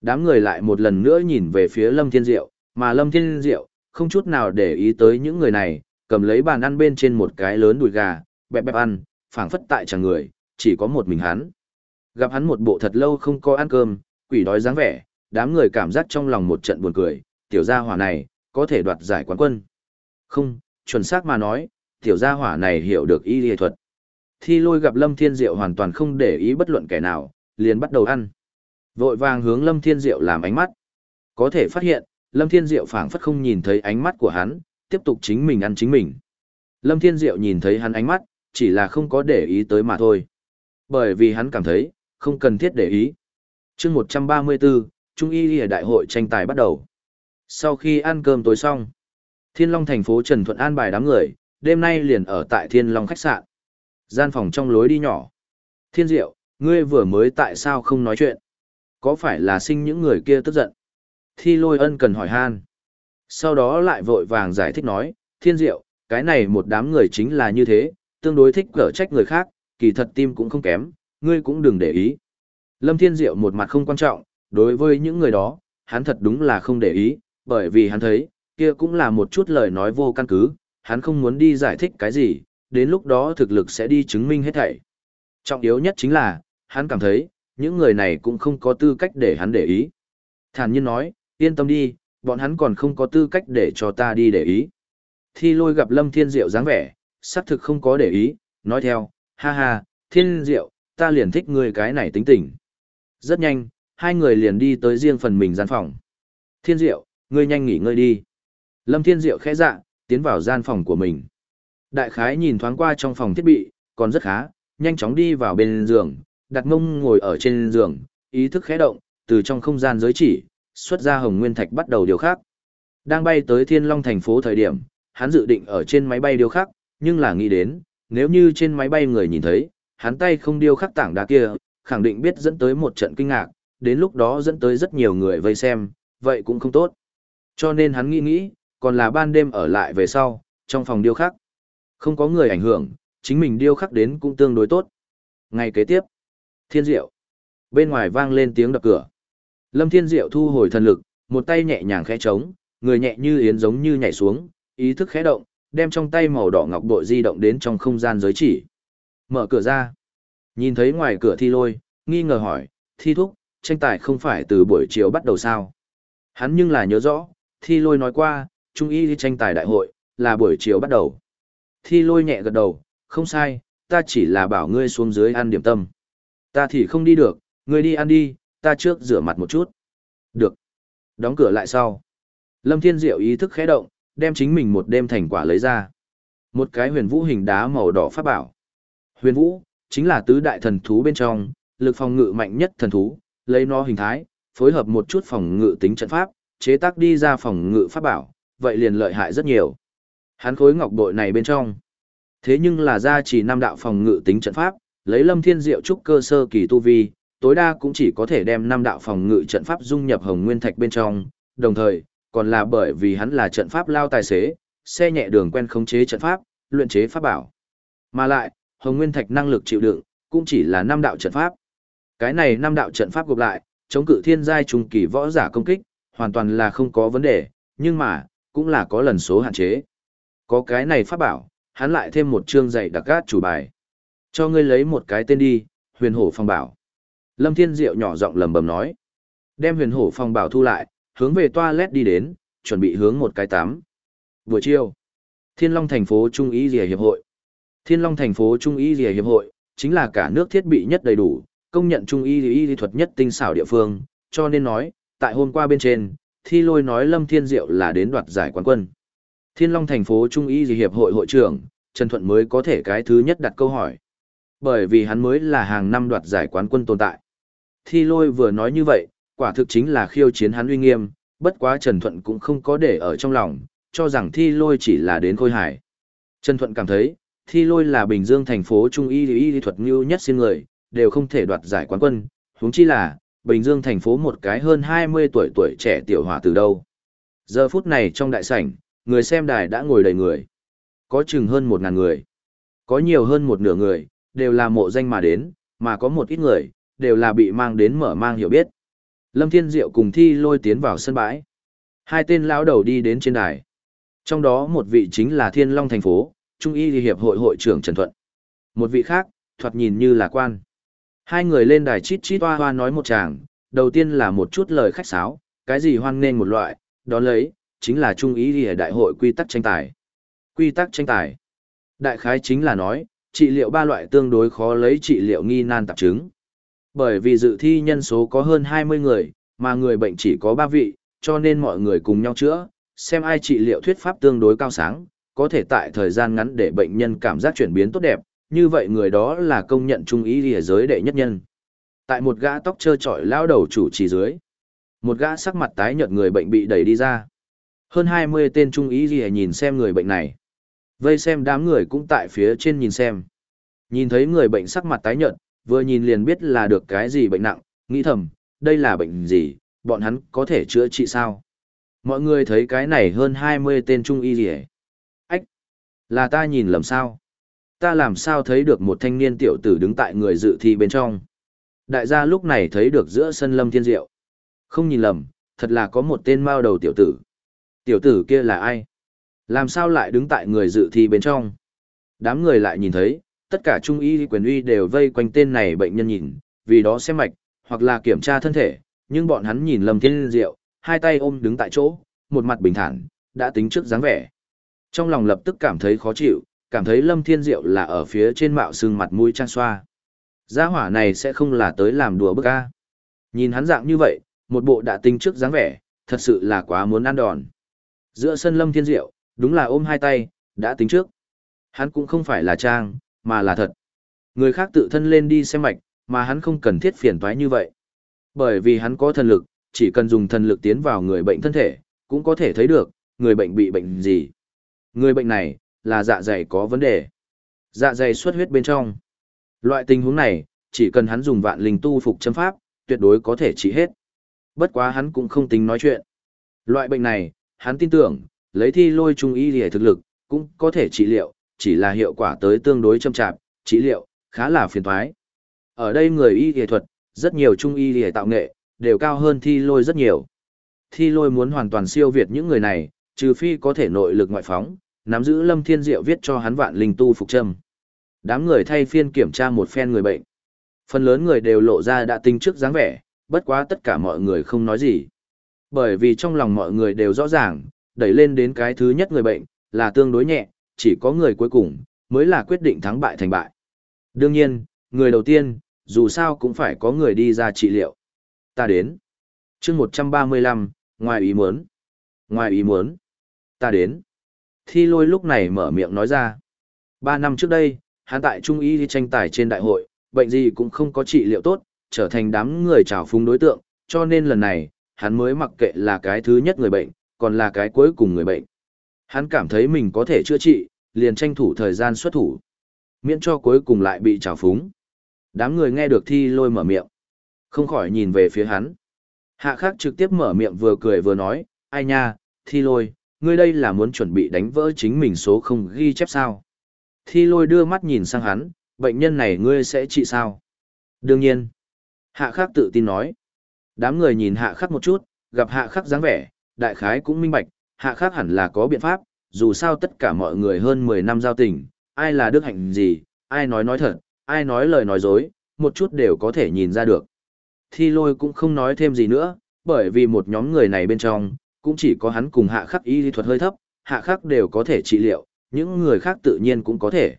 Đám người lại một lần nữa nhìn về phía Lâm Thiên Diệu, mà Lâm Thiên Diệu không chút nào để ý tới những người này, cầm lấy bàn ăn bên trên một cái lớn đùi gà, bẹp bẹp ăn, phảng phất tại chẳng người, chỉ có một mình hắn. Gặp hắn một bộ thật lâu không có ăn cơm, quỷ đói dáng vẻ, đám người cảm giác trong lòng một trận buồn cười, tiểu gia hỏa này, có thể đoạt giải quán quân. Không, chuẩn xác mà nói, tiểu gia hỏa này hiểu được y y thuật. Thi lôi gặp Lâm Thiên Diệu hoàn toàn không để ý bất luận kẻ nào, liền bắt đầu ăn. Vội vàng hướng Lâm Thiên Diệu làm ánh mắt. Có thể phát hiện, Lâm Thiên Diệu phảng phất không nhìn thấy ánh mắt của hắn, tiếp tục chính mình ăn chính mình. Lâm Thiên Diệu nhìn thấy hắn ánh mắt, chỉ là không có để ý tới mà thôi. Bởi vì hắn cảm thấy, không cần thiết để ý. chương 134, Trung y Lìa Đại hội tranh tài bắt đầu. Sau khi ăn cơm tối xong, Thiên Long thành phố Trần Thuận an bài đám người, đêm nay liền ở tại Thiên Long khách sạn. Gian phòng trong lối đi nhỏ. Thiên Diệu, ngươi vừa mới tại sao không nói chuyện? Có phải là sinh những người kia tức giận? Thi lôi ân cần hỏi han. Sau đó lại vội vàng giải thích nói, Thiên Diệu, cái này một đám người chính là như thế, tương đối thích cở trách người khác, kỳ thật tim cũng không kém, ngươi cũng đừng để ý. Lâm Thiên Diệu một mặt không quan trọng, đối với những người đó, hắn thật đúng là không để ý, bởi vì hắn thấy, kia cũng là một chút lời nói vô căn cứ, hắn không muốn đi giải thích cái gì, đến lúc đó thực lực sẽ đi chứng minh hết thảy. Trọng yếu nhất chính là, hắn cảm thấy, những người này cũng không có tư cách để hắn để ý. Thản nhiên nói, yên tâm đi, bọn hắn còn không có tư cách để cho ta đi để ý. Thi lôi gặp Lâm Thiên Diệu dáng vẻ, xác thực không có để ý, nói theo, ha ha, Thiên Diệu, ta liền thích người cái này tính tình. Rất nhanh, hai người liền đi tới riêng phần mình gian phòng. Thiên Diệu, ngươi nhanh nghỉ ngơi đi. Lâm Thiên Diệu khẽ dạ, tiến vào gian phòng của mình. Đại khái nhìn thoáng qua trong phòng thiết bị, còn rất khá, nhanh chóng đi vào bên giường, đặt mông ngồi ở trên giường, ý thức khẽ động, từ trong không gian giới chỉ, xuất ra hồng nguyên thạch bắt đầu điều khác. Đang bay tới Thiên Long thành phố thời điểm, hắn dự định ở trên máy bay điều khắc, nhưng là nghĩ đến, nếu như trên máy bay người nhìn thấy, hắn tay không điêu khắc tảng đá kia, khẳng định biết dẫn tới một trận kinh ngạc, đến lúc đó dẫn tới rất nhiều người vây xem, vậy cũng không tốt. Cho nên hắn nghĩ nghĩ, còn là ban đêm ở lại về sau, trong phòng điêu khắc. Không có người ảnh hưởng, chính mình điêu khắc đến cũng tương đối tốt. Ngày kế tiếp, thiên diệu. Bên ngoài vang lên tiếng đập cửa. Lâm thiên diệu thu hồi thần lực, một tay nhẹ nhàng khẽ trống, người nhẹ như yến giống như nhảy xuống, ý thức khẽ động, đem trong tay màu đỏ ngọc bội di động đến trong không gian giới chỉ. Mở cửa ra. Nhìn thấy ngoài cửa thi lôi, nghi ngờ hỏi, thi thúc, tranh tài không phải từ buổi chiều bắt đầu sao? Hắn nhưng là nhớ rõ, thi lôi nói qua, trung y tranh tài đại hội, là buổi chiều bắt đầu. Thi lôi nhẹ gật đầu, không sai, ta chỉ là bảo ngươi xuống dưới ăn điểm tâm. Ta thì không đi được, ngươi đi ăn đi, ta trước rửa mặt một chút. Được. Đóng cửa lại sau. Lâm Thiên Diệu ý thức khẽ động, đem chính mình một đêm thành quả lấy ra. Một cái huyền vũ hình đá màu đỏ pháp bảo. Huyền vũ, chính là tứ đại thần thú bên trong, lực phòng ngự mạnh nhất thần thú, lấy nó hình thái, phối hợp một chút phòng ngự tính trận pháp, chế tác đi ra phòng ngự pháp bảo, vậy liền lợi hại rất nhiều. Hắn khối ngọc bội này bên trong. Thế nhưng là gia chỉ năm đạo phòng ngự tính trận pháp, lấy lâm thiên diệu trúc cơ sơ kỳ tu vi, tối đa cũng chỉ có thể đem năm đạo phòng ngự trận pháp dung nhập hồng nguyên thạch bên trong, đồng thời, còn là bởi vì hắn là trận pháp lao tài xế, xe nhẹ đường quen khống chế trận pháp, luyện chế pháp bảo. Mà lại, hồng nguyên thạch năng lực chịu đựng, cũng chỉ là năm đạo trận pháp. Cái này năm đạo trận pháp gộp lại, chống cự thiên giai trung kỳ võ giả công kích, hoàn toàn là không có vấn đề, nhưng mà, cũng là có lần số hạn chế. Có cái này pháp bảo, hắn lại thêm một chương dạy đặc gát chủ bài. Cho ngươi lấy một cái tên đi, huyền hổ phong bảo. Lâm Thiên Diệu nhỏ giọng lầm bầm nói. Đem huyền hổ phong bảo thu lại, hướng về toilet đi đến, chuẩn bị hướng một cái tắm. Buổi chiều, Thiên Long thành phố Trung ý Dìa Hiệp hội. Thiên Long thành phố Trung ý Dìa Hiệp hội, chính là cả nước thiết bị nhất đầy đủ, công nhận Trung y y thuật nhất tinh xảo địa phương, cho nên nói, tại hôm qua bên trên, thi lôi nói Lâm Thiên Diệu là đến đoạt giải quán quân. Thiên Long thành phố Trung y Hiệp hội hội trưởng, Trần Thuận mới có thể cái thứ nhất đặt câu hỏi. Bởi vì hắn mới là hàng năm đoạt giải quán quân tồn tại. Thi lôi vừa nói như vậy, quả thực chính là khiêu chiến hắn uy nghiêm, bất quá Trần Thuận cũng không có để ở trong lòng, cho rằng thi lôi chỉ là đến khôi hải. Trần Thuận cảm thấy, thi lôi là Bình Dương thành phố trung y y thuật ngưu nhất xin người, đều không thể đoạt giải quán quân, huống chi là, Bình Dương thành phố một cái hơn 20 tuổi tuổi trẻ tiểu hòa từ đâu. Giờ phút này trong đại sảnh, người xem đài đã ngồi đầy người. Có chừng hơn một ngàn người. Có nhiều hơn một nửa người, đều là mộ danh mà đến, mà có một ít người, đều là bị mang đến mở mang hiểu biết. Lâm Thiên Diệu cùng thi lôi tiến vào sân bãi. Hai tên lão đầu đi đến trên đài. Trong đó một vị chính là Thiên Long thành phố, Trung y Hiệp hội hội trưởng Trần Thuận. Một vị khác, thoạt nhìn như là quan. Hai người lên đài chít chít hoa hoa nói một chàng, đầu tiên là một chút lời khách sáo, cái gì hoan nghênh một loại, đó lấy, chính là Trung ý lìa đại hội quy tắc tranh tài. Quy tắc tranh tài. Đại khái chính là nói, trị liệu ba loại tương đối khó lấy trị liệu nghi nan tạp chứng. Bởi vì dự thi nhân số có hơn 20 người, mà người bệnh chỉ có 3 vị, cho nên mọi người cùng nhau chữa, xem ai trị liệu thuyết pháp tương đối cao sáng, có thể tại thời gian ngắn để bệnh nhân cảm giác chuyển biến tốt đẹp, như vậy người đó là công nhận trung ý lìa giới đệ nhất nhân. Tại một gã tóc trơ trọi lao đầu chủ trì dưới, một gã sắc mặt tái nhợt người bệnh bị đẩy đi ra. Hơn 20 tên trung ý gì nhìn xem người bệnh này. Vây xem đám người cũng tại phía trên nhìn xem. Nhìn thấy người bệnh sắc mặt tái nhợt, vừa nhìn liền biết là được cái gì bệnh nặng, nghĩ thầm, đây là bệnh gì, bọn hắn có thể chữa trị sao? Mọi người thấy cái này hơn 20 tên trung y gì Ách! Là ta nhìn lầm sao? Ta làm sao thấy được một thanh niên tiểu tử đứng tại người dự thi bên trong? Đại gia lúc này thấy được giữa sân lâm thiên diệu. Không nhìn lầm, thật là có một tên mao đầu tiểu tử. Tiểu tử kia là ai? Làm sao lại đứng tại người dự thi bên trong? Đám người lại nhìn thấy, tất cả trung y quyền uy đều vây quanh tên này bệnh nhân nhìn, vì đó xem mạch, hoặc là kiểm tra thân thể, nhưng bọn hắn nhìn Lâm Thiên Diệu, hai tay ôm đứng tại chỗ, một mặt bình thản, đã tính trước dáng vẻ. Trong lòng lập tức cảm thấy khó chịu, cảm thấy Lâm Thiên Diệu là ở phía trên mạo xương mặt mũi trang xoa. Gia hỏa này sẽ không là tới làm đùa bức a. Nhìn hắn dạng như vậy, một bộ đã tính trước dáng vẻ, thật sự là quá muốn ăn đòn. Giữa sân Lâm Thiên Diệu, đúng là ôm hai tay, đã tính trước. Hắn cũng không phải là trang, mà là thật. Người khác tự thân lên đi xem mạch, mà hắn không cần thiết phiền toái như vậy. Bởi vì hắn có thần lực, chỉ cần dùng thần lực tiến vào người bệnh thân thể, cũng có thể thấy được, người bệnh bị bệnh gì. Người bệnh này, là dạ dày có vấn đề. Dạ dày xuất huyết bên trong. Loại tình huống này, chỉ cần hắn dùng vạn linh tu phục châm pháp, tuyệt đối có thể trị hết. Bất quá hắn cũng không tính nói chuyện. Loại bệnh này, hắn tin tưởng, lấy thi lôi trung y lìa thực lực, cũng có thể trị liệu, chỉ là hiệu quả tới tương đối châm chạp, trị liệu, khá là phiền toái. Ở đây người y lìa thuật, rất nhiều trung y lìa tạo nghệ, đều cao hơn thi lôi rất nhiều. Thi lôi muốn hoàn toàn siêu việt những người này, trừ phi có thể nội lực ngoại phóng, nắm giữ lâm thiên diệu viết cho hắn vạn linh tu phục châm. Đám người thay phiên kiểm tra một phen người bệnh. Phần lớn người đều lộ ra đã tinh trước dáng vẻ, bất quá tất cả mọi người không nói gì. Bởi vì trong lòng mọi người đều rõ ràng, đẩy lên đến cái thứ nhất người bệnh, là tương đối nhẹ, chỉ có người cuối cùng, mới là quyết định thắng bại thành bại. Đương nhiên, người đầu tiên, dù sao cũng phải có người đi ra trị liệu. Ta đến. chương 135, ngoài ý muốn. Ngoài ý muốn. Ta đến. Thi lôi lúc này mở miệng nói ra. Ba năm trước đây, hắn tại Trung y tranh tài trên đại hội, bệnh gì cũng không có trị liệu tốt, trở thành đám người trào phúng đối tượng, cho nên lần này, hắn mới mặc kệ là cái thứ nhất người bệnh, còn là cái cuối cùng người bệnh. Hắn cảm thấy mình có thể chữa trị, liền tranh thủ thời gian xuất thủ. Miễn cho cuối cùng lại bị trào phúng. Đám người nghe được thi lôi mở miệng. Không khỏi nhìn về phía hắn. Hạ khắc trực tiếp mở miệng vừa cười vừa nói, ai nha, thi lôi, ngươi đây là muốn chuẩn bị đánh vỡ chính mình số không ghi chép sao. Thi lôi đưa mắt nhìn sang hắn, bệnh nhân này ngươi sẽ trị sao? Đương nhiên. Hạ khắc tự tin nói. Đám người nhìn hạ khắc một chút, gặp hạ khắc dáng vẻ, đại khái cũng minh bạch, hạ khắc hẳn là có biện pháp, dù sao tất cả mọi người hơn 10 năm giao tình, ai là đức hạnh gì, ai nói nói thật, ai nói lời nói dối, một chút đều có thể nhìn ra được. Thi lôi cũng không nói thêm gì nữa, bởi vì một nhóm người này bên trong, cũng chỉ có hắn cùng hạ khắc y lý thuật hơi thấp, hạ khắc đều có thể trị liệu, những người khác tự nhiên cũng có thể.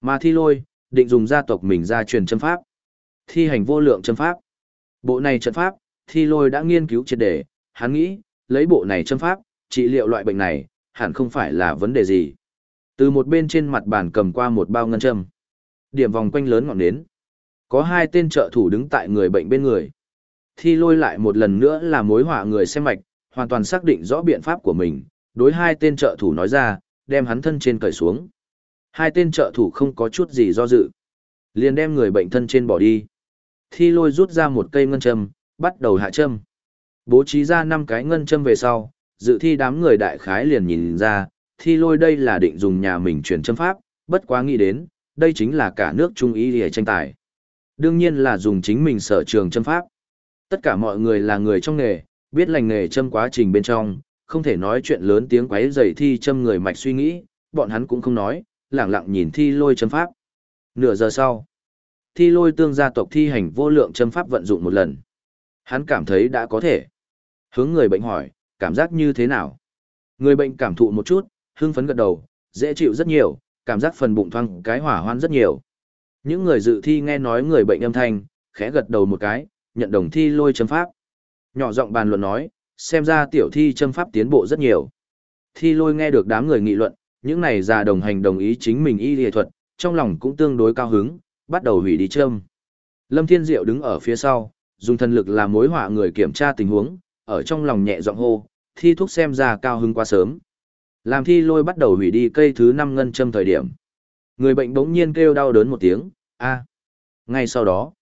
Mà thi lôi, định dùng gia tộc mình ra truyền châm pháp. Thi hành vô lượng châm pháp. Bộ này trận pháp, thi lôi đã nghiên cứu triệt đề, hắn nghĩ, lấy bộ này châm pháp, trị liệu loại bệnh này, hẳn không phải là vấn đề gì. Từ một bên trên mặt bàn cầm qua một bao ngân châm. Điểm vòng quanh lớn ngọn nến. Có hai tên trợ thủ đứng tại người bệnh bên người. Thi lôi lại một lần nữa là mối họa người xem mạch, hoàn toàn xác định rõ biện pháp của mình. Đối hai tên trợ thủ nói ra, đem hắn thân trên cởi xuống. Hai tên trợ thủ không có chút gì do dự. Liền đem người bệnh thân trên bỏ đi. Thi lôi rút ra một cây ngân châm, bắt đầu hạ châm. Bố trí ra năm cái ngân châm về sau, dự thi đám người đại khái liền nhìn ra, thi lôi đây là định dùng nhà mình truyền châm pháp, bất quá nghĩ đến, đây chính là cả nước Trung ý để tranh tài. Đương nhiên là dùng chính mình sở trường châm pháp. Tất cả mọi người là người trong nghề, biết lành nghề châm quá trình bên trong, không thể nói chuyện lớn tiếng quấy rầy thi châm người mạch suy nghĩ, bọn hắn cũng không nói, lẳng lặng nhìn thi lôi châm pháp. Nửa giờ sau, thi lôi tương gia tộc thi hành vô lượng châm pháp vận dụng một lần. Hắn cảm thấy đã có thể. Hướng người bệnh hỏi, cảm giác như thế nào? Người bệnh cảm thụ một chút, hưng phấn gật đầu, dễ chịu rất nhiều, cảm giác phần bụng thoang cái hỏa hoan rất nhiều. Những người dự thi nghe nói người bệnh âm thanh, khẽ gật đầu một cái, nhận đồng thi lôi châm pháp. Nhỏ giọng bàn luận nói, xem ra tiểu thi châm pháp tiến bộ rất nhiều. Thi lôi nghe được đám người nghị luận, những này già đồng hành đồng ý chính mình y lý thuật, trong lòng cũng tương đối cao hứng, bắt đầu hủy đi châm. Lâm Thiên Diệu đứng ở phía sau, dùng thần lực làm mối họa người kiểm tra tình huống, ở trong lòng nhẹ giọng hô, thi thuốc xem ra cao hứng quá sớm. Làm thi lôi bắt đầu hủy đi cây thứ năm ngân châm thời điểm. Người bệnh bỗng nhiên kêu đau đớn một tiếng, a. Ngay sau đó,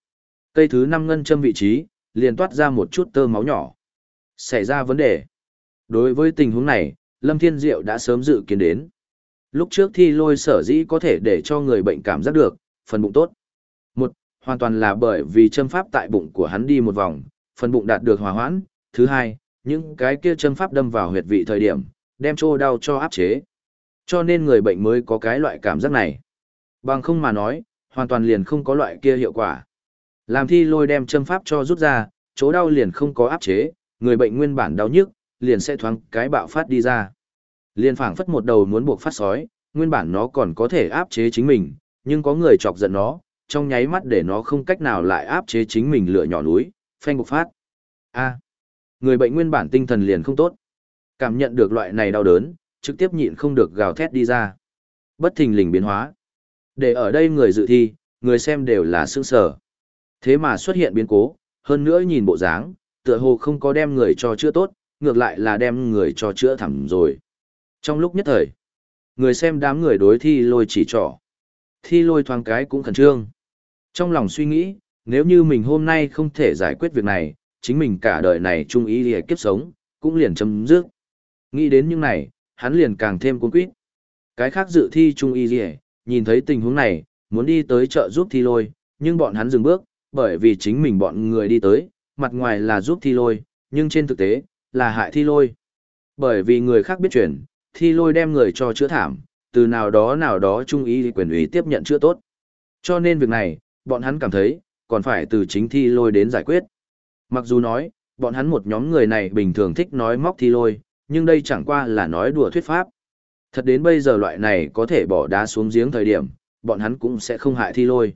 cây thứ năm ngân châm vị trí, liền toát ra một chút tơ máu nhỏ. Xảy ra vấn đề. Đối với tình huống này, Lâm Thiên Diệu đã sớm dự kiến đến. Lúc trước thi lôi sở dĩ có thể để cho người bệnh cảm giác được, phần bụng tốt. Hoàn toàn là bởi vì châm pháp tại bụng của hắn đi một vòng, phần bụng đạt được hòa hoãn. Thứ hai, những cái kia châm pháp đâm vào huyệt vị thời điểm, đem chỗ đau cho áp chế. Cho nên người bệnh mới có cái loại cảm giác này. Bằng không mà nói, hoàn toàn liền không có loại kia hiệu quả. Làm thi lôi đem châm pháp cho rút ra, chỗ đau liền không có áp chế, người bệnh nguyên bản đau nhức, liền sẽ thoáng cái bạo phát đi ra. Liền phảng phất một đầu muốn buộc phát sói, nguyên bản nó còn có thể áp chế chính mình, nhưng có người chọc giận nó, trong nháy mắt để nó không cách nào lại áp chế chính mình lựa nhỏ núi, phanh bộc phát. A. người bệnh nguyên bản tinh thần liền không tốt. Cảm nhận được loại này đau đớn, trực tiếp nhịn không được gào thét đi ra. Bất thình lình biến hóa. Để ở đây người dự thi, người xem đều là sững sờ. Thế mà xuất hiện biến cố, hơn nữa nhìn bộ dáng, tựa hồ không có đem người cho chữa tốt, ngược lại là đem người cho chữa thẳng rồi. Trong lúc nhất thời, người xem đám người đối thi lôi chỉ trỏ. Thi lôi thoáng cái cũng khẩn trương. Trong lòng suy nghĩ, nếu như mình hôm nay không thể giải quyết việc này, chính mình cả đời này chung ý để kiếp sống, cũng liền chấm dứt. Nghĩ đến những này, hắn liền càng thêm cuốn quýt. Cái khác dự thi chung y gì nhìn thấy tình huống này, muốn đi tới chợ giúp thi lôi, nhưng bọn hắn dừng bước, bởi vì chính mình bọn người đi tới, mặt ngoài là giúp thi lôi, nhưng trên thực tế, là hại thi lôi. Bởi vì người khác biết chuyển, thi lôi đem người cho chữa thảm, từ nào đó nào đó trung ý quyền ủy tiếp nhận chữa tốt. Cho nên việc này, bọn hắn cảm thấy, còn phải từ chính thi lôi đến giải quyết. Mặc dù nói, bọn hắn một nhóm người này bình thường thích nói móc thi lôi, nhưng đây chẳng qua là nói đùa thuyết pháp. Thật đến bây giờ loại này có thể bỏ đá xuống giếng thời điểm, bọn hắn cũng sẽ không hại thi lôi.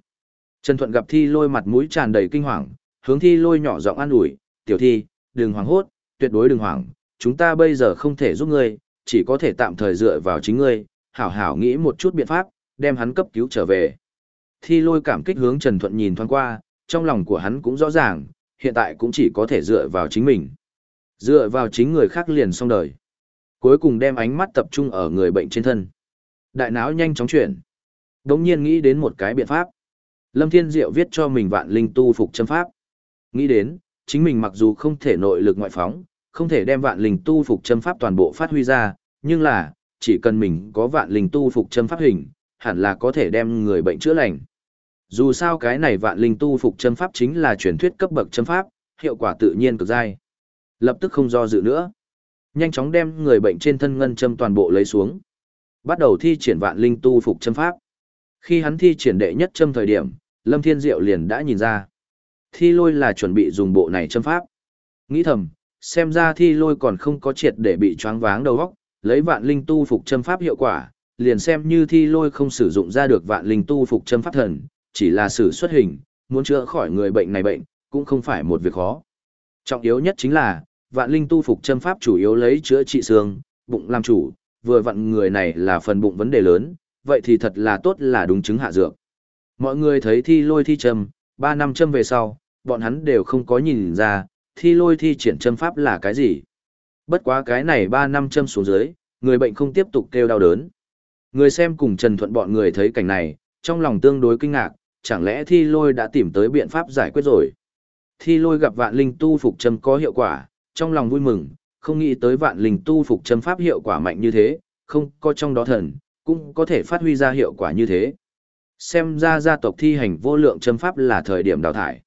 Trần Thuận gặp thi lôi mặt mũi tràn đầy kinh hoàng, hướng thi lôi nhỏ giọng an ủi, tiểu thi, đừng hoảng hốt, tuyệt đối đừng hoảng, chúng ta bây giờ không thể giúp ngươi, chỉ có thể tạm thời dựa vào chính ngươi, hảo hảo nghĩ một chút biện pháp, đem hắn cấp cứu trở về. Thi lôi cảm kích hướng Trần Thuận nhìn thoáng qua, trong lòng của hắn cũng rõ ràng, hiện tại cũng chỉ có thể dựa vào chính mình. Dựa vào chính người khác liền xong đời. Cuối cùng đem ánh mắt tập trung ở người bệnh trên thân. Đại não nhanh chóng chuyển. Đống nhiên nghĩ đến một cái biện pháp. Lâm Thiên Diệu viết cho mình vạn linh tu phục châm pháp. Nghĩ đến, chính mình mặc dù không thể nội lực ngoại phóng, không thể đem vạn linh tu phục châm pháp toàn bộ phát huy ra, nhưng là, chỉ cần mình có vạn linh tu phục châm pháp hình, hẳn là có thể đem người bệnh chữa lành. Dù sao cái này vạn linh tu phục châm pháp chính là truyền thuyết cấp bậc châm pháp, hiệu quả tự nhiên cực dai. Lập tức không do dự nữa. Nhanh chóng đem người bệnh trên thân ngân châm toàn bộ lấy xuống. Bắt đầu thi triển vạn linh tu phục châm pháp. Khi hắn thi triển đệ nhất châm thời điểm, Lâm Thiên Diệu liền đã nhìn ra. Thi lôi là chuẩn bị dùng bộ này châm pháp. Nghĩ thầm, xem ra thi lôi còn không có triệt để bị choáng váng đầu óc, lấy vạn linh tu phục châm pháp hiệu quả, liền xem như thi lôi không sử dụng ra được vạn linh tu phục châm pháp thần, chỉ là sử xuất hình, muốn chữa khỏi người bệnh này bệnh, cũng không phải một việc khó. Trọng yếu nhất chính là, vạn linh tu phục châm pháp chủ yếu lấy chữa trị xương, bụng làm chủ, vừa vặn người này là phần bụng vấn đề lớn, vậy thì thật là tốt là đúng chứng hạ dược. Mọi người thấy thi lôi thi châm, ba năm châm về sau, bọn hắn đều không có nhìn ra, thi lôi thi triển châm pháp là cái gì. Bất quá cái này ba năm châm xuống dưới, người bệnh không tiếp tục kêu đau đớn. Người xem cùng Trần Thuận bọn người thấy cảnh này, trong lòng tương đối kinh ngạc, chẳng lẽ thi lôi đã tìm tới biện pháp giải quyết rồi. Thi lôi gặp vạn linh tu phục châm có hiệu quả, trong lòng vui mừng, không nghĩ tới vạn linh tu phục châm pháp hiệu quả mạnh như thế, không có trong đó thần, cũng có thể phát huy ra hiệu quả như thế. Xem ra gia tộc thi hành vô lượng châm pháp là thời điểm đào thải.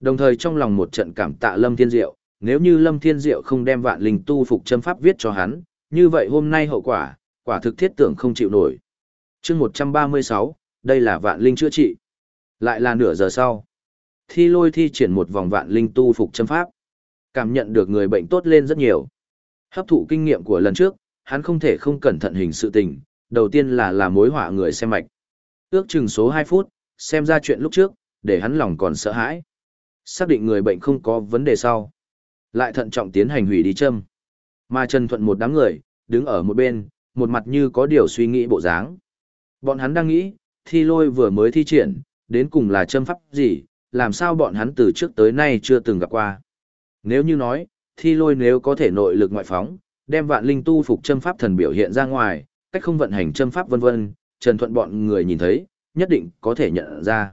Đồng thời trong lòng một trận cảm tạ Lâm Thiên Diệu, nếu như Lâm Thiên Diệu không đem vạn linh tu phục châm pháp viết cho hắn, như vậy hôm nay hậu quả, quả thực thiết tưởng không chịu nổi. chương 136, đây là vạn linh chữa trị. Lại là nửa giờ sau. Thi lôi thi triển một vòng vạn linh tu phục châm pháp. Cảm nhận được người bệnh tốt lên rất nhiều. Hấp thụ kinh nghiệm của lần trước, hắn không thể không cẩn thận hình sự tình, đầu tiên là là mối họa người xem mạch. Ước chừng số 2 phút, xem ra chuyện lúc trước, để hắn lòng còn sợ hãi. Xác định người bệnh không có vấn đề sau. Lại thận trọng tiến hành hủy đi châm. Mà Trần Thuận một đám người, đứng ở một bên, một mặt như có điều suy nghĩ bộ dáng. Bọn hắn đang nghĩ, thi lôi vừa mới thi triển, đến cùng là châm pháp gì, làm sao bọn hắn từ trước tới nay chưa từng gặp qua. Nếu như nói, thi lôi nếu có thể nội lực ngoại phóng, đem vạn linh tu phục châm pháp thần biểu hiện ra ngoài, cách không vận hành châm pháp vân vân, Trần Thuận bọn người nhìn thấy, nhất định có thể nhận ra.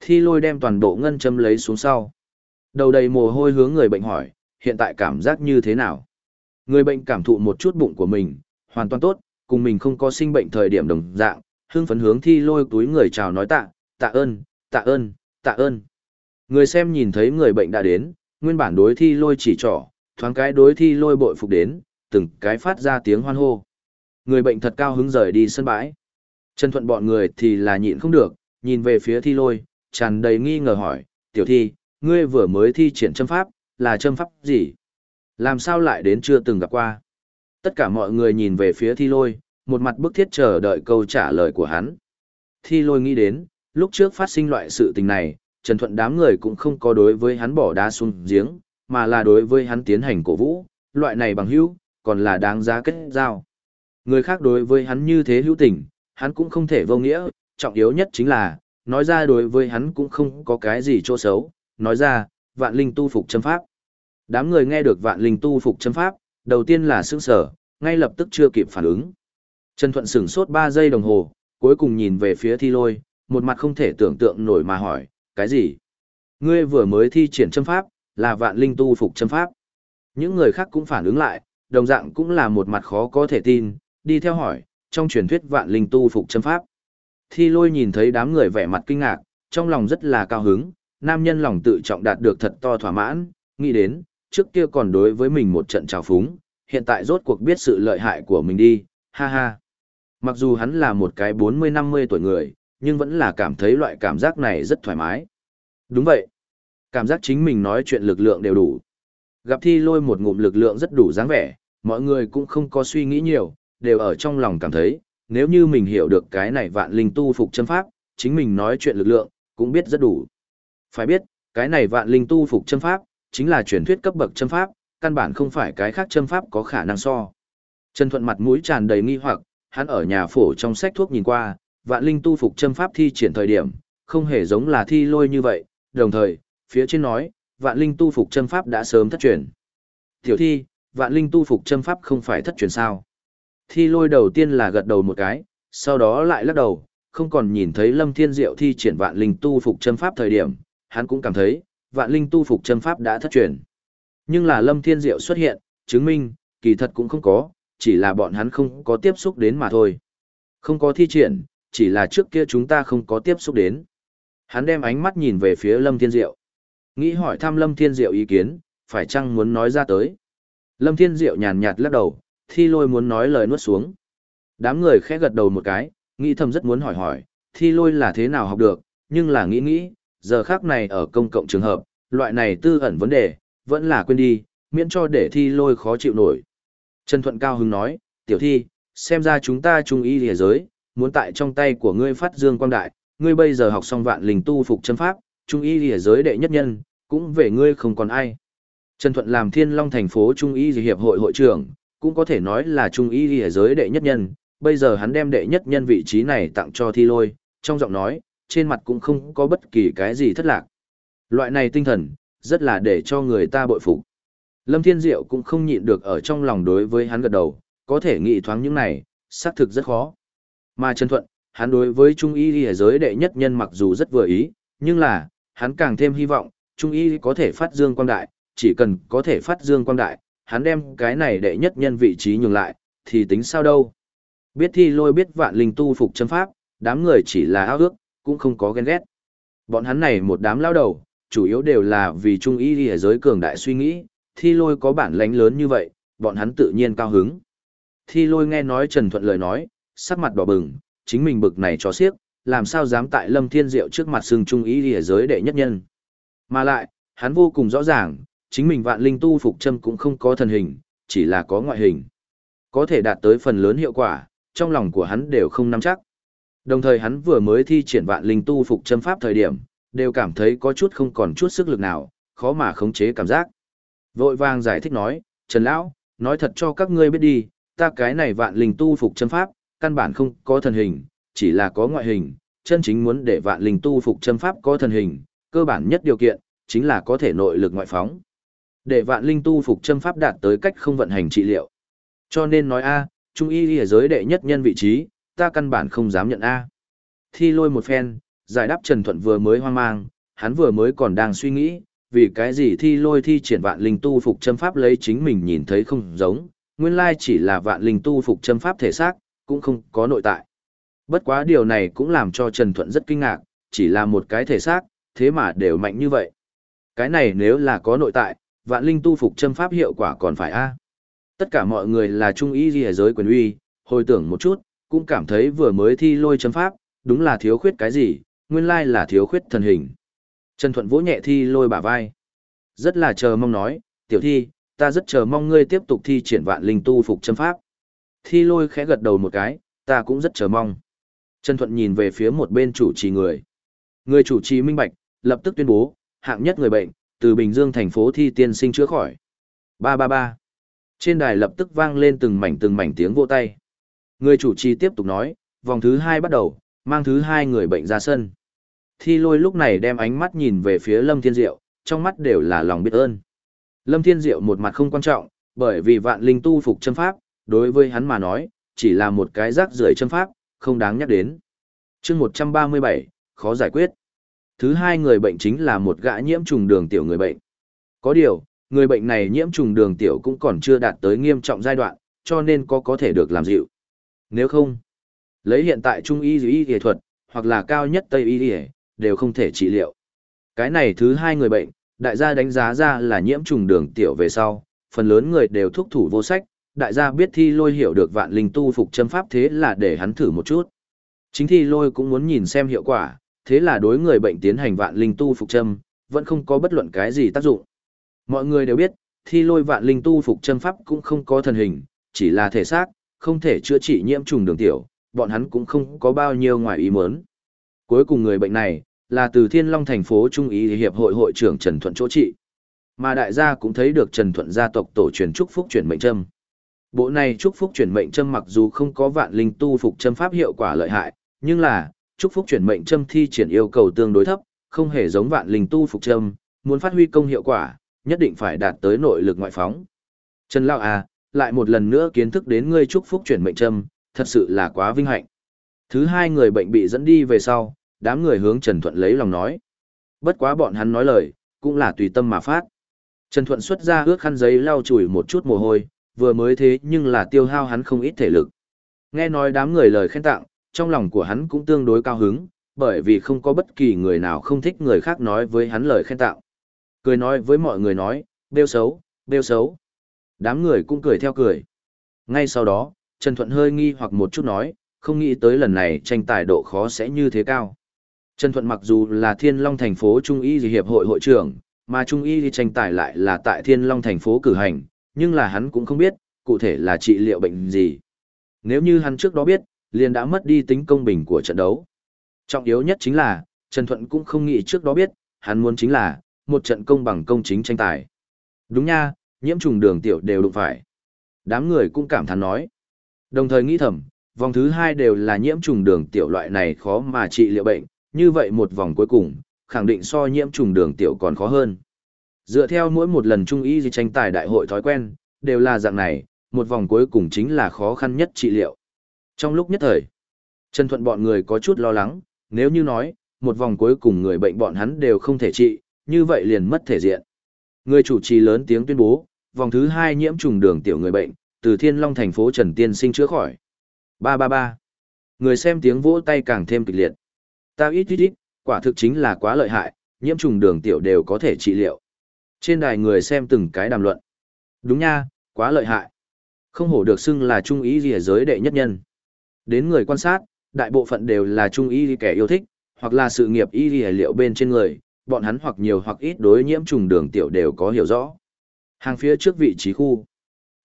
Thi lôi đem toàn bộ ngân châm lấy xuống sau. Đầu đầy mồ hôi hướng người bệnh hỏi, hiện tại cảm giác như thế nào? Người bệnh cảm thụ một chút bụng của mình, hoàn toàn tốt, cùng mình không có sinh bệnh thời điểm đồng dạng, hương phấn hướng thi lôi túi người chào nói tạ, tạ ơn, tạ ơn, tạ ơn. Người xem nhìn thấy người bệnh đã đến, nguyên bản đối thi lôi chỉ trỏ, thoáng cái đối thi lôi bội phục đến, từng cái phát ra tiếng hoan hô. Người bệnh thật cao hứng rời đi sân bãi. Trần Thuận bọn người thì là nhịn không được, nhìn về phía thi lôi, tràn đầy nghi ngờ hỏi, tiểu thi, ngươi vừa mới thi triển châm pháp, là châm pháp gì? Làm sao lại đến chưa từng gặp qua? Tất cả mọi người nhìn về phía thi lôi, một mặt bức thiết chờ đợi câu trả lời của hắn. Thi lôi nghĩ đến, lúc trước phát sinh loại sự tình này, Trần Thuận đám người cũng không có đối với hắn bỏ đá xuống giếng, mà là đối với hắn tiến hành cổ vũ, loại này bằng hữu, còn là đáng giá kết giao. Người khác đối với hắn như thế hữu tình, hắn cũng không thể vô nghĩa, trọng yếu nhất chính là, nói ra đối với hắn cũng không có cái gì chỗ xấu, nói ra, vạn linh tu phục châm pháp. Đám người nghe được vạn linh tu phục châm pháp, đầu tiên là sững sở, ngay lập tức chưa kịp phản ứng. Trần Thuận sửng sốt 3 giây đồng hồ, cuối cùng nhìn về phía thi lôi, một mặt không thể tưởng tượng nổi mà hỏi, cái gì? Ngươi vừa mới thi triển châm pháp, là vạn linh tu phục châm pháp. Những người khác cũng phản ứng lại, đồng dạng cũng là một mặt khó có thể tin, đi theo hỏi, trong truyền thuyết vạn linh tu phục châm pháp. Thi lôi nhìn thấy đám người vẻ mặt kinh ngạc, trong lòng rất là cao hứng, nam nhân lòng tự trọng đạt được thật to thỏa mãn, nghĩ đến, trước kia còn đối với mình một trận trào phúng, hiện tại rốt cuộc biết sự lợi hại của mình đi, ha ha. Mặc dù hắn là một cái 40-50 tuổi người, nhưng vẫn là cảm thấy loại cảm giác này rất thoải mái. Đúng vậy. Cảm giác chính mình nói chuyện lực lượng đều đủ. Gặp thi lôi một ngụm lực lượng rất đủ dáng vẻ, mọi người cũng không có suy nghĩ nhiều, đều ở trong lòng cảm thấy, nếu như mình hiểu được cái này vạn linh tu phục chân pháp, chính mình nói chuyện lực lượng, cũng biết rất đủ. Phải biết, cái này vạn linh tu phục chân pháp, chính là truyền thuyết cấp bậc chân pháp, căn bản không phải cái khác chân pháp có khả năng so. Trần Thuận mặt mũi tràn đầy nghi hoặc, hắn ở nhà phổ trong sách thuốc nhìn qua, vạn linh tu phục châm pháp thi triển thời điểm, không hề giống là thi lôi như vậy, đồng thời, phía trên nói, vạn linh tu phục châm pháp đã sớm thất truyền. Tiểu thi, vạn linh tu phục châm pháp không phải thất truyền sao? Thi lôi đầu tiên là gật đầu một cái, sau đó lại lắc đầu, không còn nhìn thấy Lâm Thiên Diệu thi triển vạn linh tu phục châm pháp thời điểm, hắn cũng cảm thấy, vạn linh tu phục châm pháp đã thất truyền. Nhưng là Lâm Thiên Diệu xuất hiện, chứng minh, kỳ thật cũng không có, chỉ là bọn hắn không có tiếp xúc đến mà thôi. Không có thi triển, chỉ là trước kia chúng ta không có tiếp xúc đến. Hắn đem ánh mắt nhìn về phía Lâm Thiên Diệu. Nghĩ hỏi thăm Lâm Thiên Diệu ý kiến, phải chăng muốn nói ra tới. Lâm Thiên Diệu nhàn nhạt lắc đầu, thi lôi muốn nói lời nuốt xuống. Đám người khẽ gật đầu một cái, nghĩ thầm rất muốn hỏi hỏi, thi lôi là thế nào học được, nhưng là nghĩ nghĩ, giờ khác này ở công cộng trường hợp, loại này tư ẩn vấn đề, vẫn là quên đi, miễn cho để thi lôi khó chịu nổi. Trần Thuận Cao Hưng nói, tiểu thi, xem ra chúng ta trung ý lìa giới, muốn tại trong tay của ngươi phát dương quang đại, ngươi bây giờ học xong vạn linh tu phục chân pháp, trung y lìa giới đệ nhất nhân, cũng về ngươi không còn ai. Trần Thuận làm thiên long thành phố trung y hiệp hội hội trưởng, cũng có thể nói là trung y lìa giới đệ nhất nhân, bây giờ hắn đem đệ nhất nhân vị trí này tặng cho thi lôi, trong giọng nói, trên mặt cũng không có bất kỳ cái gì thất lạc. Loại này tinh thần, rất là để cho người ta bội phục. Lâm Thiên Diệu cũng không nhịn được ở trong lòng đối với hắn gật đầu, có thể nghĩ thoáng những này, xác thực rất khó. Mà Trần Thuận, hắn đối với Trung Y ở giới đệ nhất nhân mặc dù rất vừa ý, nhưng là, hắn càng thêm hy vọng, Trung Y có thể phát dương quang đại, chỉ cần có thể phát dương quang đại, hắn đem cái này đệ nhất nhân vị trí nhường lại, thì tính sao đâu. Biết thi lôi biết vạn linh tu phục châm pháp, đám người chỉ là ao ước, cũng không có ghen ghét. Bọn hắn này một đám lao đầu, chủ yếu đều là vì Trung Y ở giới cường đại suy nghĩ, thi lôi có bản lãnh lớn như vậy, bọn hắn tự nhiên cao hứng. Thi lôi nghe nói Trần Thuận lời nói, sắc mặt đỏ bừng, chính mình bực này cho xiếc, làm sao dám tại Lâm Thiên Diệu trước mặt xưng trung ý địa giới đệ nhất nhân. Mà lại, hắn vô cùng rõ ràng, chính mình vạn linh tu phục châm cũng không có thần hình, chỉ là có ngoại hình. Có thể đạt tới phần lớn hiệu quả, trong lòng của hắn đều không nắm chắc. Đồng thời hắn vừa mới thi triển vạn linh tu phục châm pháp thời điểm, đều cảm thấy có chút không còn chút sức lực nào, khó mà khống chế cảm giác. Vội vàng giải thích nói, Trần Lão, nói thật cho các ngươi biết đi, ta cái này vạn linh tu phục châm pháp, căn bản không có thần hình, chỉ là có ngoại hình, chân chính muốn để vạn linh tu phục châm pháp có thần hình, cơ bản nhất điều kiện, chính là có thể nội lực ngoại phóng. Để vạn linh tu phục châm pháp đạt tới cách không vận hành trị liệu. Cho nên nói A, trung y ở giới đệ nhất nhân vị trí, ta căn bản không dám nhận A. Thi lôi một phen, giải đáp Trần Thuận vừa mới hoang mang, hắn vừa mới còn đang suy nghĩ, vì cái gì thi lôi thi triển vạn linh tu phục châm pháp lấy chính mình nhìn thấy không giống, nguyên lai chỉ là vạn linh tu phục châm pháp thể xác, cũng không có nội tại. Bất quá điều này cũng làm cho Trần Thuận rất kinh ngạc, chỉ là một cái thể xác, thế mà đều mạnh như vậy. Cái này nếu là có nội tại, vạn linh tu phục châm pháp hiệu quả còn phải a Tất cả mọi người là trung ý ghi giới quyền uy, hồi tưởng một chút, cũng cảm thấy vừa mới thi lôi châm pháp, đúng là thiếu khuyết cái gì, nguyên lai là thiếu khuyết thần hình. Trần Thuận vỗ nhẹ thi lôi bả vai. Rất là chờ mong nói, tiểu thi, ta rất chờ mong ngươi tiếp tục thi triển vạn linh tu phục châm pháp. Thi lôi khẽ gật đầu một cái, ta cũng rất chờ mong. Trần Thuận nhìn về phía một bên chủ trì người. Người chủ trì minh bạch, lập tức tuyên bố, hạng nhất người bệnh, từ Bình Dương thành phố thi tiên sinh chữa khỏi. Ba ba ba. Trên đài lập tức vang lên từng mảnh từng mảnh tiếng vỗ tay. Người chủ trì tiếp tục nói, vòng thứ hai bắt đầu, mang thứ hai người bệnh ra sân. Thi lôi lúc này đem ánh mắt nhìn về phía Lâm Thiên Diệu, trong mắt đều là lòng biết ơn. Lâm Thiên Diệu một mặt không quan trọng, bởi vì vạn linh tu phục chân pháp, đối với hắn mà nói, chỉ là một cái rác rưởi châm pháp, không đáng nhắc đến. chương 137, khó giải quyết. Thứ hai người bệnh chính là một gã nhiễm trùng đường tiểu người bệnh. Có điều, người bệnh này nhiễm trùng đường tiểu cũng còn chưa đạt tới nghiêm trọng giai đoạn, cho nên có có thể được làm dịu. Nếu không, lấy hiện tại trung y y y thuật, hoặc là cao nhất tây y y, đều không thể trị liệu. Cái này thứ hai người bệnh, đại gia đánh giá ra là nhiễm trùng đường tiểu về sau, phần lớn người đều thúc thủ vô sách, đại gia biết thi lôi hiểu được vạn linh tu phục châm pháp thế là để hắn thử một chút. Chính thi lôi cũng muốn nhìn xem hiệu quả, thế là đối người bệnh tiến hành vạn linh tu phục châm, vẫn không có bất luận cái gì tác dụng. Mọi người đều biết, thi lôi vạn linh tu phục châm pháp cũng không có thần hình, chỉ là thể xác, không thể chữa trị nhiễm trùng đường tiểu, bọn hắn cũng không có bao nhiêu ngoài ý muốn. Cuối cùng người bệnh này, là từ Thiên Long thành phố Trung ý Hiệp hội hội trưởng Trần Thuận chỗ trị. Mà đại gia cũng thấy được Trần Thuận gia tộc tổ truyền chúc phúc chuyển mệnh châm. Bộ này chúc phúc chuyển mệnh châm mặc dù không có vạn linh tu phục châm pháp hiệu quả lợi hại, nhưng là, chúc phúc chuyển mệnh châm thi triển yêu cầu tương đối thấp, không hề giống vạn linh tu phục châm, muốn phát huy công hiệu quả, nhất định phải đạt tới nội lực ngoại phóng. Trần lao à, lại một lần nữa kiến thức đến ngươi chúc phúc chuyển mệnh châm, thật sự là quá vinh hạnh. Thứ hai người bệnh bị dẫn đi về sau, đám người hướng Trần Thuận lấy lòng nói. Bất quá bọn hắn nói lời, cũng là tùy tâm mà phát. Trần Thuận xuất ra ước khăn giấy lau chùi một chút mồ hôi, vừa mới thế nhưng là tiêu hao hắn không ít thể lực. Nghe nói đám người lời khen tặng, trong lòng của hắn cũng tương đối cao hứng, bởi vì không có bất kỳ người nào không thích người khác nói với hắn lời khen tặng. Cười nói với mọi người nói, bêu xấu, bêu xấu. Đám người cũng cười theo cười. Ngay sau đó, Trần Thuận hơi nghi hoặc một chút nói, không nghĩ tới lần này tranh tài độ khó sẽ như thế cao. Trần Thuận mặc dù là Thiên Long thành phố Trung y hiệp hội hội trưởng, mà Trung y tranh tài lại là tại Thiên Long thành phố cử hành, nhưng là hắn cũng không biết, cụ thể là trị liệu bệnh gì. Nếu như hắn trước đó biết, liền đã mất đi tính công bình của trận đấu. Trọng yếu nhất chính là, Trần Thuận cũng không nghĩ trước đó biết, hắn muốn chính là, một trận công bằng công chính tranh tài. Đúng nha, nhiễm trùng đường tiểu đều đụng phải. Đám người cũng cảm thán nói. Đồng thời nghĩ thầm, vòng thứ hai đều là nhiễm trùng đường tiểu loại này khó mà trị liệu bệnh, như vậy một vòng cuối cùng, khẳng định so nhiễm trùng đường tiểu còn khó hơn. Dựa theo mỗi một lần trung y tranh tài đại hội thói quen, đều là dạng này, một vòng cuối cùng chính là khó khăn nhất trị liệu. Trong lúc nhất thời, Trần Thuận bọn người có chút lo lắng, nếu như nói, một vòng cuối cùng người bệnh bọn hắn đều không thể trị, như vậy liền mất thể diện. Người chủ trì lớn tiếng tuyên bố, vòng thứ hai nhiễm trùng đường tiểu người bệnh, từ Thiên Long thành phố Trần Tiên sinh chữa khỏi. Ba ba ba. Người xem tiếng vỗ tay càng thêm kịch liệt. Ta ít ít ít, quả thực chính là quá lợi hại, nhiễm trùng đường tiểu đều có thể trị liệu. Trên đài người xem từng cái đàm luận. Đúng nha, quá lợi hại. Không hổ được xưng là trung ý gì giới đệ nhất nhân. Đến người quan sát, đại bộ phận đều là trung ý kẻ yêu thích, hoặc là sự nghiệp y liệu bên trên người, bọn hắn hoặc nhiều hoặc ít đối nhiễm trùng đường tiểu đều có hiểu rõ. Hàng phía trước vị trí khu.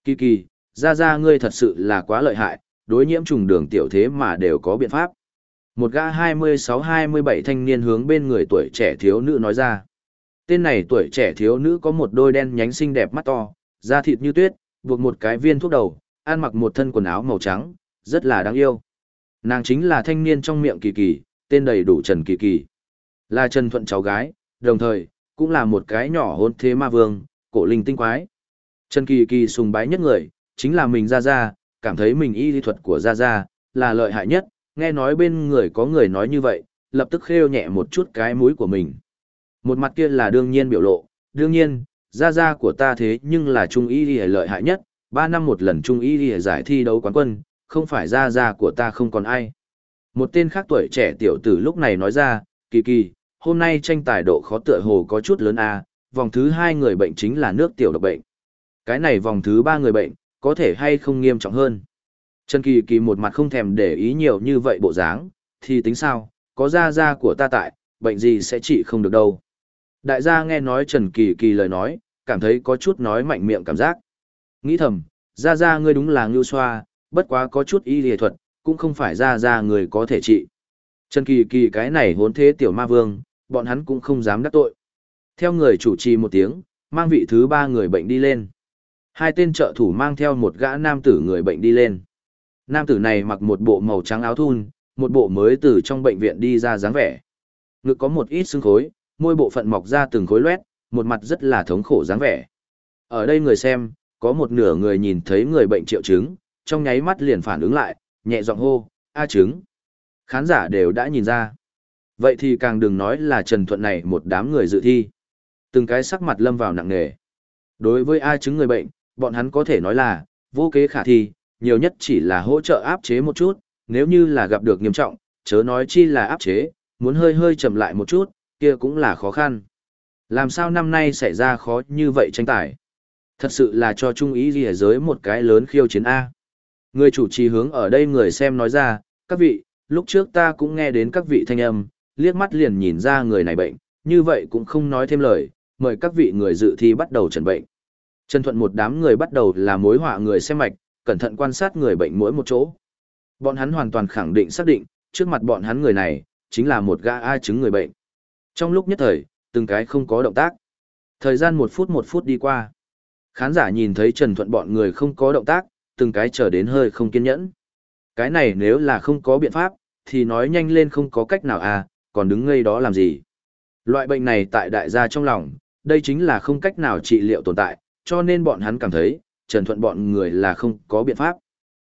Kỳ kỳ, ra ra ngươi thật sự là quá lợi hại, đối nhiễm trùng đường tiểu thế mà đều có biện pháp. Một gã 26-27 thanh niên hướng bên người tuổi trẻ thiếu nữ nói ra. Tên này tuổi trẻ thiếu nữ có một đôi đen nhánh xinh đẹp mắt to, da thịt như tuyết, buộc một cái viên thuốc đầu, ăn mặc một thân quần áo màu trắng, rất là đáng yêu. Nàng chính là thanh niên trong miệng kỳ kỳ, tên đầy đủ Trần Kỳ Kỳ. Là Trần Thuận cháu gái, đồng thời, cũng là một cái nhỏ hôn thế ma vương, cổ linh tinh quái. Trần Kỳ Kỳ sùng bái nhất người, chính là mình ra ra, cảm thấy mình y lý thuật của ra ra, là lợi hại nhất, nghe nói bên người có người nói như vậy, lập tức khêu nhẹ một chút cái mũi của mình. Một mặt kia là đương nhiên biểu lộ, đương nhiên, gia gia của ta thế nhưng là trung y lý lợi hại nhất, ba năm một lần trung y lý giải thi đấu quán quân, không phải gia gia của ta không còn ai. Một tên khác tuổi trẻ tiểu tử lúc này nói ra, kỳ kỳ, hôm nay tranh tài độ khó tựa hồ có chút lớn a vòng thứ hai người bệnh chính là nước tiểu độc bệnh. Cái này vòng thứ ba người bệnh, có thể hay không nghiêm trọng hơn. Trần Kỳ Kỳ một mặt không thèm để ý nhiều như vậy bộ dáng, thì tính sao, có gia gia của ta tại, bệnh gì sẽ trị không được đâu. Đại gia nghe nói Trần Kỳ Kỳ lời nói, cảm thấy có chút nói mạnh miệng cảm giác. Nghĩ thầm, Ra Ra ngươi đúng là ngưu xoa, bất quá có chút y lìa thuật, cũng không phải Ra Ra người có thể trị. Trần Kỳ Kỳ cái này hốn thế tiểu ma vương, bọn hắn cũng không dám đắc tội. Theo người chủ trì một tiếng, mang vị thứ ba người bệnh đi lên. Hai tên trợ thủ mang theo một gã nam tử người bệnh đi lên. Nam tử này mặc một bộ màu trắng áo thun, một bộ mới từ trong bệnh viện đi ra dáng vẻ. Ngực có một ít xương khối, môi bộ phận mọc ra từng khối loét, một mặt rất là thống khổ dáng vẻ. Ở đây người xem, có một nửa người nhìn thấy người bệnh triệu chứng, trong nháy mắt liền phản ứng lại, nhẹ giọng hô, A chứng. Khán giả đều đã nhìn ra. Vậy thì càng đừng nói là Trần Thuận này một đám người dự thi. Từng cái sắc mặt lâm vào nặng nề. Đối với A chứng người bệnh, bọn hắn có thể nói là, vô kế khả thi, nhiều nhất chỉ là hỗ trợ áp chế một chút, nếu như là gặp được nghiêm trọng, chớ nói chi là áp chế, muốn hơi hơi chậm lại một chút, kia cũng là khó khăn. Làm sao năm nay xảy ra khó như vậy tranh tài? Thật sự là cho Trung ý gì giới một cái lớn khiêu chiến A. Người chủ trì hướng ở đây người xem nói ra, các vị, lúc trước ta cũng nghe đến các vị thanh âm, liếc mắt liền nhìn ra người này bệnh, như vậy cũng không nói thêm lời, mời các vị người dự thi bắt đầu trần bệnh. Trần Thuận một đám người bắt đầu là mối họa người xem mạch, cẩn thận quan sát người bệnh mỗi một chỗ. Bọn hắn hoàn toàn khẳng định xác định, trước mặt bọn hắn người này, chính là một gã ai chứng người bệnh. Trong lúc nhất thời, từng cái không có động tác. Thời gian một phút một phút đi qua. Khán giả nhìn thấy Trần Thuận bọn người không có động tác, từng cái trở đến hơi không kiên nhẫn. Cái này nếu là không có biện pháp, thì nói nhanh lên không có cách nào à, còn đứng ngây đó làm gì. Loại bệnh này tại đại gia trong lòng, đây chính là không cách nào trị liệu tồn tại, cho nên bọn hắn cảm thấy, Trần Thuận bọn người là không có biện pháp.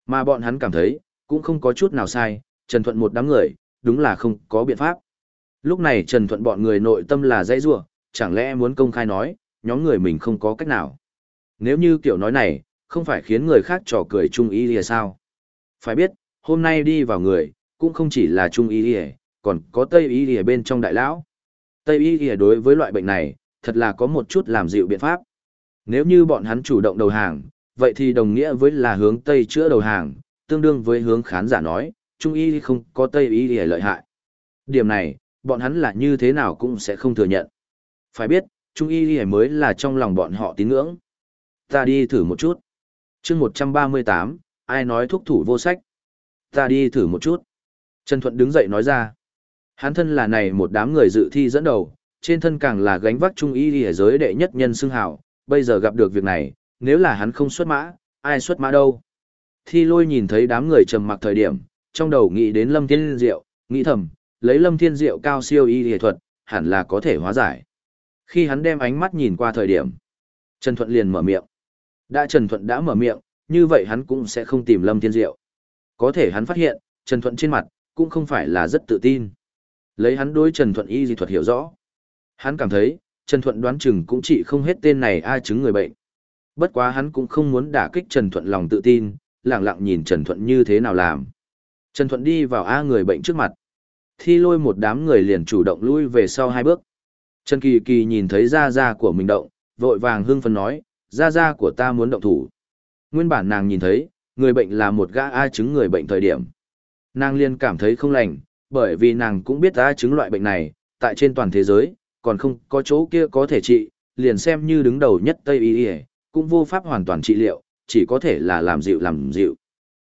Mà bọn hắn cảm thấy, cũng không có chút nào sai, Trần Thuận một đám người, đúng là không có biện pháp. Lúc này Trần Thuận bọn người nội tâm là dãy rủa, chẳng lẽ muốn công khai nói, nhóm người mình không có cách nào. Nếu như kiểu nói này, không phải khiến người khác trò cười chung ý lìa sao? Phải biết, hôm nay đi vào người, cũng không chỉ là chung ý lìa, còn có tây ý lìa bên trong đại lão. Tây ý lìa đối với loại bệnh này, thật là có một chút làm dịu biện pháp. Nếu như bọn hắn chủ động đầu hàng, vậy thì đồng nghĩa với là hướng Tây chữa đầu hàng, tương đương với hướng khán giả nói, Trung y không có Tây y lìa lợi hại. Điểm này, bọn hắn là như thế nào cũng sẽ không thừa nhận. Phải biết, Trung y mới là trong lòng bọn họ tín ngưỡng. Ta đi thử một chút. chương 138, ai nói thuốc thủ vô sách. Ta đi thử một chút. Trần Thuận đứng dậy nói ra. Hắn thân là này một đám người dự thi dẫn đầu, trên thân càng là gánh vác trung y y giới đệ nhất nhân xưng hào, bây giờ gặp được việc này, nếu là hắn không xuất mã, ai xuất mã đâu. Thi lôi nhìn thấy đám người trầm mặc thời điểm, trong đầu nghĩ đến Lâm Thiên Diệu, nghĩ thầm, lấy Lâm Thiên Diệu cao siêu y y thuật, hẳn là có thể hóa giải. Khi hắn đem ánh mắt nhìn qua thời điểm, Trần Thuận liền mở miệng. Đã Trần Thuận đã mở miệng, như vậy hắn cũng sẽ không tìm Lâm Thiên Diệu. Có thể hắn phát hiện, Trần Thuận trên mặt, cũng không phải là rất tự tin. Lấy hắn đối Trần Thuận y dị thuật hiểu rõ. Hắn cảm thấy, Trần Thuận đoán chừng cũng chỉ không hết tên này ai chứng người bệnh. Bất quá hắn cũng không muốn đả kích Trần Thuận lòng tự tin, lặng lặng nhìn Trần Thuận như thế nào làm. Trần Thuận đi vào A người bệnh trước mặt. Thi lôi một đám người liền chủ động lui về sau hai bước. Trần Kỳ Kỳ nhìn thấy da da của mình động, vội vàng hưng phấn nói, da da của ta muốn động thủ. Nguyên bản nàng nhìn thấy, người bệnh là một gã A chứng người bệnh thời điểm. Nàng liền cảm thấy không lành, bởi vì nàng cũng biết A chứng loại bệnh này, tại trên toàn thế giới, còn không có chỗ kia có thể trị, liền xem như đứng đầu nhất Tây Y Y, cũng vô pháp hoàn toàn trị liệu, chỉ có thể là làm dịu làm dịu.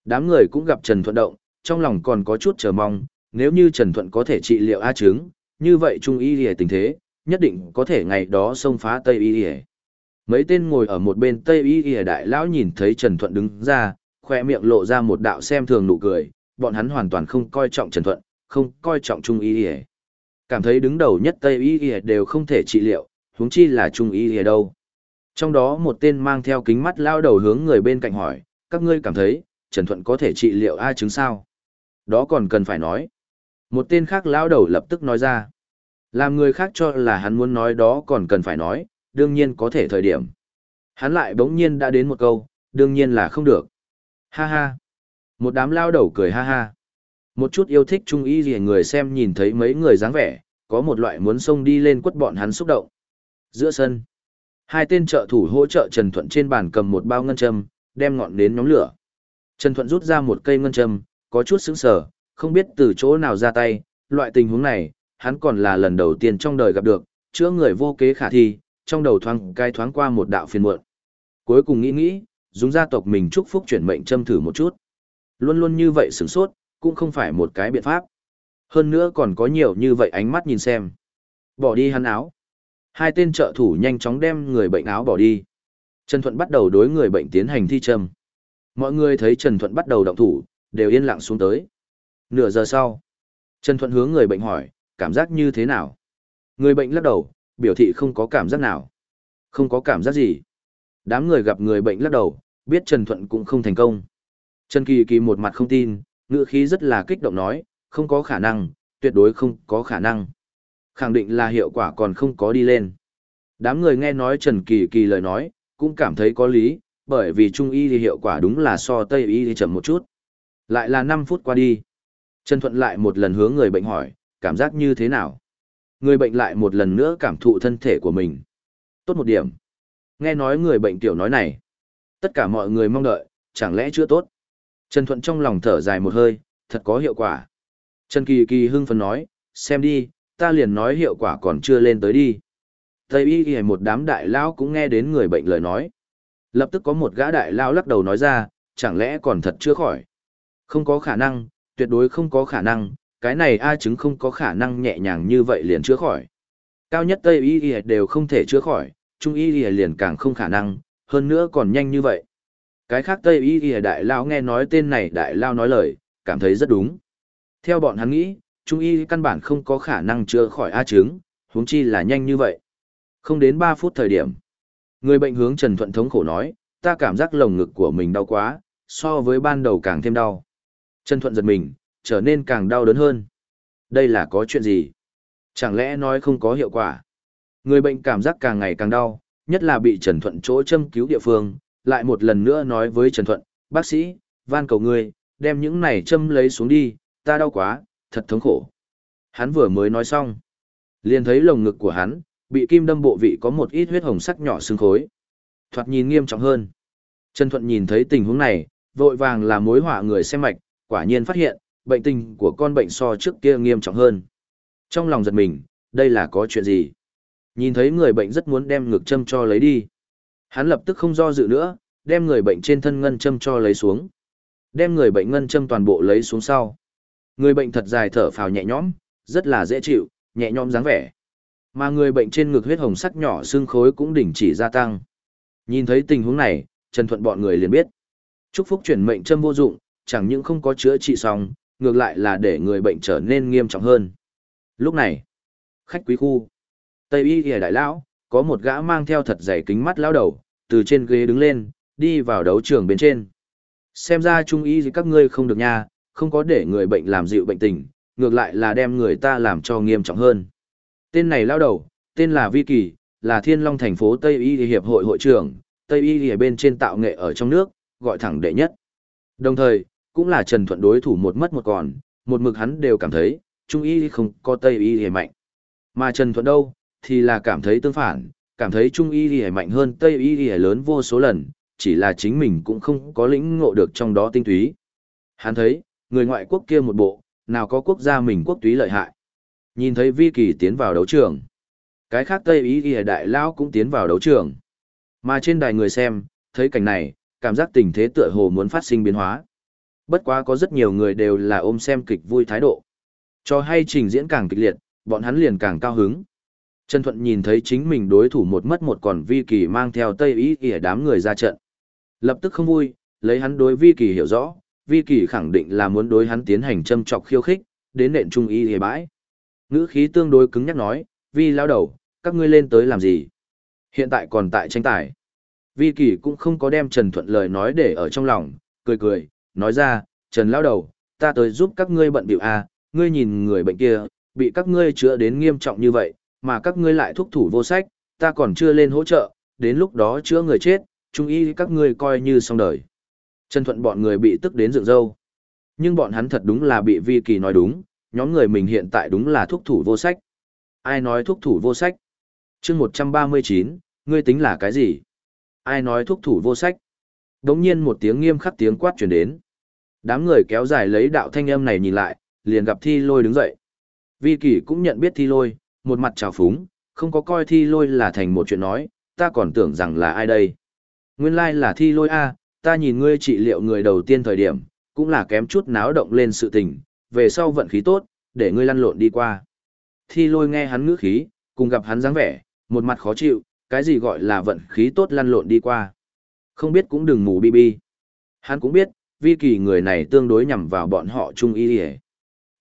Đám người cũng gặp Trần Thuận động, trong lòng còn có chút chờ mong, nếu như Trần Thuận có thể trị liệu A chứng, như vậy Trung Y Y tình thế, nhất định có thể ngày đó xông phá Tây Y Y. Mấy tên ngồi ở một bên Tây Y Y đại lão nhìn thấy Trần Thuận đứng ra, khoe miệng lộ ra một đạo xem thường nụ cười, bọn hắn hoàn toàn không coi trọng Trần Thuận, không coi trọng Trung Y Y. Cảm thấy đứng đầu nhất Tây Y Y đều không thể trị liệu, huống chi là Trung Y Y đâu. Trong đó một tên mang theo kính mắt lao đầu hướng người bên cạnh hỏi, các ngươi cảm thấy, Trần Thuận có thể trị liệu A chứng sao? Đó còn cần phải nói. Một tên khác lão đầu lập tức nói ra. Làm người khác cho là hắn muốn nói đó còn cần phải nói, đương nhiên có thể thời điểm. Hắn lại bỗng nhiên đã đến một câu, đương nhiên là không được. Ha ha. Một đám lao đầu cười ha ha. Một chút yêu thích trung y gì người xem nhìn thấy mấy người dáng vẻ, có một loại muốn xông đi lên quất bọn hắn xúc động. Giữa sân, hai tên trợ thủ hỗ trợ Trần Thuận trên bàn cầm một bao ngân châm, đem ngọn đến nhóm lửa. Trần Thuận rút ra một cây ngân châm, có chút sững sờ, không biết từ chỗ nào ra tay, loại tình huống này, hắn còn là lần đầu tiên trong đời gặp được, chữa người vô kế khả thi, trong đầu thoáng cai thoáng qua một đạo phiền muộn. Cuối cùng nghĩ nghĩ, dùng gia tộc mình chúc phúc chuyển mệnh châm thử một chút. Luôn luôn như vậy sửng sốt, cũng không phải một cái biện pháp. Hơn nữa còn có nhiều như vậy ánh mắt nhìn xem. Bỏ đi hắn áo. Hai tên trợ thủ nhanh chóng đem người bệnh áo bỏ đi. Trần Thuận bắt đầu đối người bệnh tiến hành thi châm. Mọi người thấy Trần Thuận bắt đầu động thủ, đều yên lặng xuống tới. Nửa giờ sau, Trần Thuận hướng người bệnh hỏi, cảm giác như thế nào? Người bệnh lắc đầu, biểu thị không có cảm giác nào. Không có cảm giác gì. Đám người gặp người bệnh lắc đầu, biết Trần Thuận cũng không thành công. Trần Kỳ Kỳ một mặt không tin, ngựa khí rất là kích động nói, không có khả năng, tuyệt đối không có khả năng. Khẳng định là hiệu quả còn không có đi lên. Đám người nghe nói Trần Kỳ Kỳ lời nói, cũng cảm thấy có lý, bởi vì Trung Y thì hiệu quả đúng là so Tây Y thì chậm một chút. Lại là 5 phút qua đi. Trần Thuận lại một lần hướng người bệnh hỏi, cảm giác như thế nào? Người bệnh lại một lần nữa cảm thụ thân thể của mình. Tốt một điểm. Nghe nói người bệnh tiểu nói này. Tất cả mọi người mong đợi, chẳng lẽ chưa tốt? Trần Thuận trong lòng thở dài một hơi, thật có hiệu quả. Trần Kỳ Kỳ hưng phấn nói, xem đi, ta liền nói hiệu quả còn chưa lên tới đi. Tây y y một đám đại lão cũng nghe đến người bệnh lời nói. Lập tức có một gã đại lão lắc đầu nói ra, chẳng lẽ còn thật chưa khỏi. Không có khả năng, tuyệt đối không có khả năng, cái này A chứng không có khả năng nhẹ nhàng như vậy liền chữa khỏi. Cao nhất Tây y y đều không thể chữa khỏi, Trung y y liền càng không khả năng, hơn nữa còn nhanh như vậy. Cái khác Tây y y đại lão nghe nói tên này đại lão nói lời, cảm thấy rất đúng. Theo bọn hắn nghĩ, Trung y căn bản không có khả năng chữa khỏi A chứng, huống chi là nhanh như vậy. Không đến 3 phút thời điểm. Người bệnh hướng Trần Thuận thống khổ nói, ta cảm giác lồng ngực của mình đau quá, so với ban đầu càng thêm đau. Trần Thuận giật mình, trở nên càng đau đớn hơn. Đây là có chuyện gì? Chẳng lẽ nói không có hiệu quả? Người bệnh cảm giác càng ngày càng đau, nhất là bị Trần Thuận chỗ châm cứu địa phương, lại một lần nữa nói với Trần Thuận, bác sĩ, van cầu ngươi, đem những này châm lấy xuống đi, ta đau quá, thật thống khổ. Hắn vừa mới nói xong, liền thấy lồng ngực của hắn, bị kim đâm bộ vị có một ít huyết hồng sắc nhỏ xương khối. Thoạt nhìn nghiêm trọng hơn. Trần Thuận nhìn thấy tình huống này, vội vàng là mối họa người xem mạch, quả nhiên phát hiện, bệnh tình của con bệnh so trước kia nghiêm trọng hơn. Trong lòng giật mình, đây là có chuyện gì? Nhìn thấy người bệnh rất muốn đem ngực châm cho lấy đi. Hắn lập tức không do dự nữa, đem người bệnh trên thân ngân châm cho lấy xuống. Đem người bệnh ngân châm toàn bộ lấy xuống sau. Người bệnh thật dài thở phào nhẹ nhõm, rất là dễ chịu, nhẹ nhõm dáng vẻ. Mà người bệnh trên ngực huyết hồng sắc nhỏ xương khối cũng đình chỉ gia tăng. Nhìn thấy tình huống này, Trần Thuận bọn người liền biết. Chúc phúc chuyển mệnh châm vô dụng, chẳng những không có chữa trị xong, ngược lại là để người bệnh trở nên nghiêm trọng hơn. Lúc này, khách quý khu, Tây Y Ghi Đại Lão, có một gã mang theo thật dày kính mắt lão đầu, từ trên ghế đứng lên, đi vào đấu trường bên trên. Xem ra trung y gì các ngươi không được nha, không có để người bệnh làm dịu bệnh tình, ngược lại là đem người ta làm cho nghiêm trọng hơn. Tên này lão đầu, tên là Vi Kỳ, là Thiên Long thành phố Tây Y Hiệp hội hội trưởng, Tây Y ở bên trên tạo nghệ ở trong nước, gọi thẳng đệ nhất. Đồng thời, cũng là Trần Thuận đối thủ một mất một còn, một mực hắn đều cảm thấy, Trung Y không có Tây Y mạnh. Mà Trần Thuận đâu, thì là cảm thấy tương phản, cảm thấy Trung Y mạnh hơn Tây Y lớn vô số lần, chỉ là chính mình cũng không có lĩnh ngộ được trong đó tinh túy. Hắn thấy, người ngoại quốc kia một bộ, nào có quốc gia mình quốc túy lợi hại. Nhìn thấy Vi Kỳ tiến vào đấu trường. Cái khác Tây y Ghi Đại Lão cũng tiến vào đấu trường. Mà trên đài người xem, thấy cảnh này, cảm giác tình thế tựa hồ muốn phát sinh biến hóa. Bất quá có rất nhiều người đều là ôm xem kịch vui thái độ. Cho hay trình diễn càng kịch liệt, bọn hắn liền càng cao hứng. Trần Thuận nhìn thấy chính mình đối thủ một mất một còn Vi Kỳ mang theo Tây Ý Ghi đám người ra trận. Lập tức không vui, lấy hắn đối Vi Kỳ hiểu rõ, Vi Kỳ khẳng định là muốn đối hắn tiến hành châm chọc khiêu khích, đến nện trung ý hề bãi. Ngữ khí tương đối cứng nhắc nói, Vi lao đầu, các ngươi lên tới làm gì? Hiện tại còn tại tranh tài. Vi Kỳ cũng không có đem Trần Thuận lời nói để ở trong lòng, cười cười, nói ra, Trần Lao Đầu, ta tới giúp các ngươi bận biểu à, ngươi nhìn người bệnh kia, bị các ngươi chữa đến nghiêm trọng như vậy, mà các ngươi lại thúc thủ vô sách, ta còn chưa lên hỗ trợ, đến lúc đó chữa người chết, trung y các ngươi coi như xong đời. Trần Thuận bọn người bị tức đến dựng râu. Nhưng bọn hắn thật đúng là bị Vi Kỳ nói đúng, nhóm người mình hiện tại đúng là thúc thủ vô sách. Ai nói thúc thủ vô sách? chương 139, ngươi tính là cái gì? Ai nói thúc thủ vô sách? Đống nhiên một tiếng nghiêm khắc tiếng quát truyền đến. Đám người kéo dài lấy đạo thanh âm này nhìn lại, liền gặp thi lôi đứng dậy. Vi kỷ cũng nhận biết thi lôi, một mặt trào phúng, không có coi thi lôi là thành một chuyện nói, ta còn tưởng rằng là ai đây. Nguyên lai là thi lôi A, ta nhìn ngươi trị liệu người đầu tiên thời điểm, cũng là kém chút náo động lên sự tình, về sau vận khí tốt, để ngươi lăn lộn đi qua. Thi lôi nghe hắn ngữ khí, cùng gặp hắn dáng vẻ, một mặt khó chịu, cái gì gọi là vận khí tốt lăn lộn đi qua. Không biết cũng đừng mù bi bi. Hắn cũng biết, vi kỳ người này tương đối nhằm vào bọn họ chung y hề.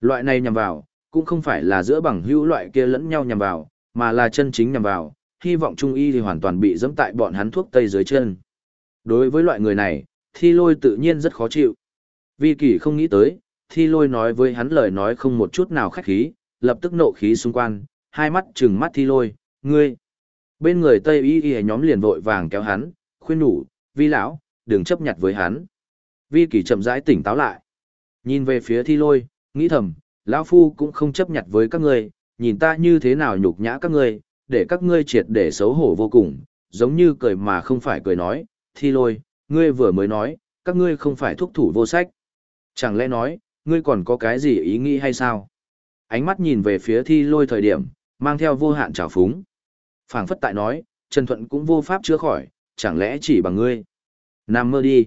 Loại này nhằm vào, cũng không phải là giữa bằng hữu loại kia lẫn nhau nhằm vào, mà là chân chính nhằm vào, hy vọng trung y thì hoàn toàn bị dẫm tại bọn hắn thuốc tây dưới chân. Đối với loại người này, thi lôi tự nhiên rất khó chịu. Vi kỳ không nghĩ tới, thi lôi nói với hắn lời nói không một chút nào khách khí, lập tức nộ khí xung quanh, hai mắt trừng mắt thi lôi, ngươi. Bên người Tây Y Y nhóm liền vội vàng kéo hắn, khuyên nhủ, vi lão, đừng chấp nhặt với hắn. Vi kỳ chậm rãi tỉnh táo lại. Nhìn về phía thi lôi, nghĩ thầm, lão phu cũng không chấp nhặt với các ngươi, nhìn ta như thế nào nhục nhã các ngươi, để các ngươi triệt để xấu hổ vô cùng, giống như cười mà không phải cười nói, thi lôi, ngươi vừa mới nói, các ngươi không phải thúc thủ vô sách. Chẳng lẽ nói, ngươi còn có cái gì ý nghĩ hay sao? Ánh mắt nhìn về phía thi lôi thời điểm, mang theo vô hạn trào phúng. phảng phất tại nói, Trần Thuận cũng vô pháp chữa khỏi, chẳng lẽ chỉ bằng ngươi? Nam mơ đi.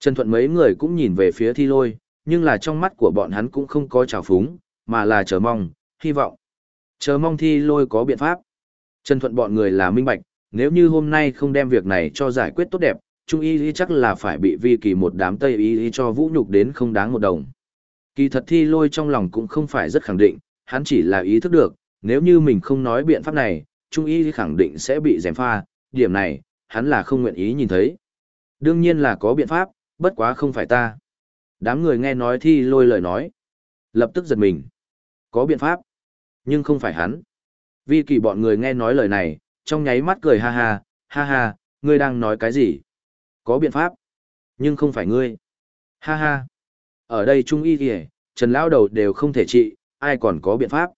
Trần Thuận mấy người cũng nhìn về phía thi lôi, nhưng là trong mắt của bọn hắn cũng không có trào phúng, mà là chờ mong, hy vọng. Chờ mong thi lôi có biện pháp. Trần Thuận bọn người là minh bạch, nếu như hôm nay không đem việc này cho giải quyết tốt đẹp, Trung Y Y chắc là phải bị vi kỳ một đám Tây Y Y cho vũ nhục đến không đáng một đồng. Kỳ thật thi lôi trong lòng cũng không phải rất khẳng định, hắn chỉ là ý thức được, nếu như mình không nói biện pháp này, Trung Y khẳng định sẽ bị dèm pha, điểm này, hắn là không nguyện ý nhìn thấy. Đương nhiên là có biện pháp, bất quá không phải ta. Đám người nghe nói thi lôi lời nói. Lập tức giật mình. Có biện pháp. Nhưng không phải hắn. Vi kỳ bọn người nghe nói lời này, trong nháy mắt cười ha ha, ha ha, ngươi đang nói cái gì? Có biện pháp. Nhưng không phải ngươi. Ha ha. Ở đây Trung Y kìa, Trần Lão Đầu đều không thể trị, ai còn có biện pháp.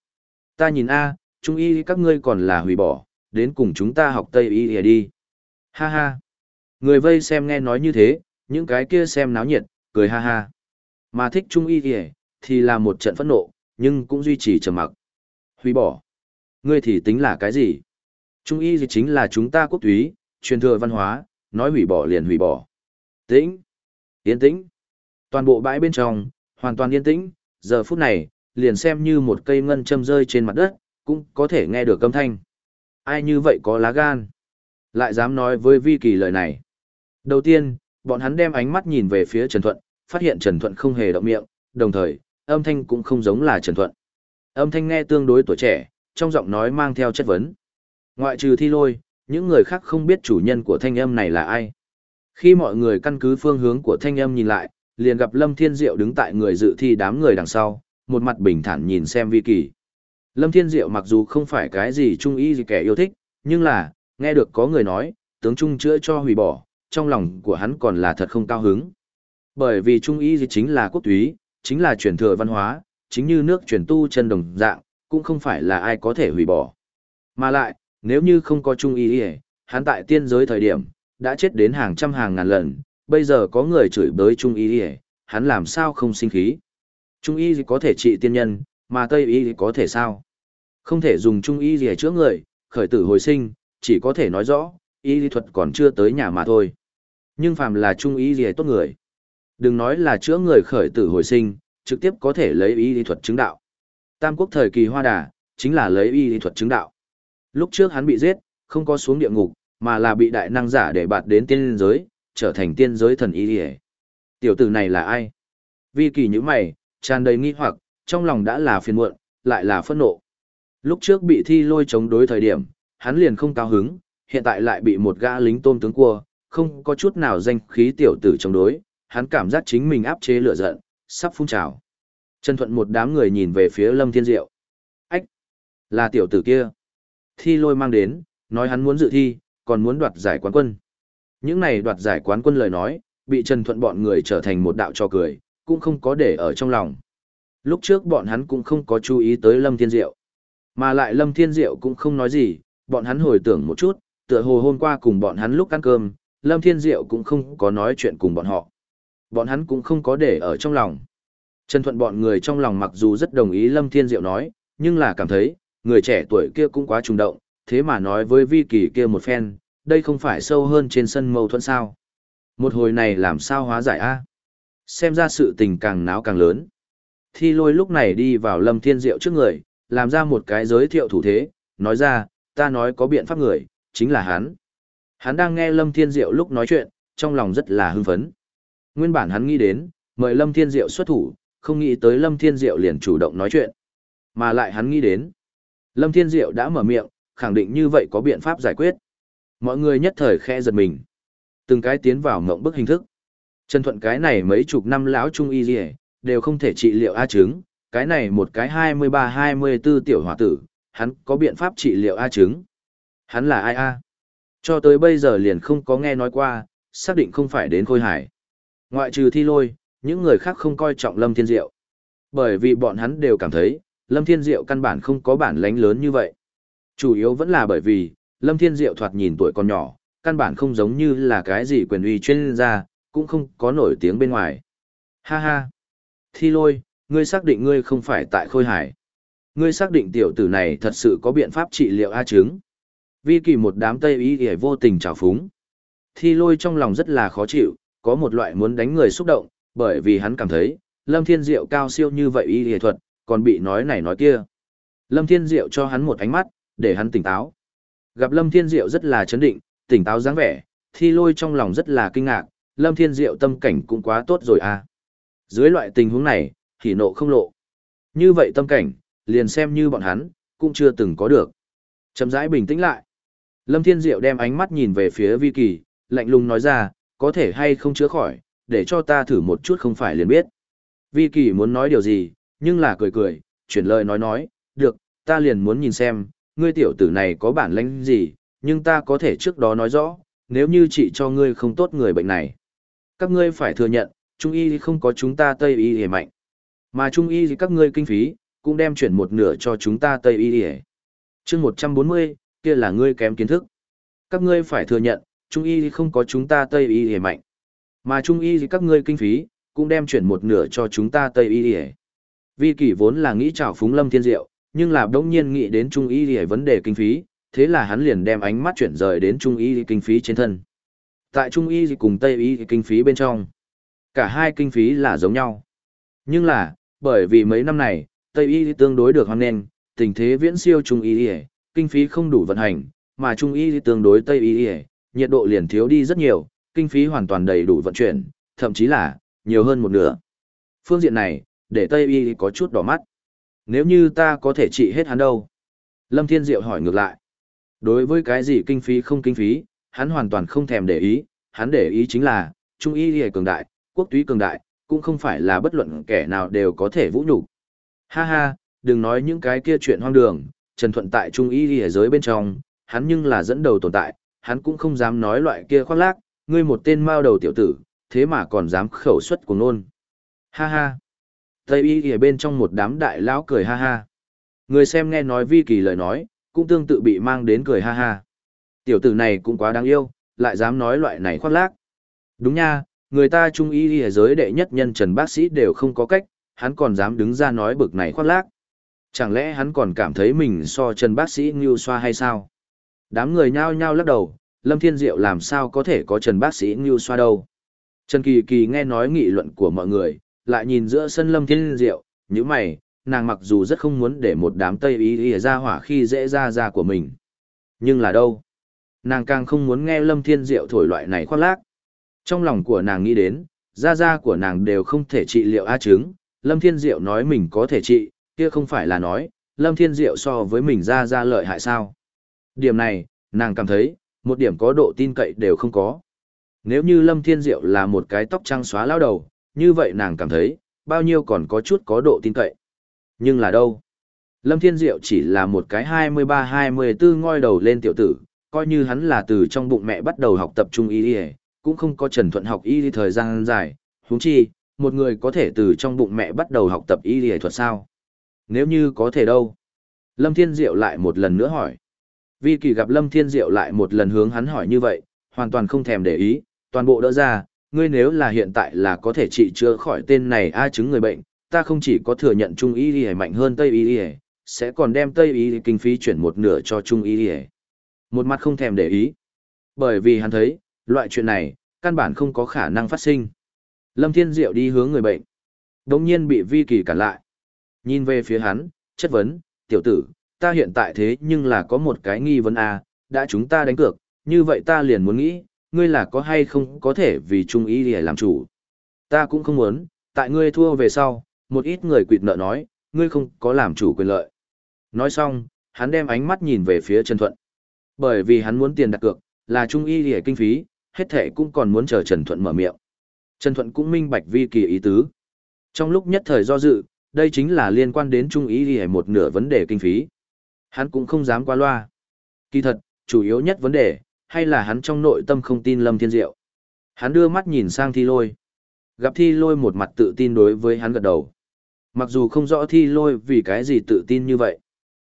Ta nhìn a, Trung Y các ngươi còn là hủy bỏ, đến cùng chúng ta học Tây Y kìa đi. Ha ha. Người vây xem nghe nói như thế, những cái kia xem náo nhiệt, cười ha ha. Mà thích Trung Y kìa, thì là một trận phẫn nộ, nhưng cũng duy trì trầm mặc. Hủy bỏ. Ngươi thì tính là cái gì? Trung Y gì chính là chúng ta quốc túy, truyền thừa văn hóa, nói hủy bỏ liền hủy bỏ. Tĩnh. Yên tĩnh. Toàn bộ bãi bên trong, hoàn toàn yên tĩnh, giờ phút này, liền xem như một cây ngân châm rơi trên mặt đất, cũng có thể nghe được âm thanh. Ai như vậy có lá gan? Lại dám nói với Vi Kỳ lời này. Đầu tiên, bọn hắn đem ánh mắt nhìn về phía Trần Thuận, phát hiện Trần Thuận không hề động miệng, đồng thời, âm thanh cũng không giống là Trần Thuận. Âm thanh nghe tương đối tuổi trẻ, trong giọng nói mang theo chất vấn. Ngoại trừ thi lôi, những người khác không biết chủ nhân của thanh âm này là ai. Khi mọi người căn cứ phương hướng của thanh âm nhìn lại, liền gặp Lâm Thiên Diệu đứng tại người dự thi đám người đằng sau, một mặt bình thản nhìn xem vi kỳ. Lâm Thiên Diệu mặc dù không phải cái gì trung ý gì kẻ yêu thích, nhưng là, nghe được có người nói, tướng trung chữa cho hủy bỏ, trong lòng của hắn còn là thật không cao hứng. Bởi vì trung Y chính là quốc túy, chính là truyền thừa văn hóa, chính như nước truyền tu chân đồng dạng, cũng không phải là ai có thể hủy bỏ. Mà lại, nếu như không có trung Y hắn tại tiên giới thời điểm, đã chết đến hàng trăm hàng ngàn lần, bây giờ có người chửi bới trung Y hắn làm sao không sinh khí. Trung y có thể trị tiên nhân, mà Tây y có thể sao? Không thể dùng trung y để chữa người, khởi tử hồi sinh, chỉ có thể nói rõ, y lý thuật còn chưa tới nhà mà thôi. Nhưng phàm là trung y lý tốt người. Đừng nói là chữa người khởi tử hồi sinh, trực tiếp có thể lấy y lý thuật chứng đạo. Tam quốc thời kỳ hoa đà, chính là lấy y lý thuật chứng đạo. Lúc trước hắn bị giết, không có xuống địa ngục, mà là bị đại năng giả để bạt đến tiên giới, trở thành tiên giới thần y lý Tiểu tử này là ai? Vi kỳ như mày, tràn đầy nghi hoặc, trong lòng đã là phiền muộn, lại là phẫn nộ. Lúc trước bị thi lôi chống đối thời điểm, hắn liền không cao hứng, hiện tại lại bị một gã lính tôm tướng cua, không có chút nào danh khí tiểu tử chống đối, hắn cảm giác chính mình áp chế lửa giận, sắp phun trào. Trần Thuận một đám người nhìn về phía Lâm Thiên Diệu. Ách! Là tiểu tử kia. Thi lôi mang đến, nói hắn muốn dự thi, còn muốn đoạt giải quán quân. Những này đoạt giải quán quân lời nói, bị Trần Thuận bọn người trở thành một đạo cho cười, cũng không có để ở trong lòng. Lúc trước bọn hắn cũng không có chú ý tới Lâm Thiên Diệu. Mà lại Lâm Thiên Diệu cũng không nói gì, bọn hắn hồi tưởng một chút, tựa hồ hôm qua cùng bọn hắn lúc ăn cơm, Lâm Thiên Diệu cũng không có nói chuyện cùng bọn họ. Bọn hắn cũng không có để ở trong lòng. Trần Thuận bọn người trong lòng mặc dù rất đồng ý Lâm Thiên Diệu nói, nhưng là cảm thấy, người trẻ tuổi kia cũng quá trùng động, thế mà nói với Vi Kỳ kia một phen, đây không phải sâu hơn trên sân mâu thuẫn sao. Một hồi này làm sao hóa giải a? Xem ra sự tình càng náo càng lớn. Thi lôi lúc này đi vào Lâm Thiên Diệu trước người, làm ra một cái giới thiệu thủ thế, nói ra, ta nói có biện pháp người, chính là hắn. Hắn đang nghe Lâm Thiên Diệu lúc nói chuyện, trong lòng rất là hưng phấn. Nguyên bản hắn nghĩ đến, mời Lâm Thiên Diệu xuất thủ, không nghĩ tới Lâm Thiên Diệu liền chủ động nói chuyện. Mà lại hắn nghĩ đến, Lâm Thiên Diệu đã mở miệng, khẳng định như vậy có biện pháp giải quyết. Mọi người nhất thời khẽ giật mình. Từng cái tiến vào ngộng bức hình thức. Trần Thuận cái này mấy chục năm lão trung y liề, đều không thể trị liệu A chứng, cái này một cái 23-24 tiểu hòa tử, hắn có biện pháp trị liệu A chứng. Hắn là ai A? Cho tới bây giờ liền không có nghe nói qua, xác định không phải đến khôi hải. Ngoại trừ thi lôi, những người khác không coi trọng Lâm Thiên Diệu. Bởi vì bọn hắn đều cảm thấy, Lâm Thiên Diệu căn bản không có bản lánh lớn như vậy. Chủ yếu vẫn là bởi vì, Lâm Thiên Diệu thoạt nhìn tuổi còn nhỏ, căn bản không giống như là cái gì quyền uy chuyên gia, cũng không có nổi tiếng bên ngoài. Ha ha! Thi lôi, ngươi xác định ngươi không phải tại khôi hải. Ngươi xác định tiểu tử này thật sự có biện pháp trị liệu A chứng. Vi kỳ một đám tây ý hề vô tình trào phúng. Thi lôi trong lòng rất là khó chịu, có một loại muốn đánh người xúc động, bởi vì hắn cảm thấy, Lâm Thiên Diệu cao siêu như vậy y y thuật, còn bị nói này nói kia. Lâm Thiên Diệu cho hắn một ánh mắt, để hắn tỉnh táo. Gặp Lâm Thiên Diệu rất là chấn định, tỉnh táo dáng vẻ, thi lôi trong lòng rất là kinh ngạc, Lâm Thiên Diệu tâm cảnh cũng quá tốt rồi à. Dưới loại tình huống này, thì nộ không lộ. Như vậy tâm cảnh, liền xem như bọn hắn, cũng chưa từng có được. Chậm rãi bình tĩnh lại. Lâm Thiên Diệu đem ánh mắt nhìn về phía Vi Kỳ, lạnh lùng nói ra, có thể hay không chữa khỏi, để cho ta thử một chút không phải liền biết. Vi Kỳ muốn nói điều gì, nhưng là cười cười, chuyển lời nói nói, được, ta liền muốn nhìn xem, ngươi tiểu tử này có bản lĩnh gì, nhưng ta có thể trước đó nói rõ, nếu như chị cho ngươi không tốt người bệnh này. Các ngươi phải thừa nhận, Trung y không có chúng ta Tây y hề mạnh. Mà Trung y thì các ngươi kinh phí, cũng đem chuyển một nửa cho chúng ta Tây y hề. chương 140, kia là ngươi kém kiến thức. Các ngươi phải thừa nhận, Trung y không có chúng ta Tây y hề mạnh. Mà Trung y thì các ngươi kinh phí, cũng đem chuyển một nửa cho chúng ta Tây y hề. Vi kỷ vốn là nghĩ trào phúng lâm thiên diệu, nhưng là đống nhiên nghĩ đến Trung y hề vấn đề kinh phí, thế là hắn liền đem ánh mắt chuyển rời đến Trung y kinh phí trên thân. Tại Trung y cùng Tây y kinh phí bên trong, cả hai kinh phí là giống nhau. Nhưng là, bởi vì mấy năm này, Tây y tương đối được hoan nghênh, tình thế viễn siêu Trung y, kinh phí không đủ vận hành, mà Trung y tương đối Tây y, nhiệt độ liền thiếu đi rất nhiều, kinh phí hoàn toàn đầy đủ vận chuyển, thậm chí là nhiều hơn một nửa. Phương diện này, để Tây y có chút đỏ mắt. Nếu như ta có thể trị hết hắn đâu? Lâm Thiên Diệu hỏi ngược lại. Đối với cái gì kinh phí không kinh phí, hắn hoàn toàn không thèm để ý, hắn để ý chính là, Trung y y cường đại, quốc túy cường đại, cũng không phải là bất luận kẻ nào đều có thể vũ nhục. Ha ha, đừng nói những cái kia chuyện hoang đường, Trần Thuận tại Trung y y giới bên trong, hắn nhưng là dẫn đầu tồn tại, hắn cũng không dám nói loại kia khoác lác, ngươi một tên mao đầu tiểu tử, thế mà còn dám khẩu xuất của nôn. Ha ha. Tây y y bên trong một đám đại lão cười ha ha. Người xem nghe nói vi kỳ lời nói, cũng tương tự bị mang đến cười ha ha. Tiểu tử này cũng quá đáng yêu, lại dám nói loại này khoác lác. Đúng nha, người ta trung y y giới đệ nhất nhân trần bác sĩ đều không có cách, hắn còn dám đứng ra nói bực này khoác lác. Chẳng lẽ hắn còn cảm thấy mình so trần bác sĩ ngưu xoa hay sao? Đám người nhao nhao lắc đầu, Lâm Thiên Diệu làm sao có thể có trần bác sĩ ngưu xoa đâu. Trần Kỳ Kỳ nghe nói nghị luận của mọi người, lại nhìn giữa sân Lâm Thiên Diệu, như mày, nàng mặc dù rất không muốn để một đám Tây ý ý ra hỏa khi dễ ra ra của mình. Nhưng là đâu? Nàng càng không muốn nghe Lâm Thiên Diệu thổi loại này khoác lác. Trong lòng của nàng nghĩ đến, ra ra của nàng đều không thể trị liệu A chứng, Lâm Thiên Diệu nói mình có thể trị, kia không phải là nói, Lâm Thiên Diệu so với mình ra ra lợi hại sao. Điểm này, nàng cảm thấy, một điểm có độ tin cậy đều không có. Nếu như Lâm Thiên Diệu là một cái tóc trắng xóa lao đầu, như vậy nàng cảm thấy, bao nhiêu còn có chút có độ tin cậy. Nhưng là đâu? Lâm Thiên Diệu chỉ là một cái 23-24 ngoi đầu lên tiểu tử, coi như hắn là từ trong bụng mẹ bắt đầu học tập trung y y, cũng không có Trần Thuận học y thời gian dài, huống chi, một người có thể từ trong bụng mẹ bắt đầu học tập y y thuật sao? Nếu như có thể đâu? Lâm Thiên Diệu lại một lần nữa hỏi. Vi Kỳ gặp Lâm Thiên Diệu lại một lần hướng hắn hỏi như vậy, hoàn toàn không thèm để ý, toàn bộ đỡ ra, ngươi nếu là hiện tại là có thể trị chữa khỏi tên này a chứng người bệnh, ta không chỉ có thừa nhận trung y y mạnh hơn tây y y, sẽ còn đem tây y kinh phí chuyển một nửa cho trung y y. Một mặt không thèm để ý. Bởi vì hắn thấy, loại chuyện này, căn bản không có khả năng phát sinh. Lâm Thiên Diệu đi hướng người bệnh. Đồng nhiên bị Vi Kỳ cản lại. Nhìn về phía hắn, chất vấn, tiểu tử, ta hiện tại thế nhưng là có một cái nghi vấn a, đã chúng ta đánh cược, như vậy ta liền muốn nghĩ, ngươi là có hay không có thể vì trung ý để làm chủ. Ta cũng không muốn, tại ngươi thua về sau, một ít người quỵt nợ nói, ngươi không có làm chủ quyền lợi. Nói xong, hắn đem ánh mắt nhìn về phía Trần Thuận. Bởi vì hắn muốn tiền đặt cược, là trung y để kinh phí, hết thể cũng còn muốn chờ Trần Thuận mở miệng. Trần Thuận cũng minh bạch vi kỳ ý tứ. Trong lúc nhất thời do dự, đây chính là liên quan đến trung ý để một nửa vấn đề kinh phí. Hắn cũng không dám qua loa. Kỳ thật, chủ yếu nhất vấn đề, hay là hắn trong nội tâm không tin Lâm Thiên Diệu. Hắn đưa mắt nhìn sang thi lôi. Gặp thi lôi một mặt tự tin đối với hắn gật đầu. Mặc dù không rõ thi lôi vì cái gì tự tin như vậy.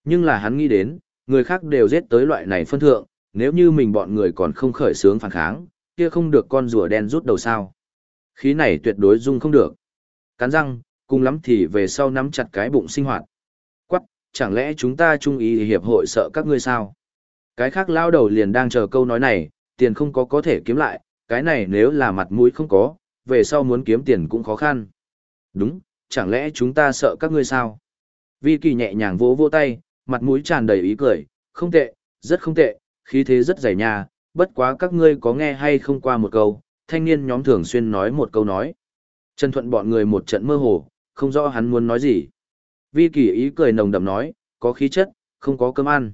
Nhưng là hắn nghĩ đến, người khác đều giết tới loại này phân thượng, nếu như mình bọn người còn không khởi sướng phản kháng, kia không được con rùa đen rút đầu sao. Khí này tuyệt đối dung không được. Cắn răng, cùng lắm thì về sau nắm chặt cái bụng sinh hoạt. Quắc, chẳng lẽ chúng ta trung ý hiệp hội sợ các ngươi sao? Cái khác lao đầu liền đang chờ câu nói này, tiền không có có thể kiếm lại, cái này nếu là mặt mũi không có, về sau muốn kiếm tiền cũng khó khăn. Đúng, chẳng lẽ chúng ta sợ các ngươi sao? Vi Kỳ nhẹ nhàng vỗ vỗ tay, mặt mũi tràn đầy ý cười, không tệ, rất không tệ, khí thế rất dày nhà, bất quá các ngươi có nghe hay không qua một câu, thanh niên nhóm thường xuyên nói một câu nói. Trần Thuận bọn người một trận mơ hồ, không rõ hắn muốn nói gì. Vi Kỳ ý cười nồng đậm nói, có khí chất, không có cơm ăn.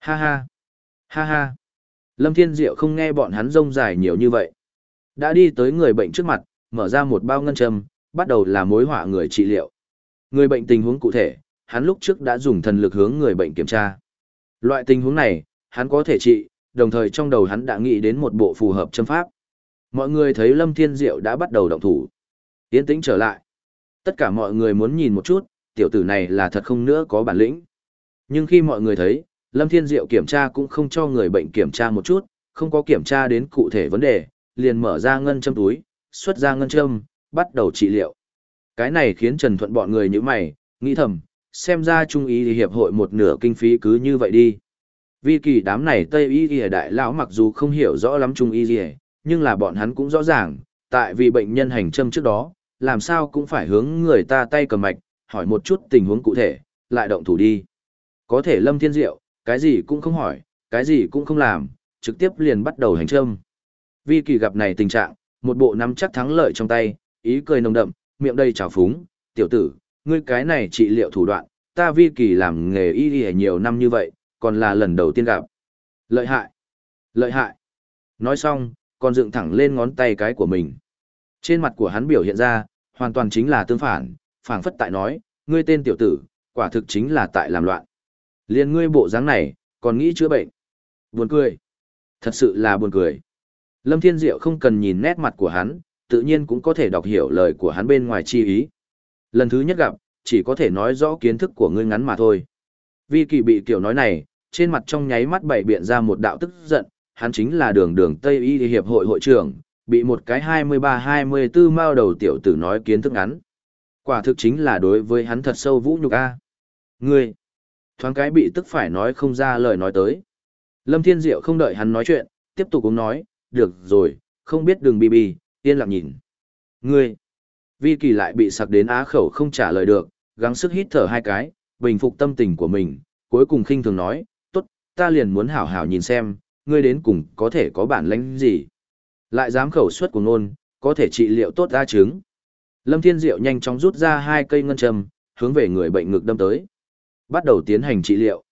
Ha ha. Ha ha. Lâm Thiên Diệu không nghe bọn hắn rông dài nhiều như vậy. Đã đi tới người bệnh trước mặt, mở ra một bao ngân châm, bắt đầu là mối họa người trị liệu. Người bệnh tình huống cụ thể, hắn lúc trước đã dùng thần lực hướng người bệnh kiểm tra. Loại tình huống này, hắn có thể trị, đồng thời trong đầu hắn đã nghĩ đến một bộ phù hợp châm pháp. Mọi người thấy Lâm Thiên Diệu đã bắt đầu động thủ. Yên tĩnh trở lại. Tất cả mọi người muốn nhìn một chút, tiểu tử này là thật không nữa có bản lĩnh. Nhưng khi mọi người thấy, Lâm Thiên Diệu kiểm tra cũng không cho người bệnh kiểm tra một chút, không có kiểm tra đến cụ thể vấn đề, liền mở ra ngân châm túi, xuất ra ngân châm, bắt đầu trị liệu. Cái này khiến Trần Thuận bọn người như mày, nghĩ thầm, xem ra trung ý hiệp hội một nửa kinh phí cứ như vậy đi. Vì kỳ đám này Tây y y đại lão mặc dù không hiểu rõ lắm trung y y, nhưng là bọn hắn cũng rõ ràng, tại vì bệnh nhân hành châm trước đó, làm sao cũng phải hướng người ta tay cầm mạch, hỏi một chút tình huống cụ thể, lại động thủ đi. Có thể Lâm Thiên Diệu, cái gì cũng không hỏi, cái gì cũng không làm, trực tiếp liền bắt đầu hành trâm. Vi kỳ gặp này tình trạng, một bộ nắm chắc thắng lợi trong tay, ý cười nồng đậm, miệng đầy trào phúng, tiểu tử, ngươi cái này trị liệu thủ đoạn, ta vi kỳ làm nghề y y nhiều năm như vậy, còn là lần đầu tiên gặp. Lợi hại, lợi hại. Nói xong, còn dựng thẳng lên ngón tay cái của mình. Trên mặt của hắn biểu hiện ra, hoàn toàn chính là tương phản, phảng phất tại nói, ngươi tên tiểu tử, quả thực chính là tại làm loạn. Liên ngươi bộ dáng này, còn nghĩ chữa bệnh. Buồn cười. Thật sự là buồn cười. Lâm Thiên Diệu không cần nhìn nét mặt của hắn, tự nhiên cũng có thể đọc hiểu lời của hắn bên ngoài chi ý. Lần thứ nhất gặp, chỉ có thể nói rõ kiến thức của ngươi ngắn mà thôi. Vi kỳ bị kiểu nói này, trên mặt trong nháy mắt bảy biện ra một đạo tức giận, hắn chính là đường đường Tây Y Hiệp hội hội trưởng, bị một cái 23-24 mao đầu tiểu tử nói kiến thức ngắn. Quả thực chính là đối với hắn thật sâu vũ nhục a. Ngươi, thoáng cái bị tức phải nói không ra lời nói tới. Lâm Thiên Diệu không đợi hắn nói chuyện, tiếp tục cũng nói, được rồi, không biết đường bi bi, yên lặng nhìn. Ngươi, vi kỳ lại bị sặc đến á khẩu không trả lời được, gắng sức hít thở hai cái, bình phục tâm tình của mình, cuối cùng khinh thường nói, tốt, ta liền muốn hảo hảo nhìn xem, ngươi đến cùng có thể có bản lãnh gì. Lại dám khẩu suất của nôn, có thể trị liệu tốt ra chứng. Lâm Thiên Diệu nhanh chóng rút ra hai cây ngân châm, hướng về người bệnh ngực đâm tới bắt đầu tiến hành trị liệu.